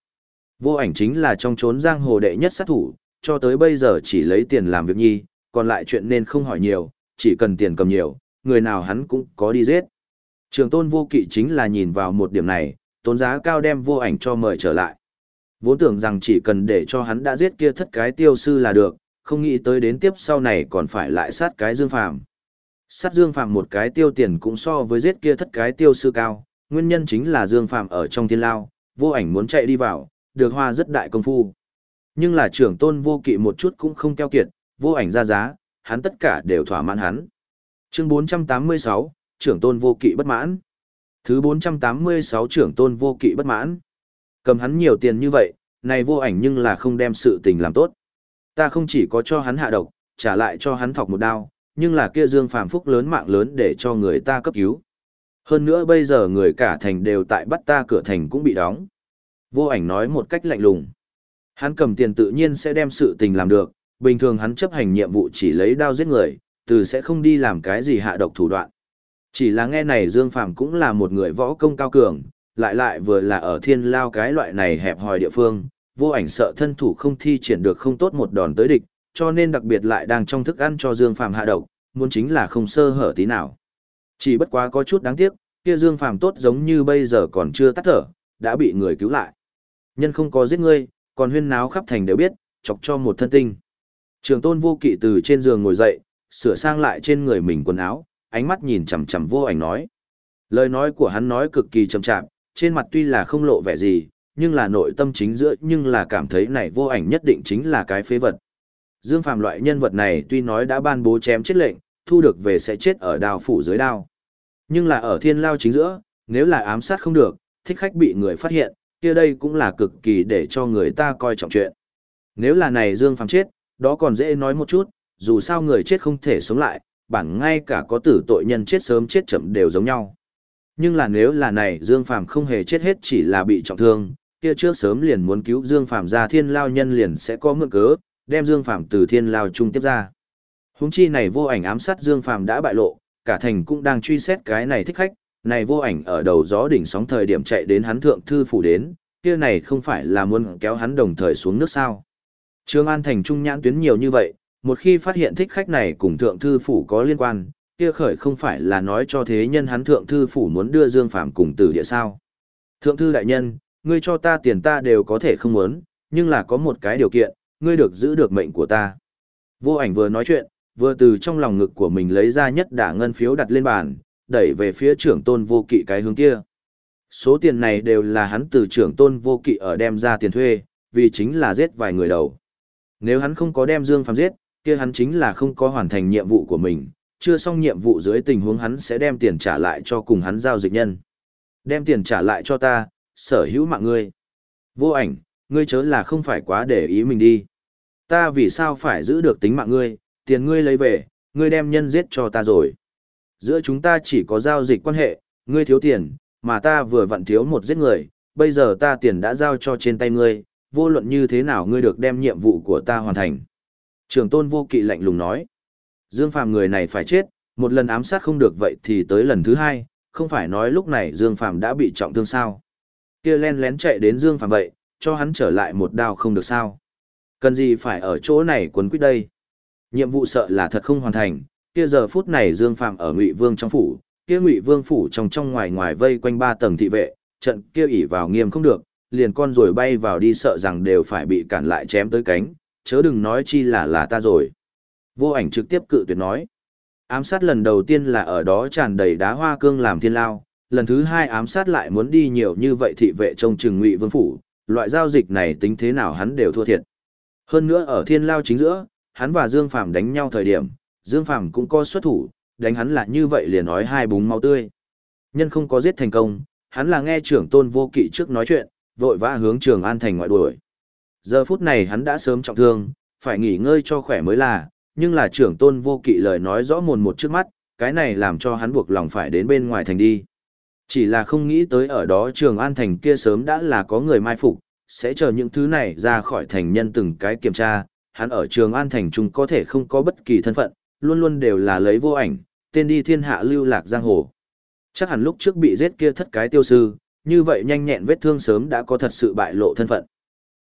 Vô ảnh chính là trong chốn giang hồ đệ nhất sát thủ, cho tới bây giờ chỉ lấy tiền làm việc nhi, còn lại chuyện nên không hỏi nhiều, chỉ cần tiền cầm nhiều, người nào hắn cũng có đi giết. Trường tôn vô kỵ chính là nhìn vào một điểm này, tốn giá cao đem vô ảnh cho mời trở lại. Vốn tưởng rằng chỉ cần để cho hắn đã giết kia thất cái tiêu sư là được, không nghĩ tới đến tiếp sau này còn phải lại sát cái dương phàm. Sát dương phàm một cái tiêu tiền cũng so với giết kia thất cái tiêu sư cao, nguyên nhân chính là dương phàm ở trong thiên lao, vô ảnh muốn chạy đi vào, được hoa rất đại công phu. Nhưng là trưởng tôn vô kỵ một chút cũng không keo kiệt, vô ảnh ra giá, hắn tất cả đều thỏa mãn hắn. Chương 486, trưởng tôn vô kỵ bất mãn. Thứ 486 trưởng tôn vô kỵ bất mãn. Cầm hắn nhiều tiền như vậy, này vô ảnh nhưng là không đem sự tình làm tốt. Ta không chỉ có cho hắn hạ độc, trả lại cho hắn thọc một đao, nhưng là kia Dương Phàm phúc lớn mạng lớn để cho người ta cấp cứu. Hơn nữa bây giờ người cả thành đều tại bắt ta cửa thành cũng bị đóng. Vô ảnh nói một cách lạnh lùng. Hắn cầm tiền tự nhiên sẽ đem sự tình làm được, bình thường hắn chấp hành nhiệm vụ chỉ lấy đao giết người, từ sẽ không đi làm cái gì hạ độc thủ đoạn. Chỉ là nghe này Dương Phàm cũng là một người võ công cao cường, lại lại vừa là ở thiên lao cái loại này hẹp hòi địa phương, vô ảnh sợ thân thủ không thi triển được không tốt một đòn tới địch, cho nên đặc biệt lại đang trong thức ăn cho Dương Phàm hạ độc, muốn chính là không sơ hở tí nào. Chỉ bất quá có chút đáng tiếc, kia Dương Phàm tốt giống như bây giờ còn chưa tắt thở, đã bị người cứu lại. Nhân không có giết ngươi, còn huyên náo khắp thành đều biết, chọc cho một thân tinh. Trường tôn vô kỵ từ trên giường ngồi dậy, sửa sang lại trên người mình quần áo, ánh mắt nhìn chằm chằm vô ảnh nói. Lời nói của hắn nói cực kỳ chậm chạp, trên mặt tuy là không lộ vẻ gì, nhưng là nội tâm chính giữa nhưng là cảm thấy này vô ảnh nhất định chính là cái phế vật. Dương Phàm loại nhân vật này tuy nói đã ban bố chém chết lệnh, thu được về sẽ chết ở đao phủ dưới đao. Nhưng là ở thiên lao chính giữa, nếu là ám sát không được, thích khách bị người phát hiện, kia đây cũng là cực kỳ để cho người ta coi trọng chuyện. Nếu là này Dương Phàm chết, đó còn dễ nói một chút, dù sao người chết không thể sống lại, bản ngay cả có tử tội nhân chết sớm chết chậm đều giống nhau. Nhưng là nếu là này Dương Phàm không hề chết hết chỉ là bị trọng thương, kia trước sớm liền muốn cứu Dương Phàm ra thiên lao nhân liền sẽ có mượn cớ, đem Dương Phàm từ thiên lao trung tiếp ra. Húng chi này vô ảnh ám sát Dương Phàm đã bại lộ, cả thành cũng đang truy xét cái này thích khách, này vô ảnh ở đầu gió đỉnh sóng thời điểm chạy đến hắn thượng thư phủ đến, kia này không phải là muốn kéo hắn đồng thời xuống nước sao. Trương An thành trung nhãn tuyến nhiều như vậy, một khi phát hiện thích khách này cùng thượng thư phủ có liên quan, kia khởi không phải là nói cho thế nhân hắn thượng thư phủ muốn đưa Dương Phàm cùng tử địa sao. Thượng thư đại nhân, ngươi cho ta tiền ta đều có thể không muốn, nhưng là có một cái điều kiện, ngươi được giữ được mệnh của ta. Vô ảnh vừa nói chuyện, vừa từ trong lòng ngực của mình lấy ra nhất đả ngân phiếu đặt lên bàn, đẩy về phía trưởng tôn vô kỵ cái hướng kia. Số tiền này đều là hắn từ trưởng tôn vô kỵ ở đem ra tiền thuê, vì chính là giết vài người đầu. Nếu hắn không có đem Dương Phàm giết, kia hắn chính là không có hoàn thành nhiệm vụ của mình, chưa xong nhiệm vụ dưới tình huống hắn sẽ đem tiền trả lại cho cùng hắn giao dịch nhân. Đem tiền trả lại cho ta, sở hữu mạng ngươi. Vô ảnh, ngươi chớ là không phải quá để ý mình đi. Ta vì sao phải giữ được tính mạng ngươi, tiền ngươi lấy về, ngươi đem nhân giết cho ta rồi. Giữa chúng ta chỉ có giao dịch quan hệ, ngươi thiếu tiền, mà ta vừa vặn thiếu một giết người, bây giờ ta tiền đã giao cho trên tay ngươi, vô luận như thế nào ngươi được đem nhiệm vụ của ta hoàn thành. Trường tôn vô kỵ lạnh lùng nói. Dương Phàm người này phải chết, Một lần ám sát không được vậy thì tới lần thứ hai, không phải nói lúc này Dương Phàm đã bị trọng thương sao. Kia len lén chạy đến Dương Phàm vậy, cho hắn trở lại một đao không được sao. Cần gì phải ở chỗ này quấn quýt đây. Nhiệm vụ sợ là thật không hoàn thành, kia giờ phút này Dương Phàm ở Ngụy Vương trong phủ, kia Ngụy Vương phủ trong trong ngoài ngoài vây quanh ba tầng thị vệ, trận kia ỉ vào nghiêm không được, liền con rồi bay vào đi sợ rằng đều phải bị cản lại chém tới cánh, chớ đừng nói chi là là ta rồi. Vô ảnh trực tiếp cự tuyệt nói. Ám sát lần đầu tiên là ở đó tràn đầy đá hoa cương làm thiên lao, lần thứ hai ám sát lại muốn đi nhiều như vậy thị vệ trông chừng ngụy vương phủ, loại giao dịch này tính thế nào hắn đều thua thiệt. Hơn nữa ở thiên lao chính giữa, hắn và Dương Phàm đánh nhau thời điểm, Dương Phàm cũng có xuất thủ, đánh hắn là như vậy liền nói hai búng máu tươi. Nhân không có giết thành công, hắn là nghe trưởng tôn vô kỵ trước nói chuyện, vội vã hướng trường an thành ngoại đuổi. Giờ phút này hắn đã sớm trọng thương, phải nghỉ ngơi cho khỏe mới là, nhưng là trưởng tôn vô kỵ lời nói rõ mồn một trước mắt, cái này làm cho hắn buộc lòng phải đến bên ngoài thành đi. Chỉ là không nghĩ tới ở đó trường an thành kia sớm đã là có người mai phục, sẽ chờ những thứ này ra khỏi thành nhân từng cái kiểm tra, hắn ở trường an thành chúng có thể không có bất kỳ thân phận, luôn luôn đều là lấy vô ảnh, tên đi thiên hạ lưu lạc giang hồ. Chắc hẳn lúc trước bị giết kia thất cái tiêu sư, như vậy nhanh nhẹn vết thương sớm đã có thật sự bại lộ thân phận.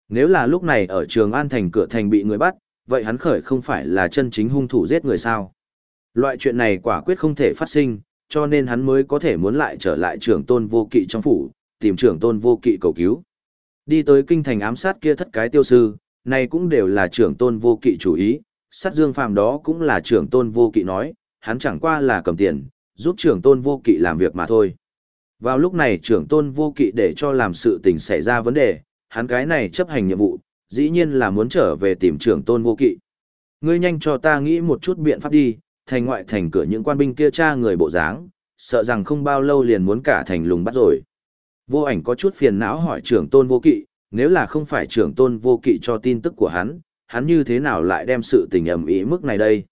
Nếu là lúc này ở trường an thành cửa thành bị người bắt, vậy hắn khởi không phải là chân chính hung thủ giết người sao. Loại chuyện này quả quyết không thể phát sinh, cho nên hắn mới có thể muốn lại trở lại trưởng tôn vô kỵ trong phủ, tìm trưởng tôn vô kỵ cầu cứu. Đi tới kinh thành ám sát kia thất cái tiêu sư, này cũng đều là trưởng tôn vô kỵ chủ ý, sát dương phàm đó cũng là trưởng tôn vô kỵ nói, hắn chẳng qua là cầm tiền, giúp trưởng tôn vô kỵ làm việc mà thôi. Vào lúc này trưởng tôn vô kỵ để cho làm sự tình xảy ra vấn đề, hắn cái này chấp hành nhiệm vụ, dĩ nhiên là muốn trở về tìm trưởng tôn vô kỵ. Ngươi nhanh cho ta nghĩ một chút biện pháp đi, thành ngoại thành cửa những quan binh kia tra người bộ dáng, sợ rằng không bao lâu liền muốn cả thành lùng bắt rồi. Vô ảnh có chút phiền não hỏi trưởng tôn vô kỵ, nếu là không phải trưởng tôn vô kỵ cho tin tức của hắn, hắn như thế nào lại đem sự tình ẩm ý mức này đây?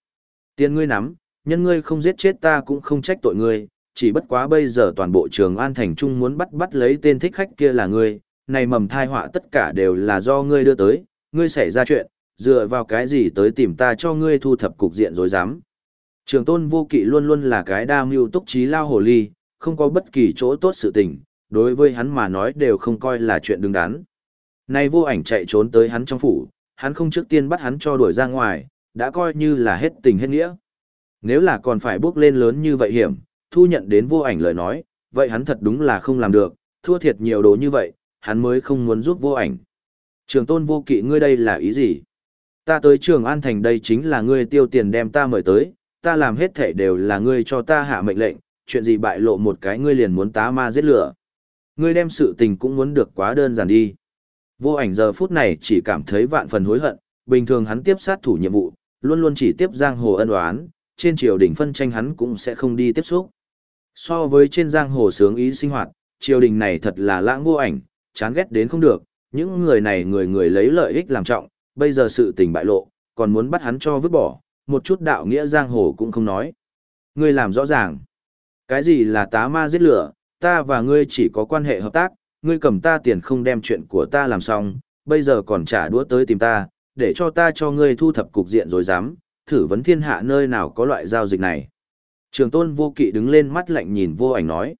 Tiền ngươi nắm, nhân ngươi không giết chết ta cũng không trách tội ngươi, chỉ bất quá bây giờ toàn bộ trường An Thành Trung muốn bắt bắt lấy tên thích khách kia là ngươi, này mầm thai họa tất cả đều là do ngươi đưa tới, ngươi xảy ra chuyện, dựa vào cái gì tới tìm ta cho ngươi thu thập cục diện rồi dám. Trường tôn vô kỵ luôn luôn là cái đa mưu túc trí lao hồ ly, không có bất kỳ chỗ tốt sự tình, đối với hắn mà nói đều không coi là chuyện đứng đắn. nay vô ảnh chạy trốn tới hắn trong phủ, hắn không trước tiên bắt hắn cho đuổi ra ngoài, đã coi như là hết tình hết nghĩa. Nếu là còn phải bước lên lớn như vậy hiểm, thu nhận đến vô ảnh lời nói, vậy hắn thật đúng là không làm được, thua thiệt nhiều đồ như vậy, hắn mới không muốn giúp vô ảnh. Trường tôn vô kỵ ngươi đây là ý gì? Ta tới trường An Thành đây chính là ngươi tiêu tiền đem ta mời tới, ta làm hết thể đều là ngươi cho ta hạ mệnh lệnh, chuyện gì bại lộ một cái ngươi liền muốn tá ma giết lửa. Ngươi đem sự tình cũng muốn được quá đơn giản đi. Vô ảnh giờ phút này chỉ cảm thấy vạn phần hối hận, bình thường hắn tiếp sát thủ nhiệm vụ, luôn luôn chỉ tiếp giang hồ ân oán, trên triều đình phân tranh hắn cũng sẽ không đi tiếp xúc. So với trên giang hồ sướng ý sinh hoạt, triều đình này thật là lãng vô ảnh, chán ghét đến không được, những người này người người lấy lợi ích làm trọng, bây giờ sự tình bại lộ, còn muốn bắt hắn cho vứt bỏ, một chút đạo nghĩa giang hồ cũng không nói. Ngươi làm rõ ràng, cái gì là tá ma giết lửa, ta và ngươi chỉ có quan hệ hợp tác, ngươi cầm ta tiền không đem chuyện của ta làm xong, bây giờ còn trả đũa tới tìm ta, để cho ta cho ngươi thu thập cục diện rồi dám, thử vấn thiên hạ nơi nào có loại giao dịch này. Trường tôn vô kỵ đứng lên mắt lạnh nhìn vô ảnh nói.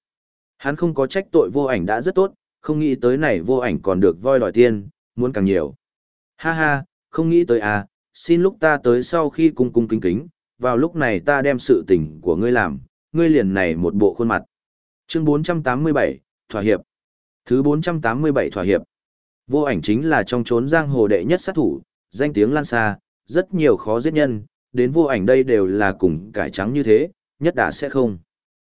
Hắn không có trách tội vô ảnh đã rất tốt, không nghĩ tới này vô ảnh còn được voi đòi tiên, muốn càng nhiều. Ha ha, không nghĩ tới à, xin lúc ta tới sau khi cung cung kính kính, vào lúc này ta đem sự tình của ngươi làm, ngươi liền này một bộ khuôn mặt. Chương 487, Thỏa hiệp. Thứ 487 Thỏa hiệp. Vô ảnh chính là trong chốn giang hồ đệ nhất sát thủ, danh tiếng lan xa, rất nhiều khó giết nhân, đến vô ảnh đây đều là cùng cải trắng như thế, nhất đã sẽ không.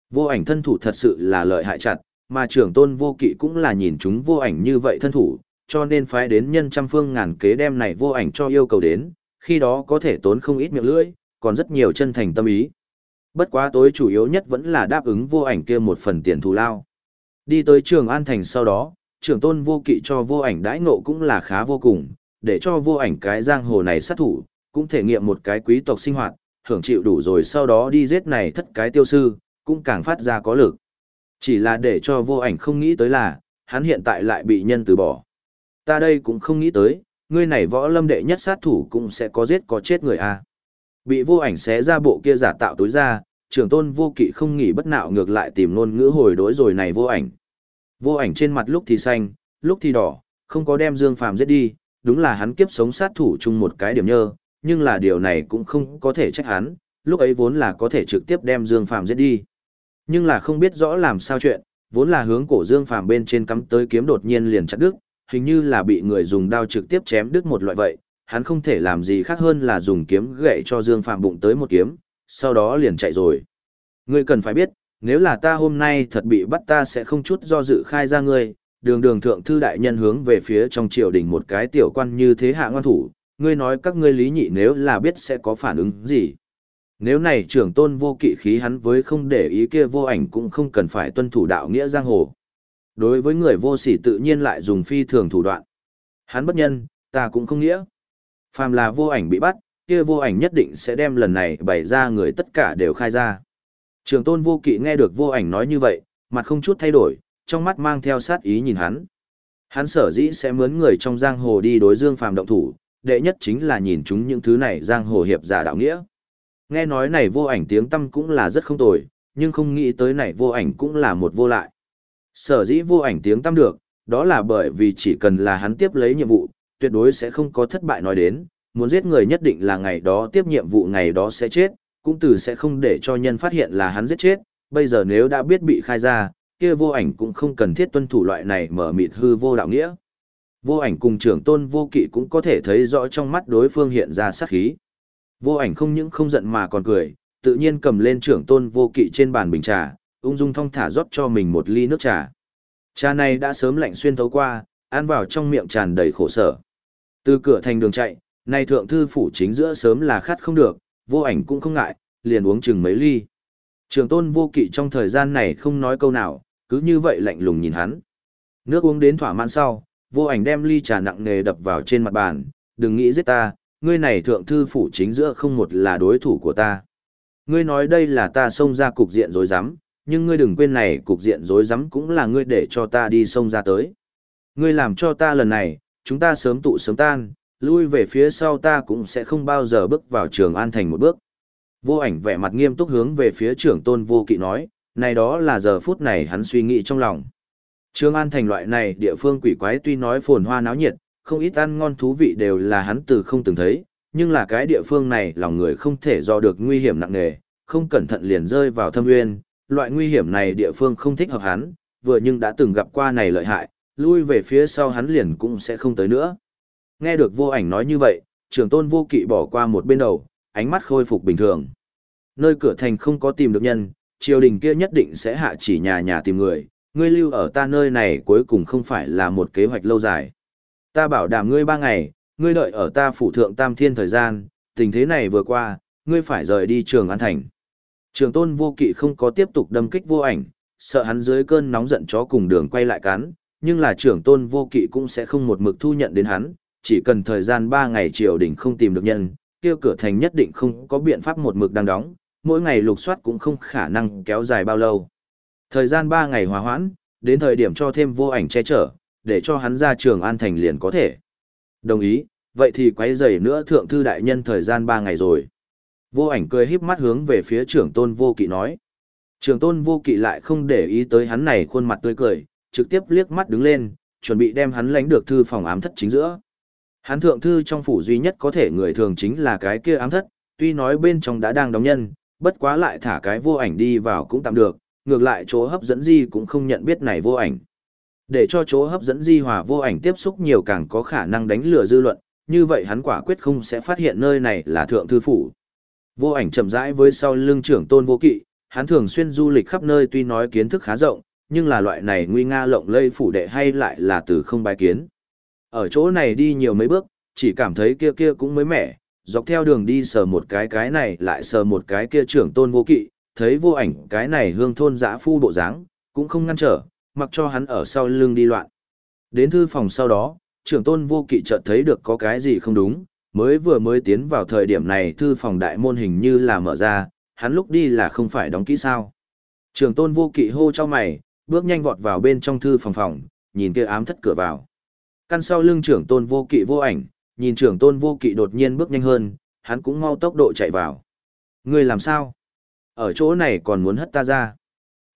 Vô ảnh thân thủ thật sự là lợi hại chặt, mà trưởng tôn vô kỵ cũng là nhìn chúng vô ảnh như vậy thân thủ, cho nên phái đến nhân trăm phương ngàn kế đem này vô ảnh cho yêu cầu đến, khi đó có thể tốn không ít miệng lưỡi, còn rất nhiều chân thành tâm ý. Bất quá tối chủ yếu nhất vẫn là đáp ứng vô ảnh kia một phần tiền thù lao. Đi tới trường An Thành sau đó, trưởng tôn vô kỵ cho vô ảnh đãi ngộ cũng là khá vô cùng, để cho vô ảnh cái giang hồ này sát thủ, cũng thể nghiệm một cái quý tộc sinh hoạt, hưởng chịu đủ rồi sau đó đi giết này thất cái tiêu sư, cũng càng phát ra có lực. Chỉ là để cho vô ảnh không nghĩ tới là, hắn hiện tại lại bị nhân từ bỏ. Ta đây cũng không nghĩ tới, ngươi này võ lâm đệ nhất sát thủ cũng sẽ có giết có chết người a. À. Bị vô ảnh xé ra bộ kia giả tạo tối ra, trưởng tôn vô kỵ không nghỉ bất nạo ngược lại tìm ngôn ngữ hồi đối rồi này vô ảnh. Vô ảnh trên mặt lúc thì xanh, lúc thì đỏ, không có đem Dương Phàm giết đi, đúng là hắn kiếp sống sát thủ chung một cái điểm nhơ, nhưng là điều này cũng không có thể trách hắn, lúc ấy vốn là có thể trực tiếp đem Dương Phàm giết đi. Nhưng là không biết rõ làm sao chuyện, vốn là hướng cổ Dương Phàm bên trên cắm tới kiếm đột nhiên liền chặt đứt, hình như là bị người dùng đao trực tiếp chém đứt một loại vậy, hắn không thể làm gì khác hơn là dùng kiếm gậy cho Dương Phàm bụng tới một kiếm, sau đó liền chạy rồi. Ngươi cần phải biết, nếu là ta hôm nay thật bị bắt ta sẽ không chút do dự khai ra ngươi, đường đường thượng thư đại nhân hướng về phía trong triều đình một cái tiểu quan như thế hạ ngoan thủ, ngươi nói các ngươi lý nhị nếu là biết sẽ có phản ứng gì. Nếu này trưởng tôn vô kỵ khí hắn với không để ý kia vô ảnh cũng không cần phải tuân thủ đạo nghĩa giang hồ. Đối với người vô sỉ tự nhiên lại dùng phi thường thủ đoạn. Hắn bất nhân, ta cũng không nghĩa. Phàm là vô ảnh bị bắt, kia vô ảnh nhất định sẽ đem lần này bày ra người tất cả đều khai ra. Trường tôn vô kỵ nghe được vô ảnh nói như vậy, mặt không chút thay đổi, trong mắt mang theo sát ý nhìn hắn. Hắn sở dĩ sẽ mướn người trong giang hồ đi đối dương phàm động thủ, đệ nhất chính là nhìn chúng những thứ này giang hồ hiệp giả đạo nghĩa. Nghe nói này vô ảnh tiếng tâm cũng là rất không tồi, nhưng không nghĩ tới này vô ảnh cũng là một vô lại. Sở dĩ vô ảnh tiếng tâm được, đó là bởi vì chỉ cần là hắn tiếp lấy nhiệm vụ, tuyệt đối sẽ không có thất bại nói đến, muốn giết người nhất định là ngày đó tiếp nhiệm vụ ngày đó sẽ chết, cũng từ sẽ không để cho nhân phát hiện là hắn giết chết, bây giờ nếu đã biết bị khai ra, kia vô ảnh cũng không cần thiết tuân thủ loại này mở mịt hư vô đạo nghĩa. Vô ảnh cùng trưởng tôn vô kỵ cũng có thể thấy rõ trong mắt đối phương hiện ra sát khí. Vô ảnh không những không giận mà còn cười, tự nhiên cầm lên trưởng tôn vô kỵ trên bàn bình trà, ung dung thong thả rót cho mình một ly nước trà. Trà này đã sớm lạnh xuyên thấu qua, ăn vào trong miệng tràn đầy khổ sở. Từ cửa thành đường chạy, nay thượng thư phủ chính giữa sớm là khát không được, vô ảnh cũng không ngại, liền uống chừng mấy ly. Trường tôn vô kỵ trong thời gian này không nói câu nào, cứ như vậy lạnh lùng nhìn hắn. Nước uống đến thỏa mãn sau, vô ảnh đem ly trà nặng nề đập vào trên mặt bàn, đừng nghĩ giết ta, ngươi này thượng thư phủ chính giữa không một là đối thủ của ta. Ngươi nói đây là ta xông ra cục diện rối rắm, nhưng ngươi đừng quên này cục diện rối rắm cũng là ngươi để cho ta đi xông ra tới. Ngươi làm cho ta lần này, chúng ta sớm tụ sớm tan, lui về phía sau ta cũng sẽ không bao giờ bước vào trường an thành một bước. Vô ảnh vẻ mặt nghiêm túc hướng về phía trưởng tôn vô kỵ nói, này đó là giờ phút này hắn suy nghĩ trong lòng. Trường an thành loại này địa phương quỷ quái tuy nói phồn hoa náo nhiệt, không ít ăn ngon thú vị đều là hắn từ không từng thấy, nhưng là cái địa phương này lòng người không thể do được nguy hiểm nặng nề, không cẩn thận liền rơi vào thâm nguyên, loại nguy hiểm này địa phương không thích hợp hắn, vừa nhưng đã từng gặp qua này lợi hại, lui về phía sau hắn liền cũng sẽ không tới nữa. Nghe được vô ảnh nói như vậy, trưởng tôn vô kỵ bỏ qua một bên đầu, ánh mắt khôi phục bình thường. Nơi cửa thành không có tìm được nhân, triều đình kia nhất định sẽ hạ chỉ nhà nhà tìm người, ngươi lưu ở ta nơi này cuối cùng không phải là một kế hoạch lâu dài. Ta bảo đảm ngươi ba ngày, ngươi đợi ở ta phủ thượng tam thiên thời gian, tình thế này vừa qua, ngươi phải rời đi trường an thành. Trường tôn vô kỵ không có tiếp tục đâm kích vô ảnh, sợ hắn dưới cơn nóng giận chó cùng đường quay lại cắn, nhưng là trưởng tôn vô kỵ cũng sẽ không một mực thu nhận đến hắn, chỉ cần thời gian 3 ngày triều đình không tìm được nhân, kia cửa thành nhất định không có biện pháp một mực đang đóng, mỗi ngày lục soát cũng không khả năng kéo dài bao lâu. Thời gian 3 ngày hòa hoãn, đến thời điểm cho thêm vô ảnh che chở, để cho hắn ra trường an thành liền có thể. Đồng ý, vậy thì quấy rầy nữa thượng thư đại nhân thời gian 3 ngày rồi. Vô ảnh cười híp mắt hướng về phía trưởng tôn vô kỵ nói. Trưởng tôn vô kỵ lại không để ý tới hắn này khuôn mặt tươi cười, trực tiếp liếc mắt đứng lên, chuẩn bị đem hắn lánh được thư phòng ám thất chính giữa. Hắn thượng thư trong phủ duy nhất có thể người thường chính là cái kia ám thất, tuy nói bên trong đã đang đóng nhân, bất quá lại thả cái vô ảnh đi vào cũng tạm được, ngược lại chỗ hấp dẫn gì cũng không nhận biết này vô ảnh. Để cho chỗ hấp dẫn di hòa vô ảnh tiếp xúc nhiều càng có khả năng đánh lừa dư luận, như vậy hắn quả quyết không sẽ phát hiện nơi này là thượng thư phủ. Vô ảnh chậm rãi với sau lưng trưởng tôn vô kỵ, hắn thường xuyên du lịch khắp nơi tuy nói kiến thức khá rộng, nhưng là loại này nguy nga lộng lây phủ đệ hay lại là từ không bài kiến. Ở chỗ này đi nhiều mấy bước, chỉ cảm thấy kia kia cũng mới mẻ, dọc theo đường đi sờ một cái cái này lại sờ một cái kia trưởng tôn vô kỵ, thấy vô ảnh cái này hương thôn dã phu bộ dáng, cũng không ngăn trở, mặc cho hắn ở sau lưng đi loạn. Đến thư phòng sau đó, trưởng tôn vô kỵ chợt thấy được có cái gì không đúng, mới vừa mới tiến vào thời điểm này thư phòng đại môn hình như là mở ra, hắn lúc đi là không phải đóng kỹ sao. Trưởng tôn vô kỵ hô cho mày, bước nhanh vọt vào bên trong thư phòng phòng, nhìn kia ám thất cửa vào. Căn sau lưng trưởng tôn vô kỵ vô ảnh, nhìn trưởng tôn vô kỵ đột nhiên bước nhanh hơn, hắn cũng mau tốc độ chạy vào. Ngươi làm sao? Ở chỗ này còn muốn hất ta ra.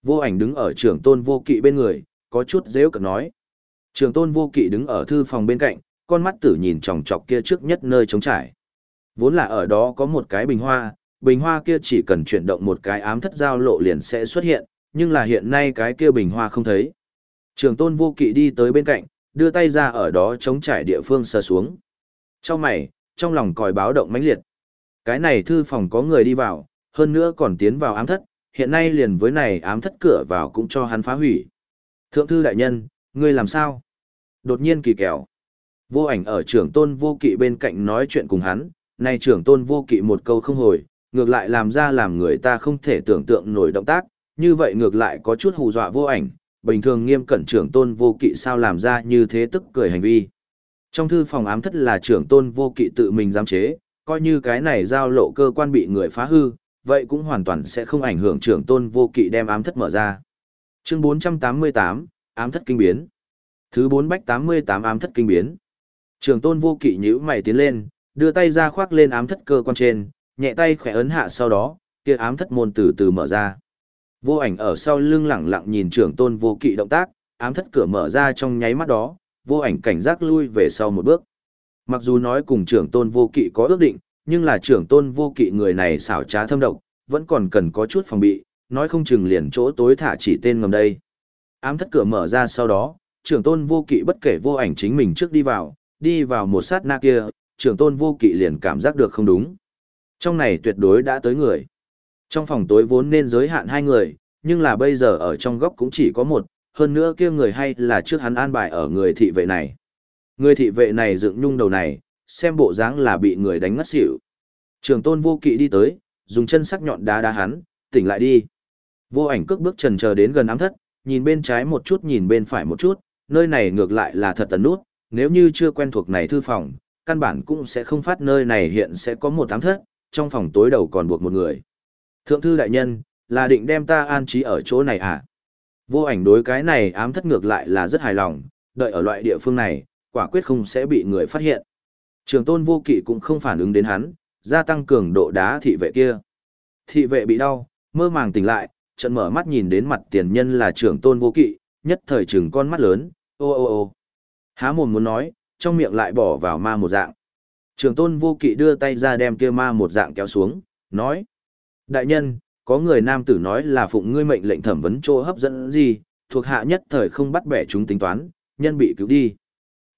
Vô ảnh đứng ở trưởng tôn vô kỵ bên người, có chút dễ cực nói. Trưởng tôn vô kỵ đứng ở thư phòng bên cạnh, con mắt tử nhìn chòng chọc kia trước nhất nơi trống trải. Vốn là ở đó có một cái bình hoa, bình hoa kia chỉ cần chuyển động một cái ám thất giao lộ liền sẽ xuất hiện, nhưng là hiện nay cái kia bình hoa không thấy. Trường tôn vô kỵ đi tới bên cạnh, đưa tay ra ở đó chống trải địa phương sờ xuống. Trong mày, trong lòng còi báo động mãnh liệt. Cái này thư phòng có người đi vào, hơn nữa còn tiến vào ám thất, hiện nay liền với này ám thất cửa vào cũng cho hắn phá hủy. Thượng thư đại nhân, ngươi làm sao? Đột nhiên kỳ kẹo Vô ảnh ở trưởng tôn vô kỵ bên cạnh nói chuyện cùng hắn, nay trưởng tôn vô kỵ một câu không hồi, ngược lại làm ra làm người ta không thể tưởng tượng nổi động tác, như vậy ngược lại có chút hù dọa vô ảnh, bình thường nghiêm cẩn trưởng tôn vô kỵ sao làm ra như thế tức cười hành vi. Trong thư phòng ám thất là trưởng tôn vô kỵ tự mình giám chế, coi như cái này giao lộ cơ quan bị người phá hư, vậy cũng hoàn toàn sẽ không ảnh hưởng trưởng tôn vô kỵ đem ám thất mở ra. Chương 488, ám thất kinh biến. Thứ 4 bách 88 ám thất kinh biến. Trưởng tôn vô kỵ nhíu mày tiến lên, đưa tay ra khoác lên ám thất cơ quan trên, nhẹ tay khẽ ấn hạ sau đó, kia ám thất môn từ từ mở ra. Vô ảnh ở sau lưng lẳng lặng nhìn trưởng tôn vô kỵ động tác, ám thất cửa mở ra trong nháy mắt đó, vô ảnh cảnh giác lui về sau một bước. Mặc dù nói cùng trưởng tôn vô kỵ có ước định, nhưng là trưởng tôn vô kỵ người này xảo trá thâm độc, vẫn còn cần có chút phòng bị, nói không chừng liền chỗ tối thả chỉ tên ngầm đây. Ám thất cửa mở ra sau đó, trưởng tôn vô kỵ bất kể vô ảnh chính mình trước đi vào, đi vào một sát na kia, trưởng tôn vô kỵ liền cảm giác được không đúng. Trong này tuyệt đối đã tới người. Trong phòng tối vốn nên giới hạn hai người, nhưng là bây giờ ở trong góc cũng chỉ có một, hơn nữa kia người hay là trước hắn an bài ở người thị vệ này. Người thị vệ này dựng nhung đầu này, xem bộ dáng là bị người đánh ngất xỉu. Trường tôn vô kỵ đi tới, dùng chân sắc nhọn đá đá hắn, tỉnh lại đi. Vô ảnh cước bước trần chờ đến gần ám thất, nhìn bên trái một chút nhìn bên phải một chút, nơi này ngược lại là thật tấn nút, nếu như chưa quen thuộc này thư phòng, căn bản cũng sẽ không phát nơi này hiện sẽ có một ám thất, trong phòng tối đầu còn buộc một người. Thượng thư đại nhân, là định đem ta an trí ở chỗ này à? Vô ảnh đối cái này ám thất ngược lại là rất hài lòng, đợi ở loại địa phương này, quả quyết không sẽ bị người phát hiện. Trường tôn vô kỵ cũng không phản ứng đến hắn, gia tăng cường độ đá thị vệ kia. Thị vệ bị đau, mơ màng tỉnh lại, trận mở mắt nhìn đến mặt tiền nhân là trưởng tôn vô kỵ, nhất thời trừng con mắt lớn, ô ô ô. Há mồm muốn nói, trong miệng lại bỏ vào ma một dạng. Trường tôn vô kỵ đưa tay ra đem kia ma một dạng kéo xuống, nói. Đại nhân, có người nam tử nói là phụng ngươi mệnh lệnh thẩm vấn chỗ hấp dẫn gì, thuộc hạ nhất thời không bắt bẻ chúng tính toán, nhân bị cứu đi.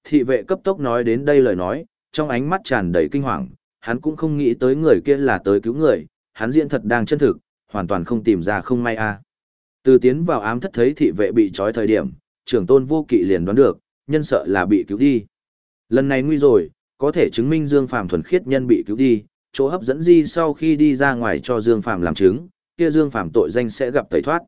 Thị vệ cấp tốc nói đến đây lời nói, trong ánh mắt tràn đầy kinh hoàng, hắn cũng không nghĩ tới người kia là tới cứu người, hắn diễn thật đang chân thực, hoàn toàn không tìm ra không may a. À. Từ tiến vào ám thất thấy thị vệ bị trói thời điểm, trưởng tôn vô kỵ liền đoán được, nhân sợ là bị cứu đi. Lần này nguy rồi, có thể chứng minh Dương Phàm thuần khiết nhân bị cứu đi, chỗ hấp dẫn di sau khi đi ra ngoài cho Dương Phàm làm chứng, kia Dương Phàm tội danh sẽ gặp tẩy thoát.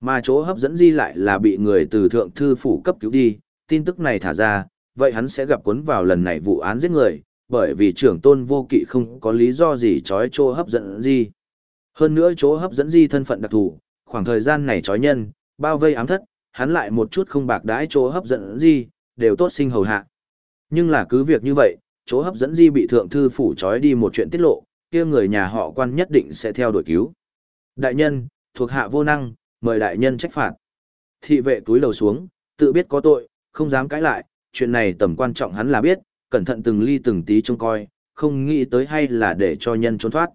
Mà chỗ hấp dẫn di lại là bị người từ thượng thư phủ cấp cứu đi, tin tức này thả ra, vậy hắn sẽ gặp cuốn vào lần này vụ án giết người, bởi vì trưởng tôn vô kỵ không có lý do gì trói chỗ hấp dẫn gì Hơn nữa chỗ hấp dẫn di thân phận đặc thù, khoảng thời gian này trói nhân, bao vây ám thất, hắn lại một chút không bạc đãi chỗ hấp dẫn di, đều tốt sinh hầu hạ. Nhưng là cứ việc như vậy, chỗ hấp dẫn di bị thượng thư phủ trói đi một chuyện tiết lộ, kia người nhà họ quan nhất định sẽ theo đuổi cứu. Đại nhân, thuộc hạ vô năng, mời đại nhân trách phạt. Thị vệ túi lầu xuống, tự biết có tội, không dám cãi lại, chuyện này tầm quan trọng hắn là biết, cẩn thận từng ly từng tí trông coi, không nghĩ tới hay là để cho nhân trốn thoát.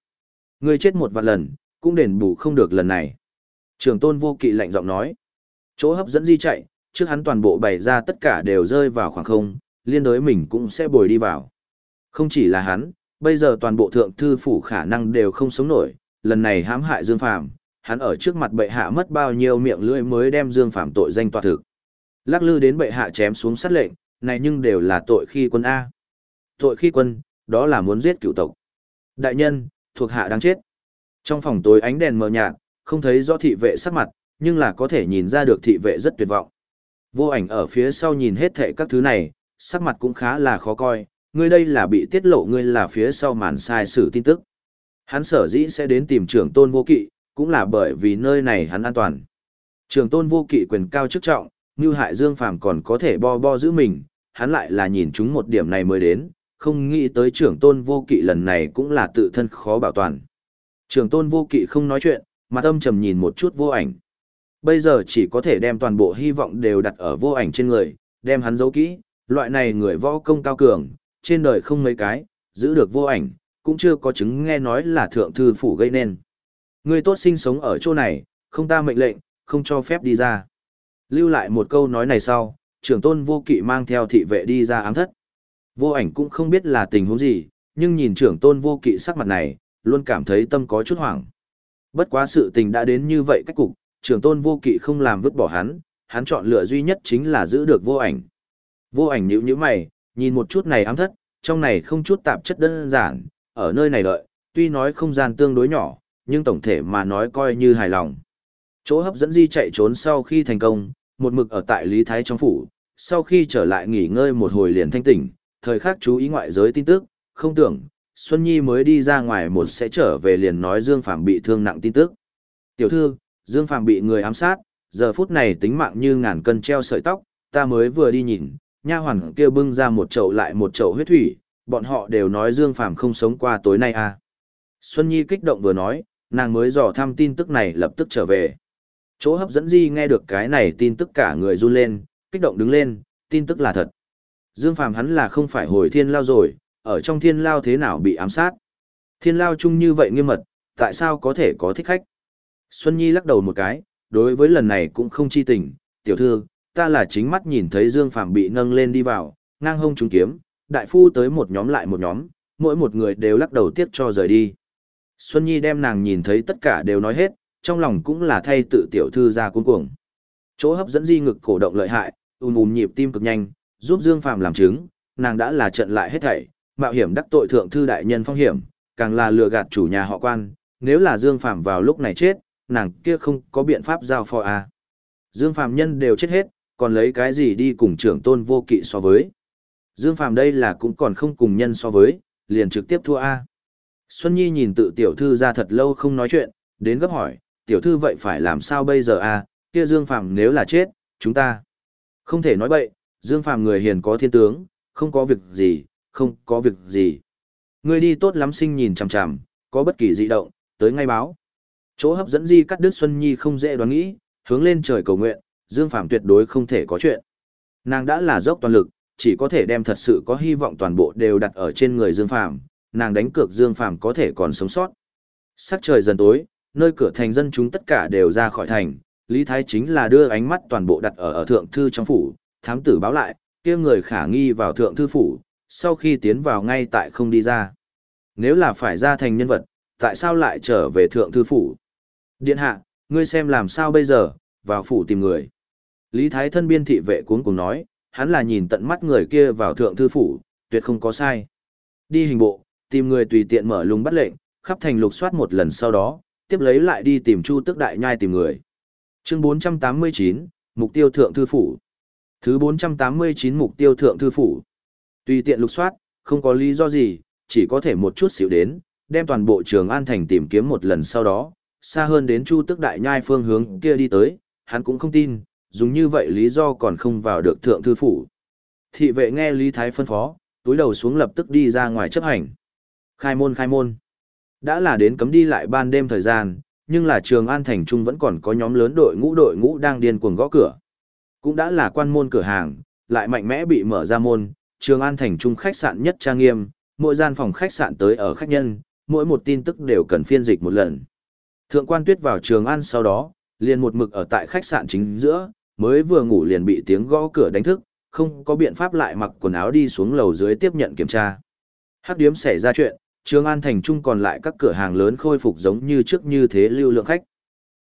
Người chết một vạn lần, cũng đền bù không được lần này. Trường tôn vô kỵ lạnh giọng nói. Chỗ hấp dẫn di chạy, trước hắn toàn bộ bày ra tất cả đều rơi vào khoảng không, liên đối mình cũng sẽ bồi đi vào. Không chỉ là hắn, bây giờ toàn bộ thượng thư phủ khả năng đều không sống nổi, lần này hãm hại Dương Phàm, hắn ở trước mặt bệ hạ mất bao nhiêu miệng lưỡi mới đem Dương Phàm tội danh tòa thực. Lắc lư đến bệ hạ chém xuống sát lệnh, này nhưng đều là tội khi quân A. Tội khi quân, đó là muốn giết cựu tộc. Đại nhân, thuộc hạ đang chết. Trong phòng tối ánh đèn mờ nhạt, không thấy rõ thị vệ sắc mặt, nhưng là có thể nhìn ra được thị vệ rất tuyệt vọng. Vô ảnh ở phía sau nhìn hết thệ các thứ này, sắc mặt cũng khá là khó coi, ngươi đây là bị tiết lộ ngươi là phía sau màn sai sử tin tức. Hắn sở dĩ sẽ đến tìm trưởng tôn vô kỵ, cũng là bởi vì nơi này hắn an toàn. Trưởng tôn vô kỵ quyền cao chức trọng, như hại dương phàm còn có thể bo bo giữ mình, hắn lại là nhìn chúng một điểm này mới đến, không nghĩ tới trưởng tôn vô kỵ lần này cũng là tự thân khó bảo toàn. Trưởng tôn vô kỵ không nói chuyện, Mặt âm trầm nhìn một chút vô ảnh. Bây giờ chỉ có thể đem toàn bộ hy vọng đều đặt ở vô ảnh trên người, đem hắn giấu kỹ, loại này người võ công cao cường, trên đời không mấy cái, giữ được vô ảnh, cũng chưa có chứng nghe nói là thượng thư phủ gây nên. Người tốt sinh sống ở chỗ này, không ta mệnh lệnh, không cho phép đi ra. Lưu lại một câu nói này sau, trưởng tôn vô kỵ mang theo thị vệ đi ra ám thất. Vô ảnh cũng không biết là tình huống gì, nhưng nhìn trưởng tôn vô kỵ sắc mặt này, luôn cảm thấy tâm có chút hoảng. Bất quá sự tình đã đến như vậy cách cục, trưởng tôn vô kỵ không làm vứt bỏ hắn, hắn chọn lựa duy nhất chính là giữ được vô ảnh. Vô ảnh nhíu nhíu mày, nhìn một chút này ám thất, trong này không chút tạp chất đơn giản, ở nơi này đợi, tuy nói không gian tương đối nhỏ, nhưng tổng thể mà nói coi như hài lòng. Chỗ hấp dẫn di chạy trốn sau khi thành công, một mực ở tại Lý Thái trong phủ, sau khi trở lại nghỉ ngơi một hồi liền thanh tỉnh, thời khắc chú ý ngoại giới tin tức, không tưởng, Xuân Nhi mới đi ra ngoài một sẽ trở về liền nói Dương Phạm bị thương nặng tin tức. Tiểu thư, Dương Phạm bị người ám sát, giờ phút này tính mạng như ngàn cân treo sợi tóc, ta mới vừa đi nhìn, nha hoàn kia bưng ra một chậu lại một chậu huyết thủy, bọn họ đều nói Dương Phạm không sống qua tối nay à. Xuân Nhi kích động vừa nói, nàng mới dò thăm tin tức này lập tức trở về. Chỗ hấp dẫn Di nghe được cái này tin tức cả người run lên, kích động đứng lên, tin tức là thật. Dương Phạm hắn là không phải hồi thiên lao rồi, ở trong thiên lao thế nào bị ám sát. Thiên lao chung như vậy nghiêm mật, tại sao có thể có thích khách? Xuân Nhi lắc đầu một cái, đối với lần này cũng không chi tình, tiểu thư, ta là chính mắt nhìn thấy Dương Phạm bị nâng lên đi vào, ngang hông trúng kiếm, đại phu tới một nhóm lại một nhóm, mỗi một người đều lắc đầu tiếc cho rời đi. Xuân Nhi đem nàng nhìn thấy tất cả đều nói hết, trong lòng cũng là thay tự tiểu thư ra cuốn cuồng. Chỗ hấp dẫn di ngực cổ động lợi hại, ùm ùm nhịp tim cực nhanh, giúp Dương Phàm làm chứng, nàng đã là trận lại hết thảy, mạo hiểm đắc tội thượng thư đại nhân phong hiểm, càng là lừa gạt chủ nhà họ quan, nếu là Dương Phàm vào lúc này chết, nàng kia không có biện pháp giao phó à. Dương Phàm nhân đều chết hết, còn lấy cái gì đi cùng trưởng tôn vô kỵ so với. Dương Phàm đây là cũng còn không cùng nhân so với, liền trực tiếp thua a. Xuân Nhi nhìn tự tiểu thư ra thật lâu không nói chuyện, đến gấp hỏi, tiểu thư vậy phải làm sao bây giờ a? kia Dương Phạm nếu là chết, chúng ta không thể nói bậy, Dương Phàm người hiền có thiên tướng, không có việc gì, không có việc gì. Người đi tốt lắm sinh nhìn chằm chằm, có bất kỳ dị động, tới ngay báo. Chỗ hấp dẫn di cắt đứt Xuân Nhi không dễ đoán nghĩ, hướng lên trời cầu nguyện, Dương Phàm tuyệt đối không thể có chuyện. Nàng đã là dốc toàn lực, chỉ có thể đem thật sự có hy vọng toàn bộ đều đặt ở trên người Dương Phàm, nàng đánh cược Dương Phàm có thể còn sống sót. Sắc trời dần tối, nơi cửa thành dân chúng tất cả đều ra khỏi thành, Lý Thái chính là đưa ánh mắt toàn bộ đặt ở ở thượng thư trong phủ, thám tử báo lại, kia người khả nghi vào thượng thư phủ, sau khi tiến vào ngay tại không đi ra. Nếu là phải ra thành nhân vật, tại sao lại trở về thượng thư phủ? Điện hạ, ngươi xem làm sao bây giờ, vào phủ tìm người. Lý Thái thân biên thị vệ cuốn cùng nói, hắn là nhìn tận mắt người kia vào thượng thư phủ, tuyệt không có sai. Đi hình bộ, tìm người tùy tiện mở lùng bắt lệnh, khắp thành lục soát một lần sau đó, tiếp lấy lại đi tìm Chu Tức Đại Nhai tìm người. Chương 489, Mục tiêu thượng thư phủ. Thứ 489 mục tiêu thượng thư phủ. Tùy tiện lục soát, không có lý do gì, chỉ có thể một chút xíu đến, đem toàn bộ trường An Thành tìm kiếm một lần sau đó, xa hơn đến Chu Tức Đại Nhai phương hướng kia đi tới, hắn cũng không tin, dùng như vậy lý do còn không vào được thượng thư phủ. Thị vệ nghe Lý Thái phân phó, túi đầu xuống lập tức đi ra ngoài chấp hành. Khai môn khai môn. Đã là đến cấm đi lại ban đêm thời gian, nhưng là trường An Thành Trung vẫn còn có nhóm lớn đội ngũ đội ngũ đang điên cuồng gõ cửa. Cũng đã là quan môn cửa hàng, lại mạnh mẽ bị mở ra môn, trường An Thành Trung khách sạn nhất trang nghiêm, mỗi gian phòng khách sạn tới ở khách nhân, mỗi một tin tức đều cần phiên dịch một lần. Thượng quan tuyết vào trường An sau đó, liền một mực ở tại khách sạn chính giữa, mới vừa ngủ liền bị tiếng gõ cửa đánh thức, không có biện pháp lại mặc quần áo đi xuống lầu dưới tiếp nhận kiểm tra. Hắc điếm xảy ra chuyện, Trường An thành trung còn lại các cửa hàng lớn khôi phục giống như trước như thế lưu lượng khách.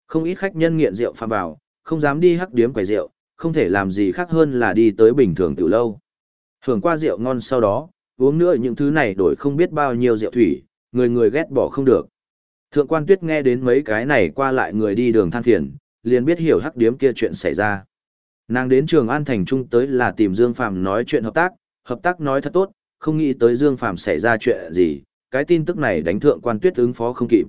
Không ít khách nhân nghiện rượu phạm vào, không dám đi hắc điếm quầy rượu, không thể làm gì khác hơn là đi tới bình thường tiểu lâu. Hưởng qua rượu ngon sau đó, uống nữa những thứ này đổi không biết bao nhiêu rượu thủy, người người ghét bỏ không được. Thượng quan tuyết nghe đến mấy cái này qua lại người đi đường than phiền, liền biết hiểu hắc điếm kia chuyện xảy ra. Nàng đến trường An Thành Trung tới là tìm Dương Phàm nói chuyện hợp tác, hợp tác nói thật tốt, không nghĩ tới Dương Phàm xảy ra chuyện gì, cái tin tức này đánh thượng quan tuyết ứng phó không kịp.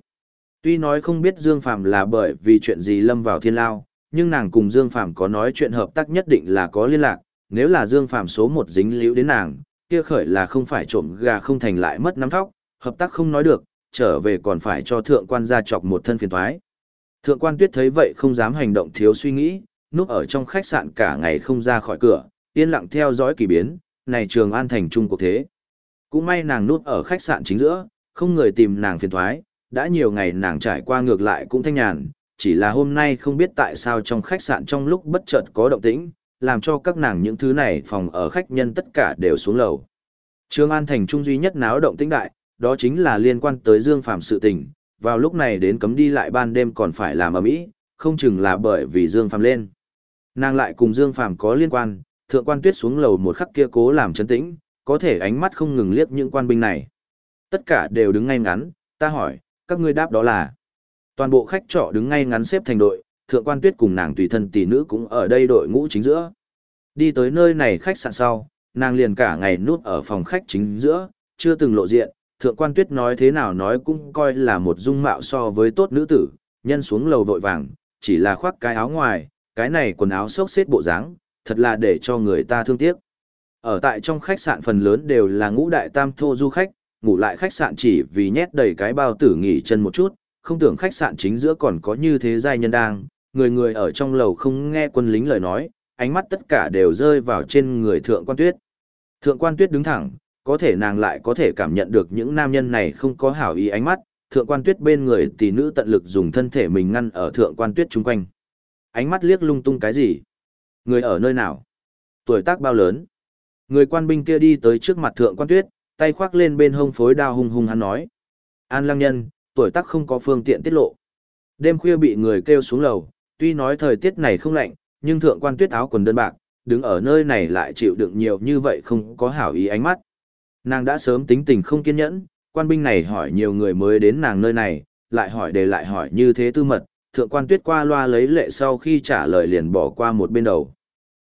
Tuy nói không biết Dương Phàm là bởi vì chuyện gì lâm vào thiên lao, nhưng nàng cùng Dương Phàm có nói chuyện hợp tác nhất định là có liên lạc, nếu là Dương Phàm số một dính liễu đến nàng, kia khởi là không phải trộm gà không thành lại mất nắm thóc, hợp tác không nói được, trở về còn phải cho thượng quan gia chọc một thân phiền toái. Thượng quan tuyết thấy vậy không dám hành động thiếu suy nghĩ, núp ở trong khách sạn cả ngày không ra khỏi cửa, yên lặng theo dõi kỳ biến, này trường an thành trung cuộc thế. Cũng may nàng núp ở khách sạn chính giữa, không người tìm nàng phiền thoái, đã nhiều ngày nàng trải qua ngược lại cũng thanh nhàn, chỉ là hôm nay không biết tại sao trong khách sạn trong lúc bất chợt có động tĩnh, làm cho các nàng những thứ này phòng ở khách nhân tất cả đều xuống lầu. Trương An thành trung duy nhất náo động tĩnh đại, đó chính là liên quan tới Dương Phạm sự tình, vào lúc này đến cấm đi lại ban đêm còn phải làm ở mỹ, không chừng là bởi vì Dương Phạm lên. Nàng lại cùng Dương Phạm có liên quan, thượng quan tuyết xuống lầu một khắc kia cố làm chấn tĩnh, có thể ánh mắt không ngừng liếc những quan binh này. Tất cả đều đứng ngay ngắn, ta hỏi, các ngươi đáp đó là. Toàn bộ khách trọ đứng ngay ngắn xếp thành đội, thượng quan tuyết cùng nàng tùy thân tỷ nữ cũng ở đây đội ngũ chính giữa. Đi tới nơi này khách sạn sau, nàng liền cả ngày núp ở phòng khách chính giữa, chưa từng lộ diện, thượng quan tuyết nói thế nào nói cũng coi là một dung mạo so với tốt nữ tử, nhân xuống lầu vội vàng, chỉ là khoác cái áo ngoài, cái này quần áo xốc xếp bộ dáng, thật là để cho người ta thương tiếc. Ở tại trong khách sạn phần lớn đều là ngũ đại tam thô du khách, ngủ lại khách sạn chỉ vì nhét đầy cái bao tử nghỉ chân một chút, không tưởng khách sạn chính giữa còn có như thế giai nhân đang, người người ở trong lầu không nghe quân lính lời nói, ánh mắt tất cả đều rơi vào trên người thượng quan tuyết. Thượng quan tuyết đứng thẳng, có thể nàng lại có thể cảm nhận được những nam nhân này không có hảo ý ánh mắt, thượng quan tuyết bên người tỷ nữ tận lực dùng thân thể mình ngăn ở thượng quan tuyết chung quanh. Ánh mắt liếc lung tung cái gì? Người ở nơi nào? Tuổi tác bao lớn? Người quan binh kia đi tới trước mặt thượng quan tuyết, tay khoác lên bên hông phối đao hung hung hắn nói. An lăng nhân, tuổi tác không có phương tiện tiết lộ. Đêm khuya bị người kêu xuống lầu, tuy nói thời tiết này không lạnh, nhưng thượng quan tuyết áo quần đơn bạc, đứng ở nơi này lại chịu đựng nhiều như vậy không có hảo ý ánh mắt. Nàng đã sớm tính tình không kiên nhẫn, quan binh này hỏi nhiều người mới đến nàng nơi này, lại hỏi để lại hỏi như thế tư mật, thượng quan tuyết qua loa lấy lệ sau khi trả lời liền bỏ qua một bên đầu.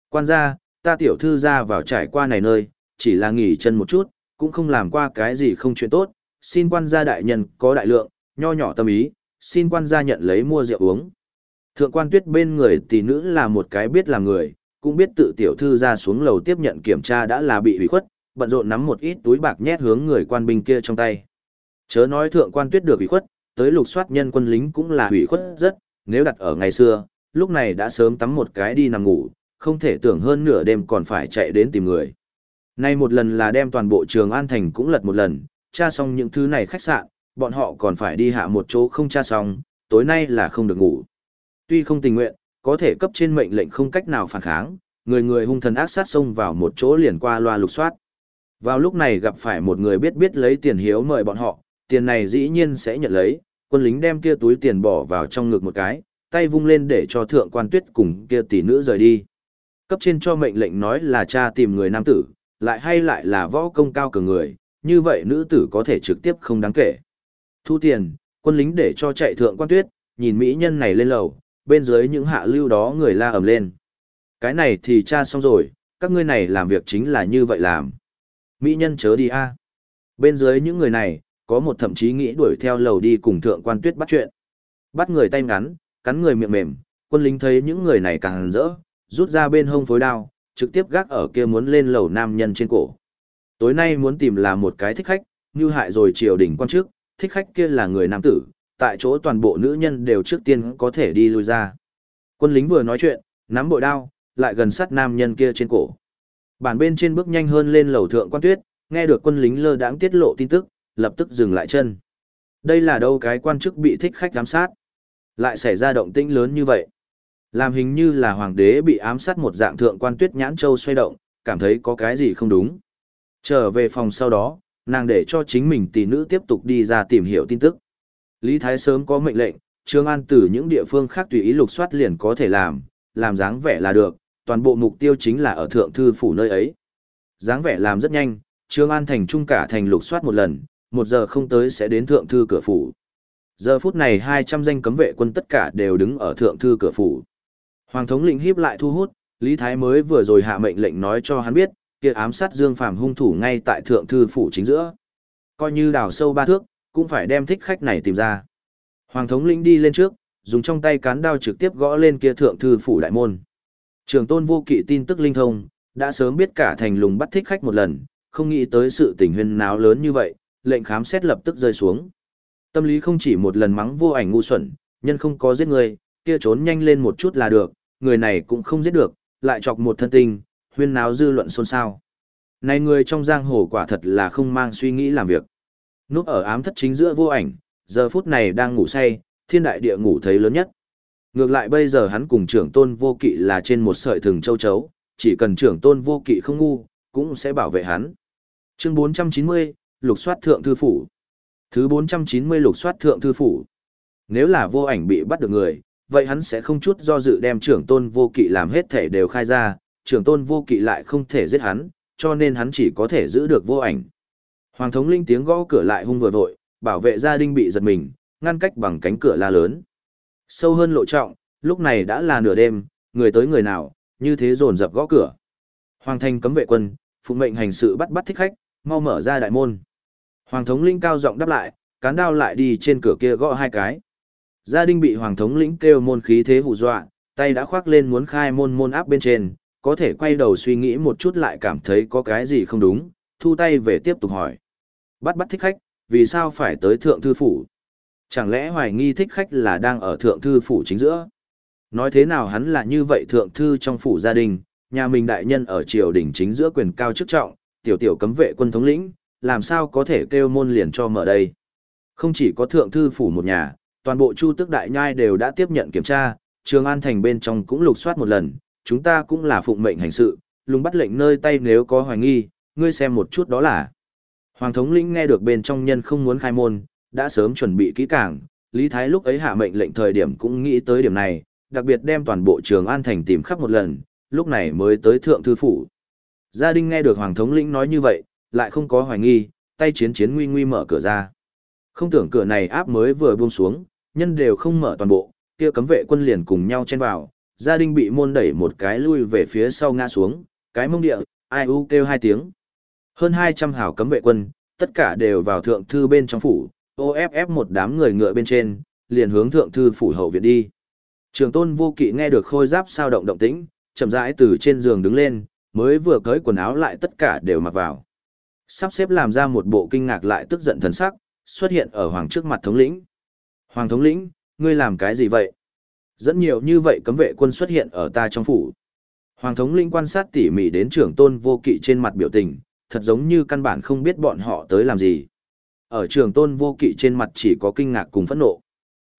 Quan gia, ta tiểu thư ra vào trải qua này nơi, chỉ là nghỉ chân một chút, cũng không làm qua cái gì không chuyện tốt, xin quan gia đại nhân có đại lượng, nho nhỏ tâm ý, xin quan gia nhận lấy mua rượu uống. Thượng quan tuyết bên người tỷ nữ là một cái biết làm người, cũng biết tự tiểu thư ra xuống lầu tiếp nhận kiểm tra đã là bị hủy khuất, bận rộn nắm một ít túi bạc nhét hướng người quan binh kia trong tay. Chớ nói thượng quan tuyết được hủy khuất, tới lục soát nhân quân lính cũng là hủy khuất rất, nếu đặt ở ngày xưa, lúc này đã sớm tắm một cái đi nằm ngủ, không thể tưởng hơn nửa đêm còn phải chạy đến tìm người. Nay một lần là đem toàn bộ trường An Thành cũng lật một lần, tra xong những thứ này khách sạn, bọn họ còn phải đi hạ một chỗ không tra xong, tối nay là không được ngủ. Tuy không tình nguyện, có thể cấp trên mệnh lệnh không cách nào phản kháng, người người hung thần ác sát xông vào một chỗ liền qua loa lục soát. Vào lúc này gặp phải một người biết biết lấy tiền hiếu mời bọn họ, tiền này dĩ nhiên sẽ nhận lấy, quân lính đem kia túi tiền bỏ vào trong ngực một cái, tay vung lên để cho thượng quan tuyết cùng kia tỷ nữ rời đi. Cấp trên cho mệnh lệnh nói là cha tìm người nam tử, lại hay lại là võ công cao cường người, như vậy nữ tử có thể trực tiếp không đáng kể. Thu tiền, quân lính để cho chạy thượng quan tuyết, nhìn mỹ nhân này lên lầu, bên dưới những hạ lưu đó người la ầm lên. Cái này thì cha xong rồi, các ngươi này làm việc chính là như vậy làm. Mỹ nhân chớ đi a. Bên dưới những người này, có một thậm chí nghĩ đuổi theo lầu đi cùng thượng quan tuyết bắt chuyện. Bắt người tay ngắn, cắn người miệng mềm, quân lính thấy những người này càng rỡ, rút ra bên hông phối đao, trực tiếp gác ở kia muốn lên lầu nam nhân trên cổ. Tối nay muốn tìm là một cái thích khách, như hại rồi triều đình quan trước, thích khách kia là người nam tử, tại chỗ toàn bộ nữ nhân đều trước tiên có thể đi lui ra. Quân lính vừa nói chuyện, nắm bội đao, lại gần sát nam nhân kia trên cổ. Bản bên trên bước nhanh hơn lên lầu thượng quan tuyết, nghe được quân lính lơ đãng tiết lộ tin tức, lập tức dừng lại chân. Đây là đâu cái quan chức bị thích khách giám sát. Lại xảy ra động tĩnh lớn như vậy. Làm hình như là hoàng đế bị ám sát một dạng thượng quan tuyết nhãn châu xoay động, cảm thấy có cái gì không đúng. Trở về phòng sau đó, nàng để cho chính mình tỷ nữ tiếp tục đi ra tìm hiểu tin tức. Lý Thái sớm có mệnh lệnh, Trương An từ những địa phương khác tùy ý lục soát liền có thể làm, làm dáng vẻ là được, toàn bộ mục tiêu chính là ở thượng thư phủ nơi ấy. Dáng vẻ làm rất nhanh, Trương An thành trung cả thành lục soát một lần, một giờ không tới sẽ đến thượng thư cửa phủ. Giờ phút này 200 danh cấm vệ quân tất cả đều đứng ở thượng thư cửa phủ. Hoàng thống lĩnh hiếp lại thu hút, Lý Thái mới vừa rồi hạ mệnh lệnh nói cho hắn biết, kia ám sát Dương Phàm hung thủ ngay tại thượng thư phủ chính giữa. Coi như đào sâu ba thước, cũng phải đem thích khách này tìm ra. Hoàng thống lĩnh đi lên trước, dùng trong tay cán đao trực tiếp gõ lên kia thượng thư phủ đại môn. Trường tôn vô kỵ tin tức linh thông, đã sớm biết cả thành lùng bắt thích khách một lần, không nghĩ tới sự tình huyên náo lớn như vậy, lệnh khám xét lập tức rơi xuống. Tâm lý không chỉ một lần mắng vô ảnh ngu xuẩn, nhân không có giết người, kia trốn nhanh lên một chút là được, người này cũng không giết được, lại chọc một thân tình, huyên náo dư luận xôn xao. Này người trong giang hồ quả thật là không mang suy nghĩ làm việc. Núp ở ám thất chính giữa vô ảnh, giờ phút này đang ngủ say, thiên đại địa ngủ thấy lớn nhất. Ngược lại bây giờ hắn cùng trưởng tôn vô kỵ là trên một sợi thừng châu chấu, chỉ cần trưởng tôn vô kỵ không ngu, cũng sẽ bảo vệ hắn. Chương 490, lục soát thượng thư phủ. Thứ 490 lục soát thượng thư phủ. Nếu là vô ảnh bị bắt được người, vậy hắn sẽ không chút do dự đem trưởng tôn vô kỵ làm hết thể đều khai ra, trưởng tôn vô kỵ lại không thể giết hắn, cho nên hắn chỉ có thể giữ được vô ảnh. Hoàng thống linh tiếng gõ cửa lại hung vừa vội, bảo vệ gia đình bị giật mình, ngăn cách bằng cánh cửa la lớn. Sâu hơn lộ trọng, lúc này đã là nửa đêm, người tới người nào, như thế dồn dập gõ cửa. Hoàng thành cấm vệ quân, phụ mệnh hành sự bắt bắt thích khách, mau mở ra đại môn. Hoàng thống linh cao giọng đáp lại, cán đao lại đi trên cửa kia gõ hai cái. Gia đình bị hoàng thống lĩnh kêu môn khí thế hù dọa, tay đã khoác lên muốn khai môn môn áp bên trên, có thể quay đầu suy nghĩ một chút lại cảm thấy có cái gì không đúng, thu tay về tiếp tục hỏi. Bắt bắt thích khách, vì sao phải tới thượng thư phủ? Chẳng lẽ hoài nghi thích khách là đang ở thượng thư phủ chính giữa? Nói thế nào hắn là như vậy thượng thư trong phủ gia đình, nhà mình đại nhân ở triều đình chính giữa quyền cao chức trọng, tiểu tiểu cấm vệ quân thống lĩnh, làm sao có thể kêu môn liền cho mở đây? Không chỉ có thượng thư phủ một nhà, toàn bộ chu tước đại nhai đều đã tiếp nhận kiểm tra, trường an thành bên trong cũng lục soát một lần, chúng ta cũng là phụng mệnh hành sự, lùng bắt lệnh nơi tay nếu có hoài nghi, ngươi xem một chút đó là. Hoàng thống lĩnh nghe được bên trong nhân không muốn khai môn, đã sớm chuẩn bị kỹ càng, Lý Thái lúc ấy hạ mệnh lệnh thời điểm cũng nghĩ tới điểm này, đặc biệt đem toàn bộ trường An Thành tìm khắp một lần, lúc này mới tới thượng thư phủ. Gia đình nghe được Hoàng thống lĩnh nói như vậy, lại không có hoài nghi, tay chiến chiến nguy nguy mở cửa ra. Không tưởng cửa này áp mới vừa buông xuống, nhân đều không mở toàn bộ, kia cấm vệ quân liền cùng nhau chen vào, gia đình bị môn đẩy một cái lui về phía sau ngã xuống, cái mông địa, ai u kêu hai tiếng. Hơn 200 hảo cấm vệ quân, tất cả đều vào thượng thư bên trong phủ, OFF một đám người ngựa bên trên, liền hướng thượng thư phủ hậu viện đi. Trường tôn vô kỵ nghe được khôi giáp sao động động tĩnh, chậm rãi từ trên giường đứng lên, mới vừa cởi quần áo lại tất cả đều mặc vào. Sắp xếp làm ra một bộ kinh ngạc lại tức giận thần sắc, xuất hiện ở hoàng trước mặt thống lĩnh. Hoàng thống lĩnh, ngươi làm cái gì vậy? Dẫn nhiều như vậy cấm vệ quân xuất hiện ở ta trong phủ. Hoàng thống lĩnh quan sát tỉ mỉ đến trưởng tôn vô kỵ trên mặt biểu tình, thật giống như căn bản không biết bọn họ tới làm gì. Ở trường tôn vô kỵ trên mặt chỉ có kinh ngạc cùng phẫn nộ.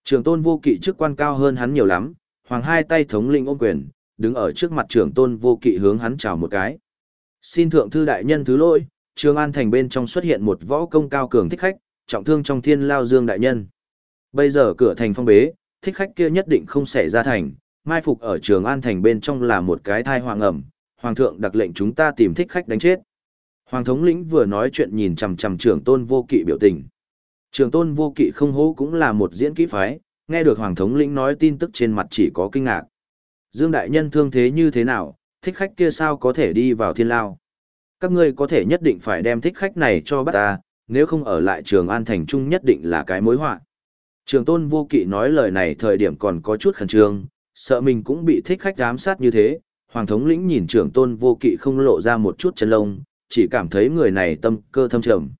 Trường tôn vô kỵ chức quan cao hơn hắn nhiều lắm, hoàng hai tay thống lĩnh ôm quyền, đứng ở trước mặt trường tôn vô kỵ hướng hắn chào một cái. Xin thượng thư đại nhân thứ lỗi, trường an thành bên trong xuất hiện một võ công cao cường thích khách, trọng thương trong thiên lao dương đại nhân. Bây giờ cửa thành phong bế, thích khách kia nhất định không xảy ra thành, mai phục ở trường an thành bên trong là một cái thai hoàng ẩm, hoàng thượng đặc lệnh chúng ta tìm thích khách đánh chết. Hoàng thống lĩnh vừa nói chuyện nhìn chằm chằm trưởng tôn vô kỵ biểu tình. Trưởng tôn vô kỵ không hố cũng là một diễn kỹ phái, nghe được hoàng thống lĩnh nói tin tức trên mặt chỉ có kinh ngạc. Dương đại nhân thương thế như thế nào, thích khách kia sao có thể đi vào thiên lao. Các ngươi có thể nhất định phải đem thích khách này cho bắt ta, nếu không ở lại trường an thành trung nhất định là cái mối họa. Trường tôn vô kỵ nói lời này thời điểm còn có chút khẩn trương, sợ mình cũng bị thích khách ám sát như thế. Hoàng thống lĩnh nhìn trưởng tôn vô kỵ không lộ ra một chút chân lông, chỉ cảm thấy người này tâm cơ thâm trầm.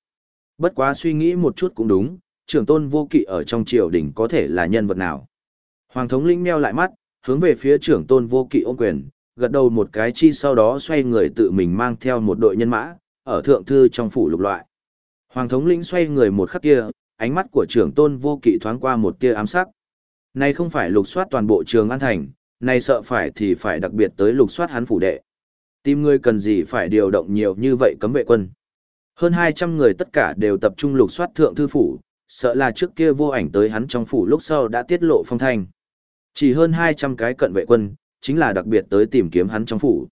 Bất quá suy nghĩ một chút cũng đúng, trưởng tôn vô kỵ ở trong triều đình có thể là nhân vật nào. Hoàng thống lĩnh meo lại mắt, hướng về phía trưởng tôn vô kỵ ôm quyền, gật đầu một cái chi sau đó xoay người tự mình mang theo một đội nhân mã, ở thượng thư trong phủ lục loại. Hoàng thống lĩnh xoay người một khắc kia, ánh mắt của trưởng tôn vô kỵ thoáng qua một tia ám sắc. Này không phải lục soát toàn bộ trường an thành, này sợ phải thì phải đặc biệt tới lục soát hắn phủ đệ. Tìm ngươi cần gì phải điều động nhiều như vậy cấm vệ quân. Hơn 200 người tất cả đều tập trung lục soát thượng thư phủ, sợ là trước kia vô ảnh tới hắn trong phủ lúc sau đã tiết lộ phong thanh. Chỉ hơn 200 cái cận vệ quân, chính là đặc biệt tới tìm kiếm hắn trong phủ.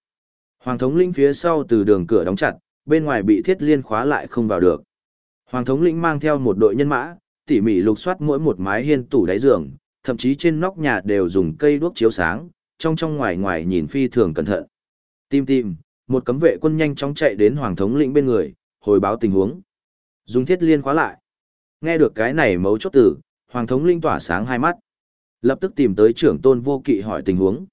Hoàng thống lĩnh phía sau từ đường cửa đóng chặt, bên ngoài bị thiết liên khóa lại không vào được. Hoàng thống lĩnh mang theo một đội nhân mã, tỉ mỉ lục soát mỗi một mái hiên tủ đáy giường, thậm chí trên nóc nhà đều dùng cây đuốc chiếu sáng, trong trong ngoài ngoài nhìn phi thường cẩn thận. Tim tim, một cấm vệ quân nhanh chóng chạy đến hoàng thống lĩnh bên người, hồi báo tình huống. Dùng thiết liên khóa lại. Nghe được cái này mấu chốt tử, hoàng thống linh tỏa sáng hai mắt. Lập tức tìm tới trưởng tôn vô kỵ hỏi tình huống.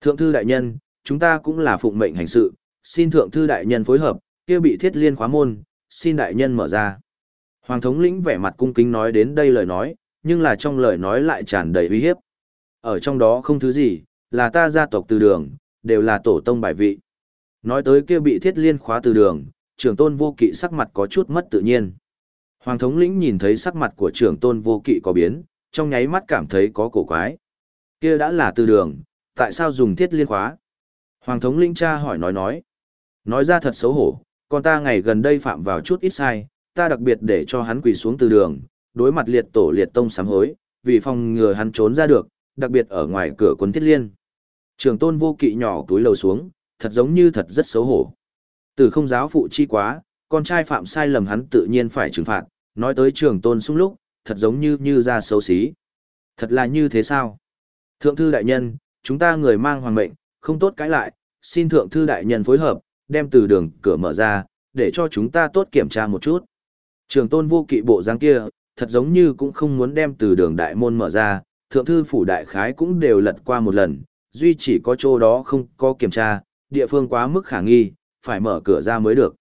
Thượng thư đại nhân, chúng ta cũng là phụng mệnh hành sự, xin thượng thư đại nhân phối hợp, kia bị thiết liên khóa môn, xin đại nhân mở ra. Hoàng thống lĩnh vẻ mặt cung kính nói đến đây lời nói, nhưng là trong lời nói lại tràn đầy uy hiếp. Ở trong đó không thứ gì, là ta gia tộc từ đường, đều là tổ tông bài vị. Nói tới kia bị thiết liên khóa từ đường, trưởng tôn vô kỵ sắc mặt có chút mất tự nhiên. Hoàng thống lĩnh nhìn thấy sắc mặt của trưởng tôn vô kỵ có biến, trong nháy mắt cảm thấy có cổ quái. Kia đã là từ đường, tại sao dùng thiết liên khóa? Hoàng thống lĩnh cha hỏi nói nói. Nói ra thật xấu hổ, con ta ngày gần đây phạm vào chút ít sai, ta đặc biệt để cho hắn quỳ xuống từ đường, đối mặt liệt tổ liệt tông sám hối, vì phòng ngừa hắn trốn ra được, đặc biệt ở ngoài cửa quân thiết liên. Trường tôn vô kỵ nhỏ túi lầu xuống, thật giống như thật rất xấu hổ. Từ không giáo phụ chi quá, con trai phạm sai lầm hắn tự nhiên phải trừng phạt, nói tới trường tôn sung lúc, thật giống như như ra xấu xí. Thật là như thế sao? Thượng thư đại nhân, chúng ta người mang hoàng mệnh, không tốt cãi lại, xin thượng thư đại nhân phối hợp, đem từ đường cửa mở ra, để cho chúng ta tốt kiểm tra một chút. Trường tôn vô kỵ bộ dáng kia, thật giống như cũng không muốn đem từ đường đại môn mở ra, thượng thư phủ đại khái cũng đều lật qua một lần, duy chỉ có chỗ đó không có kiểm tra, địa phương quá mức khả nghi, phải mở cửa ra mới được.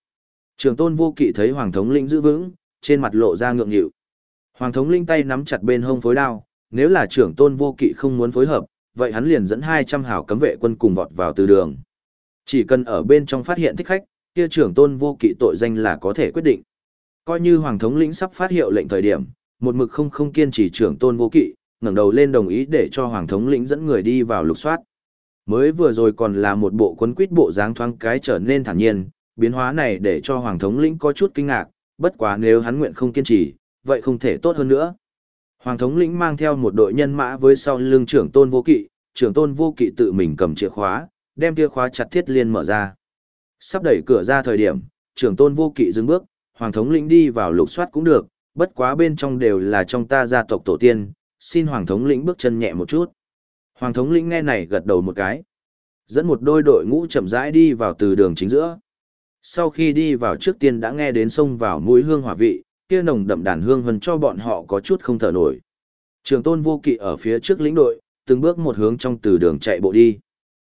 Trường tôn vô kỵ thấy Hoàng thống lĩnh giữ vững, trên mặt lộ ra ngượng nghịu. Hoàng thống linh tay nắm chặt bên hông phối đao, nếu là trưởng tôn vô kỵ không muốn phối hợp, vậy hắn liền dẫn 200 hảo cấm vệ quân cùng vọt vào từ đường. Chỉ cần ở bên trong phát hiện thích khách, kia trưởng tôn vô kỵ tội danh là có thể quyết định. Coi như Hoàng thống lĩnh sắp phát hiệu lệnh thời điểm, một mực không không kiên trì trưởng tôn vô kỵ, ngẩng đầu lên đồng ý để cho Hoàng thống lĩnh dẫn người đi vào lục soát. Mới vừa rồi còn là một bộ quấn quýt bộ dáng thoáng cái trở nên thản nhiên, biến hóa này để cho Hoàng thống lĩnh có chút kinh ngạc, bất quá nếu hắn nguyện không kiên trì, vậy không thể tốt hơn nữa. Hoàng thống lĩnh mang theo một đội nhân mã với sau lưng trưởng tôn vô kỵ, trưởng tôn vô kỵ tự mình cầm chìa khóa, đem kia khóa chặt thiết liên mở ra. Sắp đẩy cửa ra thời điểm, trưởng tôn vô kỵ dừng bước, hoàng thống lĩnh đi vào lục soát cũng được, bất quá bên trong đều là trong ta gia tộc tổ tiên, xin hoàng thống lĩnh bước chân nhẹ một chút. Hoàng thống lĩnh nghe này gật đầu một cái. Dẫn một đôi đội ngũ chậm rãi đi vào từ đường chính giữa. Sau khi đi vào trước tiên đã nghe đến sông vào mũi hương hỏa vị, kia nồng đậm đàn hương hơn cho bọn họ có chút không thở nổi. Trường tôn vô kỵ ở phía trước lĩnh đội, từng bước một hướng trong từ đường chạy bộ đi.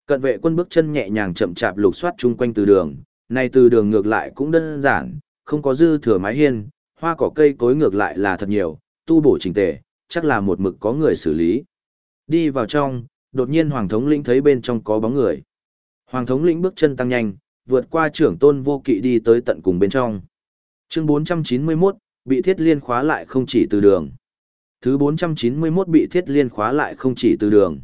Cận vệ quân bước chân nhẹ nhàng chậm chạp lục soát chung quanh từ đường, này từ đường ngược lại cũng đơn giản, không có dư thừa mái hiên, hoa cỏ cây cối ngược lại là thật nhiều, tu bổ chỉnh tề, chắc là một mực có người xử lý. Đi vào trong, đột nhiên Hoàng thống lĩnh thấy bên trong có bóng người. Hoàng thống lĩnh bước chân tăng nhanh, vượt qua trưởng tôn vô kỵ đi tới tận cùng bên trong. Chương 491, bị thiết liên khóa lại không chỉ từ đường. Thứ 491 bị thiết liên khóa lại không chỉ từ đường.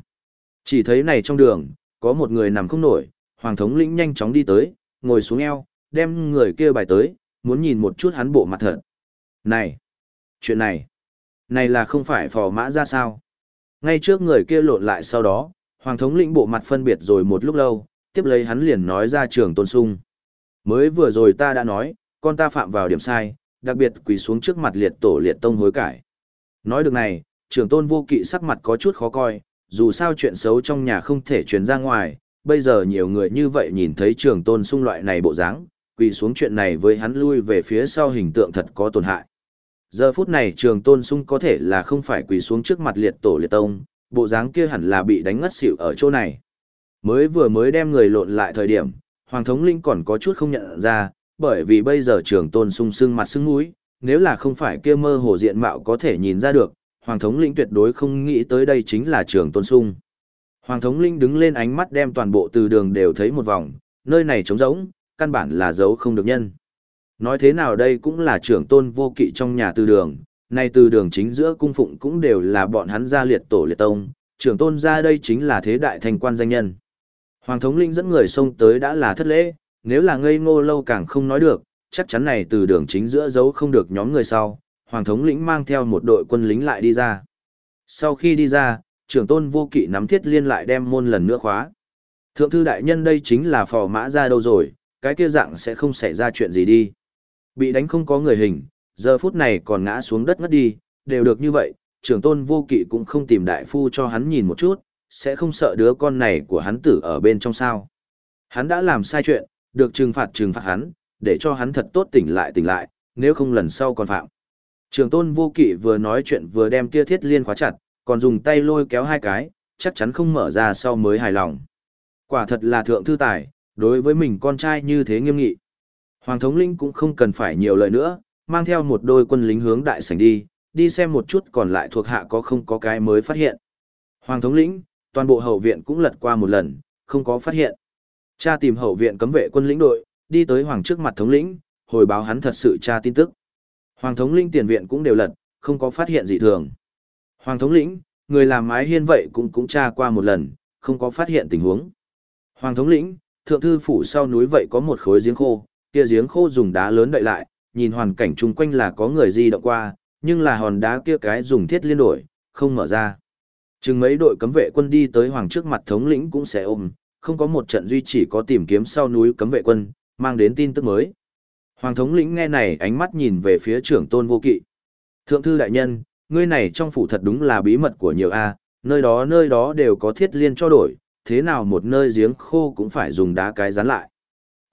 Chỉ thấy này trong đường, có một người nằm không nổi, hoàng thống lĩnh nhanh chóng đi tới, ngồi xuống eo, đem người kia bài tới, muốn nhìn một chút hắn bộ mặt thật. Này! Chuyện này! Này là không phải phò mã ra sao? Ngay trước người kia lộn lại sau đó, hoàng thống lĩnh bộ mặt phân biệt rồi một lúc lâu, tiếp lấy hắn liền nói ra trường tôn sung. Mới vừa rồi ta đã nói, con ta phạm vào điểm sai, đặc biệt quỳ xuống trước mặt liệt tổ liệt tông hối cải. Nói được này, trường tôn vô kỵ sắc mặt có chút khó coi, dù sao chuyện xấu trong nhà không thể truyền ra ngoài, bây giờ nhiều người như vậy nhìn thấy trường tôn sung loại này bộ dáng, quỳ xuống chuyện này với hắn lui về phía sau hình tượng thật có tổn hại. Giờ phút này trường tôn sung có thể là không phải quỳ xuống trước mặt liệt tổ liệt tông, bộ dáng kia hẳn là bị đánh ngất xỉu ở chỗ này. Mới vừa mới đem người lộn lại thời điểm, Hoàng thống linh còn có chút không nhận ra, bởi vì bây giờ trường tôn sung sưng mặt sưng mũi, nếu là không phải kia mơ hồ diện mạo có thể nhìn ra được, Hoàng thống linh tuyệt đối không nghĩ tới đây chính là trường tôn sung. Hoàng thống linh đứng lên ánh mắt đem toàn bộ từ đường đều thấy một vòng, nơi này trống rỗng, căn bản là dấu không được nhân. Nói thế nào đây cũng là trưởng tôn vô kỵ trong nhà tư đường, nay tư đường chính giữa cung phụng cũng đều là bọn hắn gia liệt tổ liệt tông, trưởng tôn ra đây chính là thế đại thành quan danh nhân. Hoàng thống linh dẫn người xông tới đã là thất lễ, nếu là ngây ngô lâu càng không nói được, chắc chắn này từ đường chính giữa giấu không được nhóm người sau, Hoàng thống lĩnh mang theo một đội quân lính lại đi ra. Sau khi đi ra, trưởng tôn vô kỵ nắm thiết liên lại đem môn lần nữa khóa. Thượng thư đại nhân đây chính là phò mã ra đâu rồi, cái kia dạng sẽ không xảy ra chuyện gì đi. Bị đánh không có người hình, giờ phút này còn ngã xuống đất ngất đi, đều được như vậy, trưởng tôn vô kỵ cũng không tìm đại phu cho hắn nhìn một chút, sẽ không sợ đứa con này của hắn tử ở bên trong sao. Hắn đã làm sai chuyện, được trừng phạt trừng phạt hắn, để cho hắn thật tốt tỉnh lại tỉnh lại, nếu không lần sau còn phạm. Trường tôn vô kỵ vừa nói chuyện vừa đem kia thiết liên khóa chặt, còn dùng tay lôi kéo hai cái, chắc chắn không mở ra sau mới hài lòng. Quả thật là thượng thư tài, đối với mình con trai như thế nghiêm nghị. Hoàng thống lĩnh cũng không cần phải nhiều lời nữa, mang theo một đôi quân lính hướng đại sảnh đi, đi xem một chút còn lại thuộc hạ có không có cái mới phát hiện. Hoàng thống lĩnh, toàn bộ hậu viện cũng lật qua một lần, không có phát hiện. Cha tìm hậu viện cấm vệ quân lĩnh đội, đi tới hoàng trước mặt thống lĩnh, hồi báo hắn thật sự tra tin tức. Hoàng thống lĩnh tiền viện cũng đều lật, không có phát hiện gì thường. Hoàng thống lĩnh, người làm mái hiên vậy cũng cũng tra qua một lần, không có phát hiện tình huống. Hoàng thống lĩnh, thượng thư phủ sau núi vậy có một khối giếng khô, kia giếng khô dùng đá lớn đậy lại, nhìn hoàn cảnh chung quanh là có người di động qua, nhưng là hòn đá kia cái dùng thiết liên đổi, không mở ra. Chừng mấy đội cấm vệ quân đi tới hoàng trước mặt thống lĩnh cũng sẽ ôm, không có một trận duy chỉ có tìm kiếm sau núi cấm vệ quân, mang đến tin tức mới. Hoàng thống lĩnh nghe này ánh mắt nhìn về phía trưởng tôn vô kỵ. Thượng thư đại nhân, ngươi này trong phủ thật đúng là bí mật của nhiều A, nơi đó nơi đó đều có thiết liên cho đổi, thế nào một nơi giếng khô cũng phải dùng đá cái dán lại.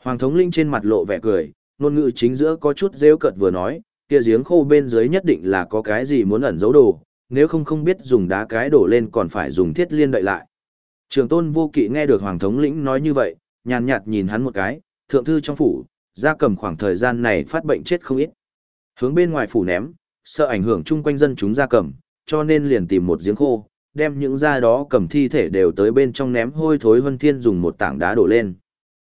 Hoàng thống linh trên mặt lộ vẻ cười, ngôn ngữ chính giữa có chút rêu cợt vừa nói, kia giếng khô bên dưới nhất định là có cái gì muốn ẩn giấu đồ, nếu không không biết dùng đá cái đổ lên còn phải dùng thiết liên đậy lại. Trường tôn vô kỵ nghe được Hoàng thống lĩnh nói như vậy, nhàn nhạt nhìn hắn một cái, thượng thư trong phủ, ra cầm khoảng thời gian này phát bệnh chết không ít. Hướng bên ngoài phủ ném, sợ ảnh hưởng chung quanh dân chúng ra cầm, cho nên liền tìm một giếng khô, đem những da đó cầm thi thể đều tới bên trong ném hôi thối vân thiên dùng một tảng đá đổ lên.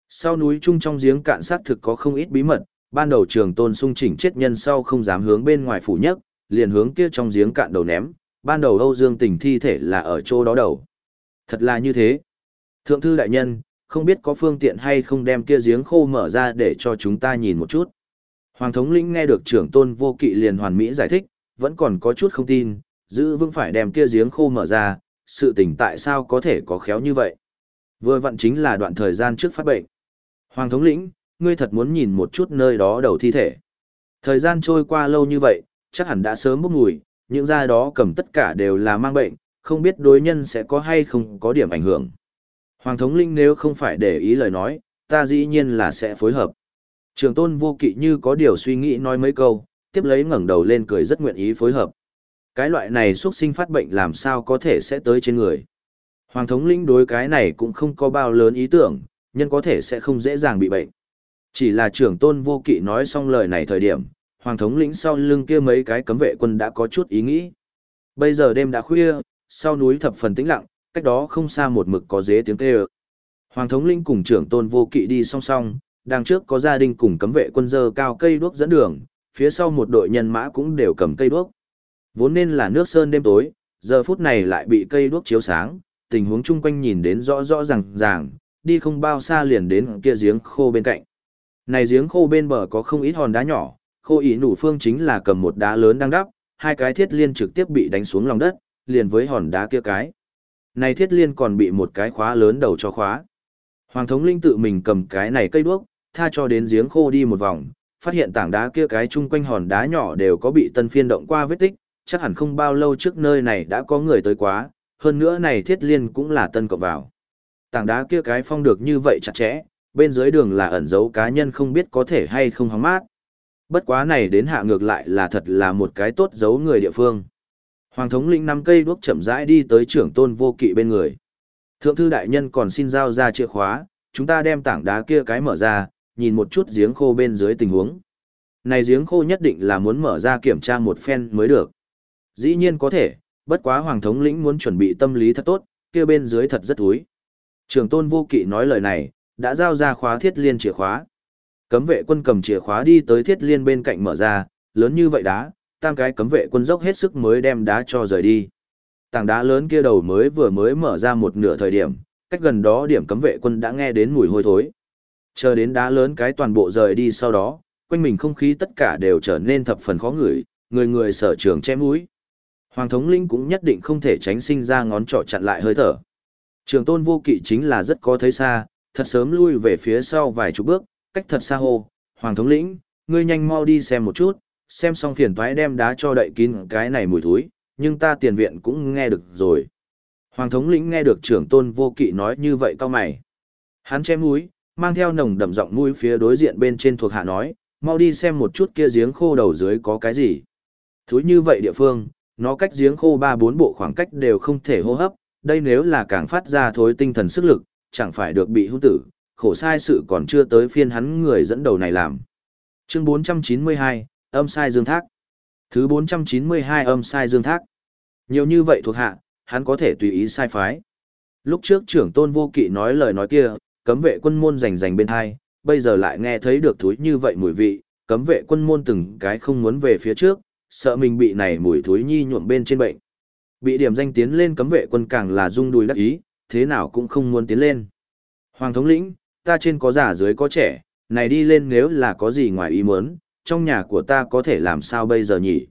Sau núi chung trong giếng cạn sát thực có không ít bí mật, ban đầu trường tôn sung chỉnh chết nhân sau không dám hướng bên ngoài phủ nhất, liền hướng kia trong giếng cạn đầu ném, ban đầu Âu Dương Tình thi thể là ở chỗ đó đầu. Thật là như thế. Thượng thư đại nhân, không biết có phương tiện hay không đem kia giếng khô mở ra để cho chúng ta nhìn một chút. Hoàng thống lĩnh nghe được trưởng tôn vô kỵ liền hoàn mỹ giải thích, vẫn còn có chút không tin, giữ vững phải đem kia giếng khô mở ra, sự tình tại sao có thể có khéo như vậy. Vừa vặn chính là đoạn thời gian trước phát bệnh. Hoàng thống lĩnh, ngươi thật muốn nhìn một chút nơi đó đầu thi thể. Thời gian trôi qua lâu như vậy, chắc hẳn đã sớm bốc mùi, những da đó cầm tất cả đều là mang bệnh, không biết đối nhân sẽ có hay không có điểm ảnh hưởng. Hoàng thống linh nếu không phải để ý lời nói, ta dĩ nhiên là sẽ phối hợp. Trường tôn vô kỵ như có điều suy nghĩ nói mấy câu, tiếp lấy ngẩng đầu lên cười rất nguyện ý phối hợp. Cái loại này xuất sinh phát bệnh làm sao có thể sẽ tới trên người. Hoàng thống lĩnh đối cái này cũng không có bao lớn ý tưởng, nhân có thể sẽ không dễ dàng bị bệnh. Chỉ là trưởng tôn vô kỵ nói xong lời này thời điểm, hoàng thống lĩnh sau lưng kia mấy cái cấm vệ quân đã có chút ý nghĩ. Bây giờ đêm đã khuya, sau núi thập phần tĩnh lặng, cách đó không xa một mực có dế tiếng kêu. Hoàng thống lĩnh cùng trưởng tôn vô kỵ đi song song, đằng trước có gia đình cùng cấm vệ quân dơ cao cây đuốc dẫn đường, phía sau một đội nhân mã cũng đều cầm cây đuốc. Vốn nên là nước sơn đêm tối, giờ phút này lại bị cây đuốc chiếu sáng, tình huống chung quanh nhìn đến rõ rõ ràng ràng, đi không bao xa liền đến kia giếng khô bên cạnh. Này giếng khô bên bờ có không ít hòn đá nhỏ, khô ý nủ phương chính là cầm một đá lớn đang đắp, hai cái thiết liên trực tiếp bị đánh xuống lòng đất, liền với hòn đá kia cái. Này thiết liên còn bị một cái khóa lớn đầu cho khóa. Hoàng thống linh tự mình cầm cái này cây đuốc, tha cho đến giếng khô đi một vòng, phát hiện tảng đá kia cái chung quanh hòn đá nhỏ đều có bị tân phiên động qua vết tích, chắc hẳn không bao lâu trước nơi này đã có người tới quá, hơn nữa này thiết liên cũng là tân cộng vào. Tảng đá kia cái phong được như vậy chặt chẽ, bên dưới đường là ẩn dấu cá nhân không biết có thể hay không hóng mát. Bất quá này đến hạ ngược lại là thật là một cái tốt giấu người địa phương. Hoàng thống lĩnh năm cây đuốc chậm rãi đi tới trưởng tôn vô kỵ bên người. Thượng thư đại nhân còn xin giao ra chìa khóa, chúng ta đem tảng đá kia cái mở ra, nhìn một chút giếng khô bên dưới tình huống. Này giếng khô nhất định là muốn mở ra kiểm tra một phen mới được. Dĩ nhiên có thể, bất quá hoàng thống lĩnh muốn chuẩn bị tâm lý thật tốt, kia bên dưới thật rất thúi. Trường tôn vô kỵ nói lời này, đã giao ra khóa thiết liên chìa khóa. Cấm vệ quân cầm chìa khóa đi tới thiết liên bên cạnh mở ra, lớn như vậy đá, tam cái cấm vệ quân dốc hết sức mới đem đá cho rời đi. Tảng đá lớn kia đầu mới vừa mới mở ra một nửa thời điểm, cách gần đó điểm cấm vệ quân đã nghe đến mùi hôi thối. Chờ đến đá lớn cái toàn bộ rời đi sau đó, quanh mình không khí tất cả đều trở nên thập phần khó ngửi, người người sở trường che mũi. Hoàng thống linh cũng nhất định không thể tránh sinh ra ngón trỏ chặn lại hơi thở. Trường tôn vô kỵ chính là rất có thấy xa, thật sớm lui về phía sau vài chục bước, cách thật xa hồ. Hoàng thống lĩnh, ngươi nhanh mau đi xem một chút, xem xong phiền toái đem đá cho đậy kín cái này mùi thúi, nhưng ta tiền viện cũng nghe được rồi. Hoàng thống lĩnh nghe được trưởng tôn vô kỵ nói như vậy cao mày. Hắn che mũi, mang theo nồng đậm giọng mũi phía đối diện bên trên thuộc hạ nói, mau đi xem một chút kia giếng khô đầu dưới có cái gì. Thúi như vậy địa phương, nó cách giếng khô ba bốn bộ khoảng cách đều không thể hô hấp, đây nếu là càng phát ra thối tinh thần sức lực, chẳng phải được bị hung tử, khổ sai sự còn chưa tới phiên hắn người dẫn đầu này làm. Chương 492, âm sai dương thác. Thứ 492 âm sai dương thác. Nhiều như vậy thuộc hạ, hắn có thể tùy ý sai phái. Lúc trước trưởng tôn vô kỵ nói lời nói kia, cấm vệ quân môn rành rành bên hai, bây giờ lại nghe thấy được thúi như vậy mùi vị, cấm vệ quân môn từng cái không muốn về phía trước, sợ mình bị này mùi thối nhi nhuộm bên trên bệnh. Bị điểm danh tiến lên cấm vệ quân càng là rung đùi đắc ý, thế nào cũng không muốn tiến lên. Hoàng thống lĩnh, ta trên có già dưới có trẻ, này đi lên nếu là có gì ngoài ý muốn, trong nhà của ta có thể làm sao bây giờ nhỉ?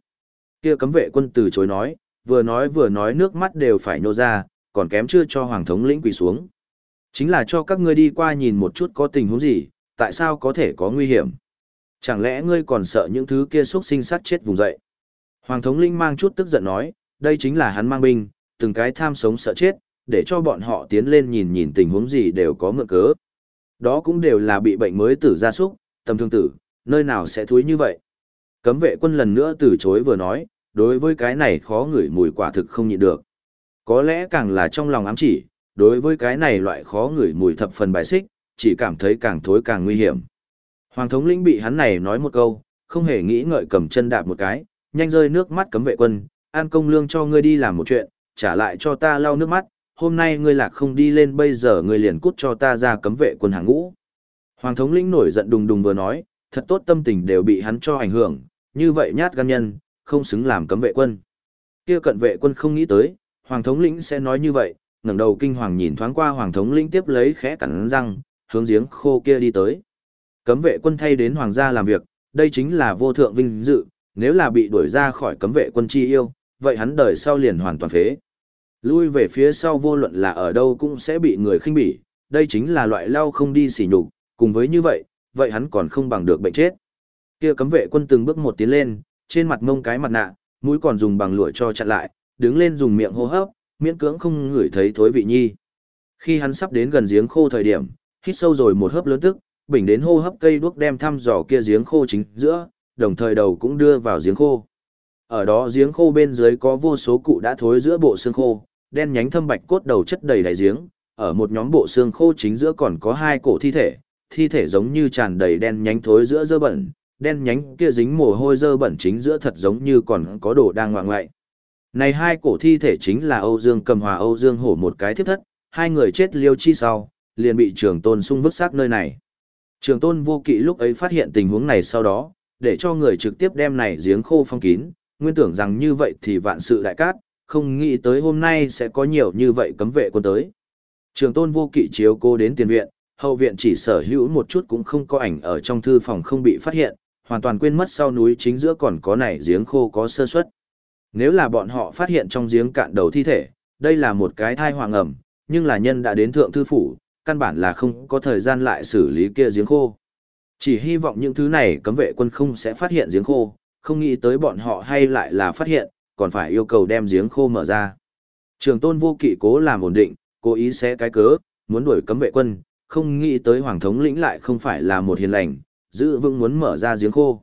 Kia cấm vệ quân từ chối nói, vừa nói vừa nói nước mắt đều phải nô ra, còn kém chưa cho hoàng thống lĩnh quỳ xuống. Chính là cho các ngươi đi qua nhìn một chút có tình huống gì, tại sao có thể có nguy hiểm. Chẳng lẽ ngươi còn sợ những thứ kia xuất sinh sát chết vùng dậy? Hoàng thống lĩnh mang chút tức giận nói, đây chính là hắn mang binh, từng cái tham sống sợ chết, để cho bọn họ tiến lên nhìn nhìn tình huống gì đều có mượn cớ. Đó cũng đều là bị bệnh mới tử gia súc, tầm thương tử, nơi nào sẽ thúi như vậy. Cấm vệ quân lần nữa từ chối vừa nói, đối với cái này khó ngửi mùi quả thực không nhịn được. Có lẽ càng là trong lòng ám chỉ, đối với cái này loại khó ngửi mùi thập phần bài xích, chỉ cảm thấy càng thối càng nguy hiểm. Hoàng thống lĩnh bị hắn này nói một câu, không hề nghĩ ngợi cầm chân đạp một cái, nhanh rơi nước mắt cấm vệ quân, an công lương cho ngươi đi làm một chuyện, trả lại cho ta lau nước mắt, hôm nay ngươi lạc không đi lên bây giờ ngươi liền cút cho ta ra cấm vệ quân hàng ngũ. Hoàng thống lĩnh nổi giận đùng đùng vừa nói, thật tốt tâm tình đều bị hắn cho ảnh hưởng, như vậy nhát gan nhân, không xứng làm cấm vệ quân. Kia cận vệ quân không nghĩ tới, Hoàng thống lĩnh sẽ nói như vậy, ngẩng đầu kinh hoàng nhìn thoáng qua Hoàng thống lĩnh tiếp lấy khẽ cắn răng, hướng giếng khô kia đi tới. Cấm vệ quân thay đến hoàng gia làm việc, đây chính là vô thượng vinh dự, nếu là bị đuổi ra khỏi cấm vệ quân chi yêu, vậy hắn đời sau liền hoàn toàn phế. Lui về phía sau vô luận là ở đâu cũng sẽ bị người khinh bỉ, đây chính là loại lao không đi xỉ nhục, cùng với như vậy, vậy hắn còn không bằng được bệnh chết. Kia cấm vệ quân từng bước một tiến lên, trên mặt ngông cái mặt nạ, mũi còn dùng bằng lụa cho chặn lại, đứng lên dùng miệng hô hấp, miễn cưỡng không ngửi thấy thối vị nhi. Khi hắn sắp đến gần giếng khô thời điểm, hít sâu rồi một hớp lớn tức, bình đến hô hấp cây đuốc đem thăm dò kia giếng khô chính giữa, đồng thời đầu cũng đưa vào giếng khô. Ở đó giếng khô bên dưới có vô số cụ đã thối giữa bộ xương khô, đen nhánh thâm bạch cốt đầu chất đầy đáy giếng, ở một nhóm bộ xương khô chính giữa còn có hai cổ thi thể, thi thể giống như tràn đầy đen nhánh thối giữa dơ bẩn, đen nhánh kia dính mồ hôi dơ bẩn chính giữa thật giống như còn có đồ đang ngoạng ngoại. Này hai cổ thi thể chính là Âu Dương Cầm Hòa Âu Dương Hổ một cái thiếp thất, hai người chết liêu chi sau, liền bị trường tôn sung vứt xác nơi này. Trường tôn vô kỵ lúc ấy phát hiện tình huống này sau đó, để cho người trực tiếp đem này giếng khô phong kín, nguyên tưởng rằng như vậy thì vạn sự đại cát, không nghĩ tới hôm nay sẽ có nhiều như vậy cấm vệ quân tới. Trường tôn vô kỵ chiếu cô đến tiền viện, hậu viện chỉ sở hữu một chút cũng không có ảnh ở trong thư phòng không bị phát hiện, hoàn toàn quên mất sau núi chính giữa còn có này giếng khô có sơ suất. Nếu là bọn họ phát hiện trong giếng cạn đầu thi thể, đây là một cái thai hoàng ẩm, nhưng là nhân đã đến thượng thư phủ, căn bản là không có thời gian lại xử lý kia giếng khô. Chỉ hy vọng những thứ này cấm vệ quân không sẽ phát hiện giếng khô, không nghĩ tới bọn họ hay lại là phát hiện, còn phải yêu cầu đem giếng khô mở ra. Trường tôn vô kỵ cố làm ổn định, cố ý sẽ cái cớ, muốn đuổi cấm vệ quân, không nghĩ tới hoàng thống lĩnh lại không phải là một hiền lành, giữ vững muốn mở ra giếng khô.